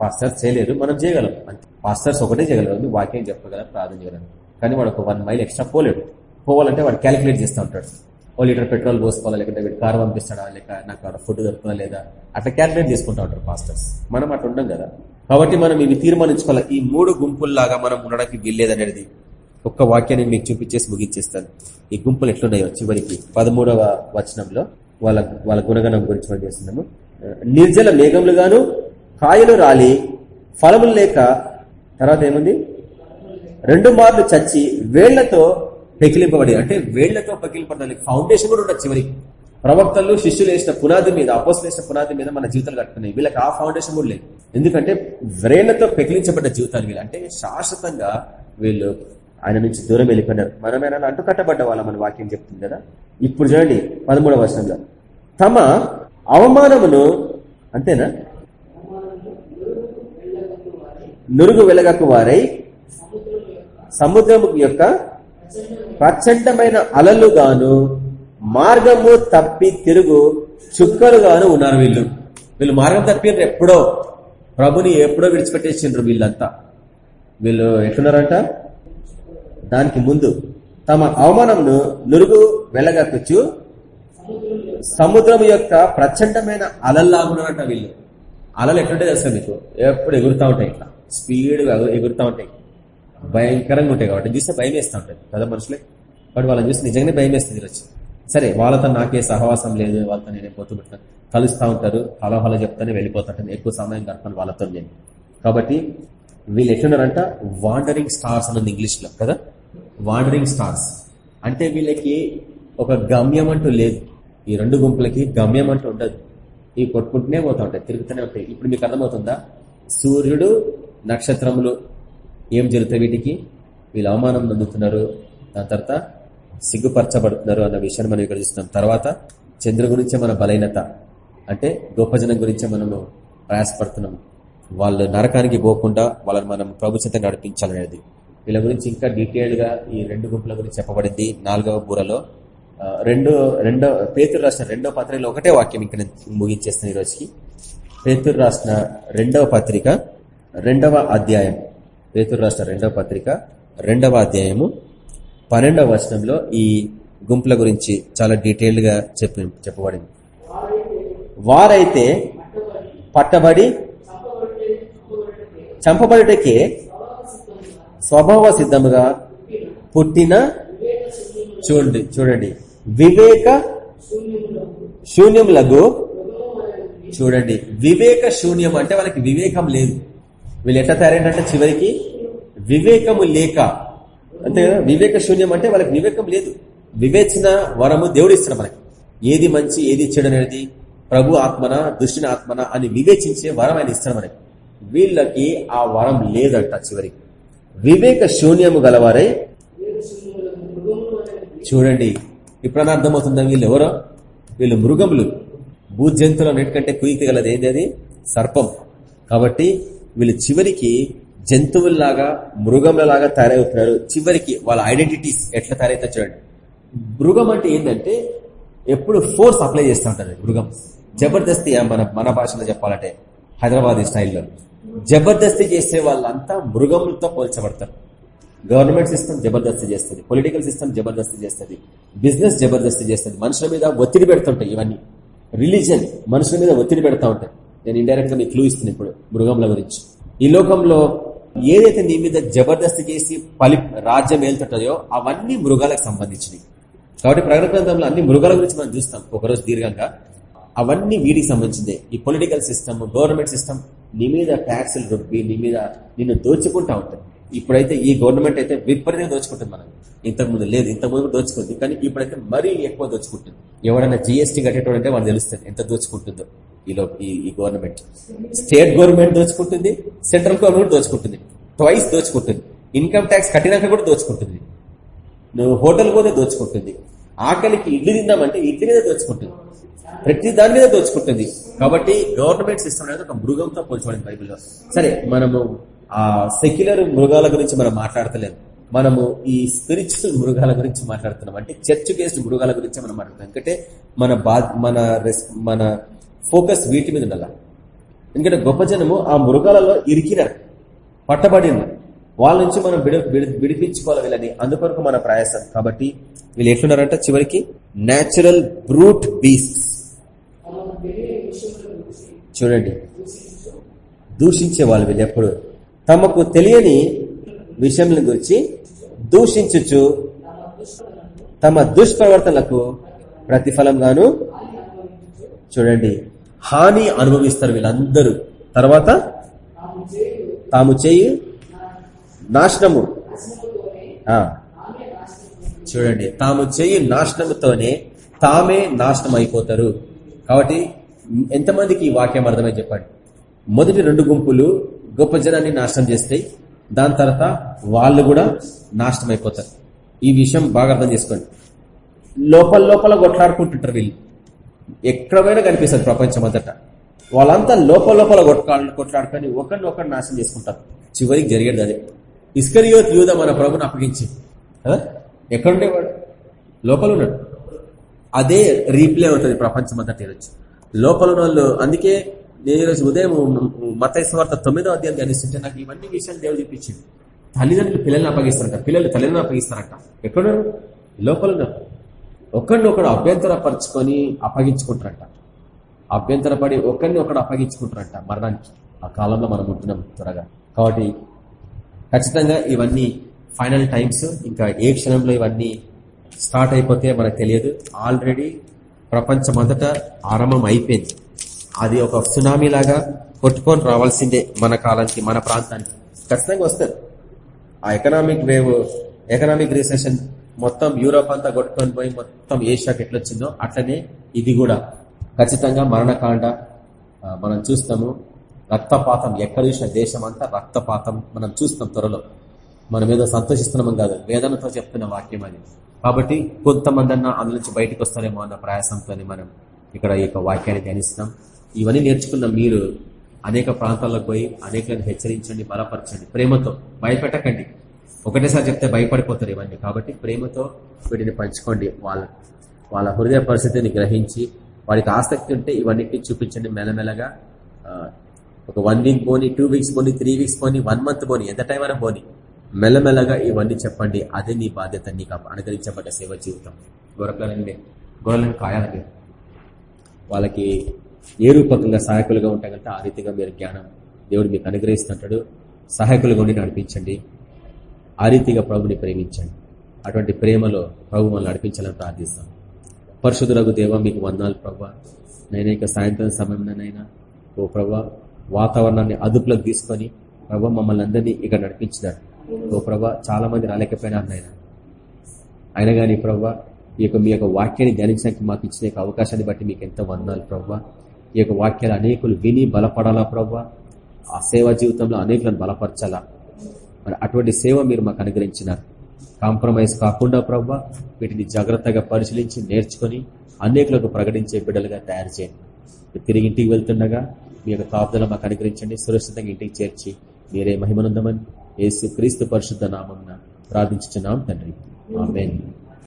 పాస్టర్స్ చేయలేరు మనం చేయగలం. అంతే. పాస్టర్స్ ఒకటే చేయగలరు వాక్యం చెప్పగలం ప్రార్థన చేయగలం కానీ వాడు ఒక వన్ మైల్ ఎక్స్ట్రా పోలేడు. పోవాలంటే వాడు క్యాలిక్యులేట్ చేస్తూ ఉంటాడు. ఓ లీటర్ పెట్రోల్ పోసుకోవాలా? లేకుంటే వీడు కారు పంపిస్తాడా? లేక నాకు ఫుడ్ దొరుకుతుందా లేదా? అట్లా క్యాలిక్యులేట్ చేసుకుంటూ ఉంటారు పాస్టర్స్ మనం అట్లా ఉండం కదా? కాబట్టి మనం ఇవి తీర్మానించుకోవాలి. ఈ మూడు గుంపుల్లాగా మనం ఉండడానికి వీల్లేదనేది ఒక్క వాక్యాన్ని మీకు చూపించేసి ముగించేస్తాను. ఈ గుంపులు ఎట్లున్నాయో చివరికి పదమూడవ వచనంలో వాళ్ళ వాళ్ళ గుణగణం గురించి మనం చేస్తున్నాము. నిర్జల మేఘములుగాను కాయలు రాలి ఫలములు లేక తర్వాత ఏముంది? రెండు మార్లు చచ్చి వేళ్ళతో పెకిలింపబడి అంటే వేళ్ళతో పగిలిపడడానికి ఫౌండేషన్ కూడా ఉండదు చివరికి. ప్రవక్తలు శిష్యులు వేసిన పునాది మీద అపోసులు వేసిన పునాది మీద మన జీవితాలు కట్టుకున్నాయి వీళ్ళకి ఆ ఫౌండేషన్ కూడా లేదు. ఎందుకంటే వ్రేణతో పెకిలించబడ్డ జీవితాలు వీళ్ళు. అంటే శాశ్వతంగా వీళ్ళు ఆయన నుంచి దూరం వెళ్ళిపోయినారు. మనమేనా అంటూ కట్టబడ్డ వాళ్ళ మన వాక్యం చెప్తుంది కదా? ఇప్పుడు చూడండి పదమూడవ వర్షంలో తమ అవమానమును అంతేనా? నురుగు వెలగకు వారై సముద్రము యొక్క ప్రచండమైన అలలుగాను మార్గము తప్పి తిరుగు చుక్కలుగాను ఉన్నారు వీళ్ళు. వీళ్ళు మార్గం తప్పినారు ఎప్పుడో ప్రభుని ఎప్పుడో విడిచిపెట్టేసిండ్రు వీళ్ళంతా. వీళ్ళు ఎట్లున్నారంట? దానికి ముందు తమ అవమానంను నురుగు వెళ్ళగక్కుచు సముద్రం యొక్క ప్రచండమైన అలల్లాగున్నారంట వీళ్ళు. అలలు ఎట్లుంటే తెలుసా మీకు? ఎప్పుడు ఎగురుతూ ఉంటాయి ఇట్లా. స్పీడ్గా ఎగురుతూ ఉంటాయి. భయంకరంగా ఉంటాయి కాబట్టి చూస్తే భయం వేస్తూ ఉంటాయి. కదా మనుషులే? బట్ వాళ్ళని చూస్తే నిజంగానే భయం వేస్తుంది వచ్చి సరే వాళ్ళతో నాకే సహవాసం లేదు వాళ్ళతో నేను పోతుంటాను కలుస్తూ ఉంటారు హలో హలో చెప్తానే వెళ్ళిపోతుంటాను ఎక్కువ సమయం గడపను వాళ్ళతో నేను. కాబట్టి వీళ్ళు ఎట్లున్నారంట? వాండరింగ్ స్టార్స్ అన్నది ఇంగ్లీష్లో కదా? వాండరింగ్ స్టార్స్ అంటే వీళ్ళకి ఒక గమ్యం అంటూ లేదు. ఈ రెండు గుంపులకి గమ్యం అంటూ ఉండదు. ఈ కొట్టుకుంటూనే పోతా ఉంటాయి తిరుగుతూనే ఉంటాయి. ఇప్పుడు మీకు అర్థమవుతుందా? సూర్యుడు నక్షత్రములు ఏం జరుగుతాయి వీటికి? వీళ్ళు అవమానం పొందుతున్నారు దాని తర్వాత సిగ్గుపరచబడుతున్నారు అన్న విషయాన్ని మనం ఇక్కడ చూస్తున్నాం. తర్వాత చంద్రు గురించే మన బలహీనత. అంటే గోపజనం గురించే మనము ప్రయాసపడుతున్నాం. వాళ్ళు నరకానికి పోకుండా వాళ్ళని మనం ప్రభుత్వం నడిపించాలనేది. వీళ్ళ గురించి ఇంకా డీటెయిల్డ్గా ఈ రెండు గుంపుల గురించి చెప్పబడింది. నాలుగవ బూరలో రెండో రెండో పేతురు రాసిన రెండో పత్రికలో ఒకటే వాక్యం ఇక్కడ ముగించేస్తాను ఈరోజుకి. పేతురు రాసిన రెండవ పత్రిక రెండవ అధ్యాయం. పేతురు రాష్ట్ర రెండవ పత్రిక రెండవ అధ్యాయము పన్నెండవ వచనంలో ఈ గుంపుల గురించి చాలా డీటెయిల్డ్గా చెప్పి చెప్పబడింది. వారైతే పట్టబడి చంపబడుటకే స్వభావ సిద్ధముగా పుట్టిన చూడండి చూడండి. వివేక శూన్యములకు చూడండి. వివేక శూన్యం అంటే వాళ్ళకి వివేకం లేదు. వీళ్ళు ఎట్లా తయారైందంటే చివరికి వివేకము లేక అంతే కదా? వివేక శూన్యం అంటే వాళ్ళకి వివేకం లేదు. వివేచన వరము దేవుడు ఇస్తాడు మనకి. ఏది మంచి ఏది చెడు అనేది ప్రభు ఆత్మన దుష్టిన ఆత్మన అని వివేచించే వరం ఆయన ఇస్తాడు మనకి. వీళ్ళకి ఆ వరం లేదంట చివరికి. వివేక శూన్యము గలవారై? చూడండి. ఇప్పుడన్నా అర్థమవుతుందా వీళ్ళు ఎవరో? వీళ్ళు మృగములు. భూజంతువులు అన్నిటికంటే కుయితే గలది ఏంటి అది? సర్పం. కాబట్టి వీళ్ళు చివరికి జంతువుల్లాగా మృగంలాగా తయారవుతున్నారు. చివరికి వాళ్ళ ఐడెంటిటీస్ ఎట్లా తయారైతే చూడండి. మృగం అంటే ఏంటంటే ఎప్పుడు ఫోర్స్ అప్లై చేస్తూ ఉంటారు మృగం. జబర్దస్తి మన మన భాషలో చెప్పాలంటే హైదరాబాద్ స్టైల్లో. జబర్దస్తి చేసే వాళ్ళంతా మృగములతో పోల్చబడతారు. గవర్నమెంట్ సిస్టమ్ జబర్దస్తి చేస్తుంది. పొలిటికల్ సిస్టమ్ జబర్దస్తి చేస్తుంది. బిజినెస్ జబర్దస్తి చేస్తుంది. మనుషుల మీద ఒత్తిడి పెడుతుంటాయి ఇవన్నీ. రిలీజన్ మనుషుల మీద ఒత్తిడి పెడతా ఉంటాయి. నేను ఇండైరెక్ట్గా మీకు క్లూ ఇస్తున్నాను ఇప్పుడు మృగంల గురించి. ఈ లోకంలో ఏదైతే నీ మీద జబర్దస్తి చేసి పలి రాజ్యం ఏళ్తుంటాయో అవన్నీ మృగాలకు సంబంధించినవి. కాబట్టి ప్రకటన గ్రంథంలో అన్ని మృగాల గురించి మనం చూస్తాం. ఒకరోజు దీర్ఘంగా అవన్నీ వీడికి సంబంధించిందే. ఈ పొలిటికల్ సిస్టమ్ గవర్నమెంట్ సిస్టమ్ నీ మీద ట్యాక్సులు రొప్పి నీ మీద నిన్ను దోచుకుంటా ఉంటుంది ఇప్పుడైతే ఈ గవర్నమెంట్ అయితే విపరీతంగా దోచుకుంటుంది మనం ఇంతకుముందు లేదు ఇంతకుముందు దోచుకుంది. కానీ ఇప్పుడైతే మరీ ఎక్కువ దోచుకుంటుంది. ఎవరైనా జిఎస్టీ కట్టేటోడంటే వాళ్ళు తెలుస్తుంది ఎంత దోచుకుంటుందో. ఈలో ఈ గవర్నమెంట్ స్టేట్ గవర్నమెంట్ దోచుకుంటుంది సెంట్రల్ గవర్నమెంట్ దోచుకుంటుంది. ట్వైస్ దోచుకుంటుంది. ఇన్కమ్ ట్యాక్స్ కట్టినాక కూడా దోచుకుంటుంది. నువ్వు హోటల్ పోతే దోచుకుంటుంది. ఆకలికి ఇడ్లీ తిందామంటే ఇడ్లీ మీద దోచుకుంటుంది. ప్రతి దాని మీద దోచుకుంటుంది. కాబట్టి గవర్నమెంట్ సిస్టమ్ అనేది ఒక మృగంతో పోల్చబడింది బైబిల్లో. సరే మనము ఆ సెక్యులర్ మృగాల గురించి మనం మాట్లాడతలేదు మనము ఈ స్పిరిచువల్ మృగాల గురించి మాట్లాడుతున్నాం. అంటే చర్చ్ బేస్డ్ మృగాల గురించి మనం మాట్లాడుతున్నాం. ఎందుకంటే మన బా మన మన ఫోకస్ వీటి మీద ఉండాల? ఎందుకంటే గొప్ప జనము ఆ మృగాలలో ఇరికినారు. పట్టబడిన వాళ్ళ నుంచి మనం విడిపించుకోవాలి వీళ్ళని. అందుకొరకు మన ప్రయాసం. కాబట్టి వీళ్ళు ఎట్లున్నారంట చివరికి న్యాచురల్ బ్రూట్ బీస్ట్ చూడండి. దూషించే వాళ్ళు వీళ్ళు ఎప్పుడు? తమకు తెలియని విషయముల గురించి దూషించుచు తమ దుష్ప్రవర్తనలకు ప్రతిఫలంగాను చూడండి. హాని అనుభవిస్తారు వీళ్ళందరూ. తర్వాత? తాము చేయి నాశనము. చూడండి తాము చేయి నాశనముతోనే తామే నాశనం అయిపోతారు కాబట్టి ఎంతమందికి ఈ వాక్యం అర్థమై చెప్పండి? మొదటి రెండు గుంపులు గొప్ప జనాన్ని నాశనం చేస్తాయి దాని తర్వాత వాళ్ళు కూడా నాశనం అయిపోతారు ఈ విషయం బాగా అర్థం చేసుకోండి. లోపల లోపల కొట్లాడుకుంటుంటారు వీళ్ళు. ఎక్కడైనా కనిపిస్తుంది ప్రపంచం అంతటా వాళ్ళంతా లోపల లోపల కొట్లాడుకొని ఒకరిని ఒకరు నాశనం చేసుకుంటారు. చివరికి జరిగేది అదే. ఇస్కరియోత్ యూద మన ప్రభుని అప్పగించి ఎక్కడుండేవాడు? లోపల ఉన్నాడు. అదే రీప్లే అవుతుంది ప్రపంచం అంతా తీరొచ్చు లోపల ఉన్న వాళ్ళు అందుకే నేను ఈరోజు ఉదయం మతైస్వార్త తొమ్మిదో అధ్యాయం ధ్యానిస్తుంటే నాకు ఇవన్నీ విషయాలు దేవుడు చూపించింది తల్లిదండ్రులు పిల్లల్ని అప్పగిస్తారంట. పిల్లలు తల్లిదండ్రులు అప్పగిస్తారంట. ఎక్కడున్నారు? లోపల ఉన్నారు. ఒకరిని ఒకడు అభ్యంతరపరుచుకొని అప్పగించుకుంటారంట అభ్యంతరపడి ఒకరిని ఒకడు అప్పగించుకుంటారంట మరణానికి. ఆ కాలంలో మనం ఉంటున్నాం త్వరగా. కాబట్టి ఖచ్చితంగా ఇవన్నీ ఫైనల్ టైమ్స్. ఇంకా ఏ క్షణంలో ఇవన్నీ స్టార్ట్ అయిపోతే మనకు తెలియదు. ఆల్రెడీ ప్రపంచమంతటా ఆరంభం అయిపోయింది. అది ఒక సునామీ లాగా కొట్టుకొని రావాల్సిందే మన కాలానికి మన ప్రాంతానికి. ఖచ్చితంగా వస్తారు ఆ ఎకనామిక్ వేవ్ ఎకనామిక్ రిసెషన్ మొత్తం యూరోప్ అంతా కొట్టుకొని పోయి మొత్తం ఏషియాకి ఎట్లొచ్చిందో అట్లనే ఇది కూడా. ఖచ్చితంగా మరణకాండ మనం చూస్తాము. రక్తపాతం ఎక్కడ చూసిన దేశం అంతా రక్తపాతం మనం చూస్తాం త్వరలో. మనం ఏదో సంతోషిస్తున్నాం కాదు వేదనతో చెప్తున్న వాక్యం అది. కాబట్టి కొంతమంది అన్న అందులో నుంచి బయటకు వస్తారేమో అన్న ప్రయాసంతో మనం ఇక్కడ ఈ యొక్క వాక్యాన్ని ధ్యానిస్తాం. ఇవన్నీ నేర్చుకున్న మీరు అనేక ప్రాంతాలకు పోయి అనేకలను హెచ్చరించండి బలపరచండి. ప్రేమతో భయపెట్టకండి. ఒకటేసారి చెప్తే భయపడిపోతారు ఇవన్నీ. కాబట్టి ప్రేమతో వీటిని పంచుకోండి వాళ్ళ వాళ్ళ హృదయ పరిస్థితిని గ్రహించి వాడికి ఆసక్తి ఉంటే ఇవన్నిటిని చూపించండి మెల్లమెల్లగా. ఒక వన్ వీక్ పోని టూ వీక్స్ పోని త్రీ వీక్స్ పోని వన్ మంత్ పోని ఎంత టైం అయినా పోని మెల్లమెల్లగా ఇవన్నీ చెప్పండి. అదే నీ బాధ్యత నీకు అనుగ్రహించబడ్డ సేవ జీవితం. గొర్రెలని గొర్రెలను కాయాలి వాళ్ళకి ఏ రూపకంగా సహాయకులుగా ఉంటాయంటే ఆ రీతిగా మీరు జ్ఞానం దేవుడు మీకు అనుగ్రహిస్తుంటాడు. సహాయకులుగా ఉండి నడిపించండి. ఆ రీతిగా ప్రభుని ప్రేమించండి. అటువంటి ప్రేమలో ప్రభు మనల్ని నడిపించాలని ప్రార్థిస్తాం. పరిశుద్ధులకు దేవ మీకు వందాలు ప్రభావ నేను ఇక సాయంత్రం సమయంలోనైనా ఓ ప్రభా వాతావరణాన్ని అదుపులోకి తీసుకొని ప్రభ మమ్మల్ని అందరినీ ఇక్కడ నడిపించినారు. ఓ ప్రభా చాలా మంది రాలేకపోయినారు నాయన. అయినా కానీ ప్రభా ఈ యొక్క మీ యొక్క వాక్యాన్ని ధ్యానించడానికి మాకు ఇచ్చిన అవకాశాన్ని బట్టి మీకు ఎంతో వందాలు ప్రభా. ఈ యొక్క వాక్యాలు అనేకులు విని బలపడాలా ప్రభ? ఆ సేవా జీవితంలో అనేకులను బలపరచాలా? మరి అటువంటి సేవ మీరు మాకు అనుగ్రహించినారు. కాంప్రమైజ్ కాకుండా ప్రవ్వ వీటిని జాగ్రత్తగా పరిశీలించి నేర్చుకుని అనేకులకు ప్రకటించే బిడ్డలుగా తయారు చేయండి. తిరిగి ఇంటికి వెళ్తుండగా మీ యొక్క కాపుదల మాకు అనుగ్రహించండి. సురక్షితంగా ఇంటికి చేర్చి మీరే మహిమనుందమని ఏసు క్రీస్తు పరిశుద్ధ నామం ప్రార్థించున్నాం తండ్రి. ఆమె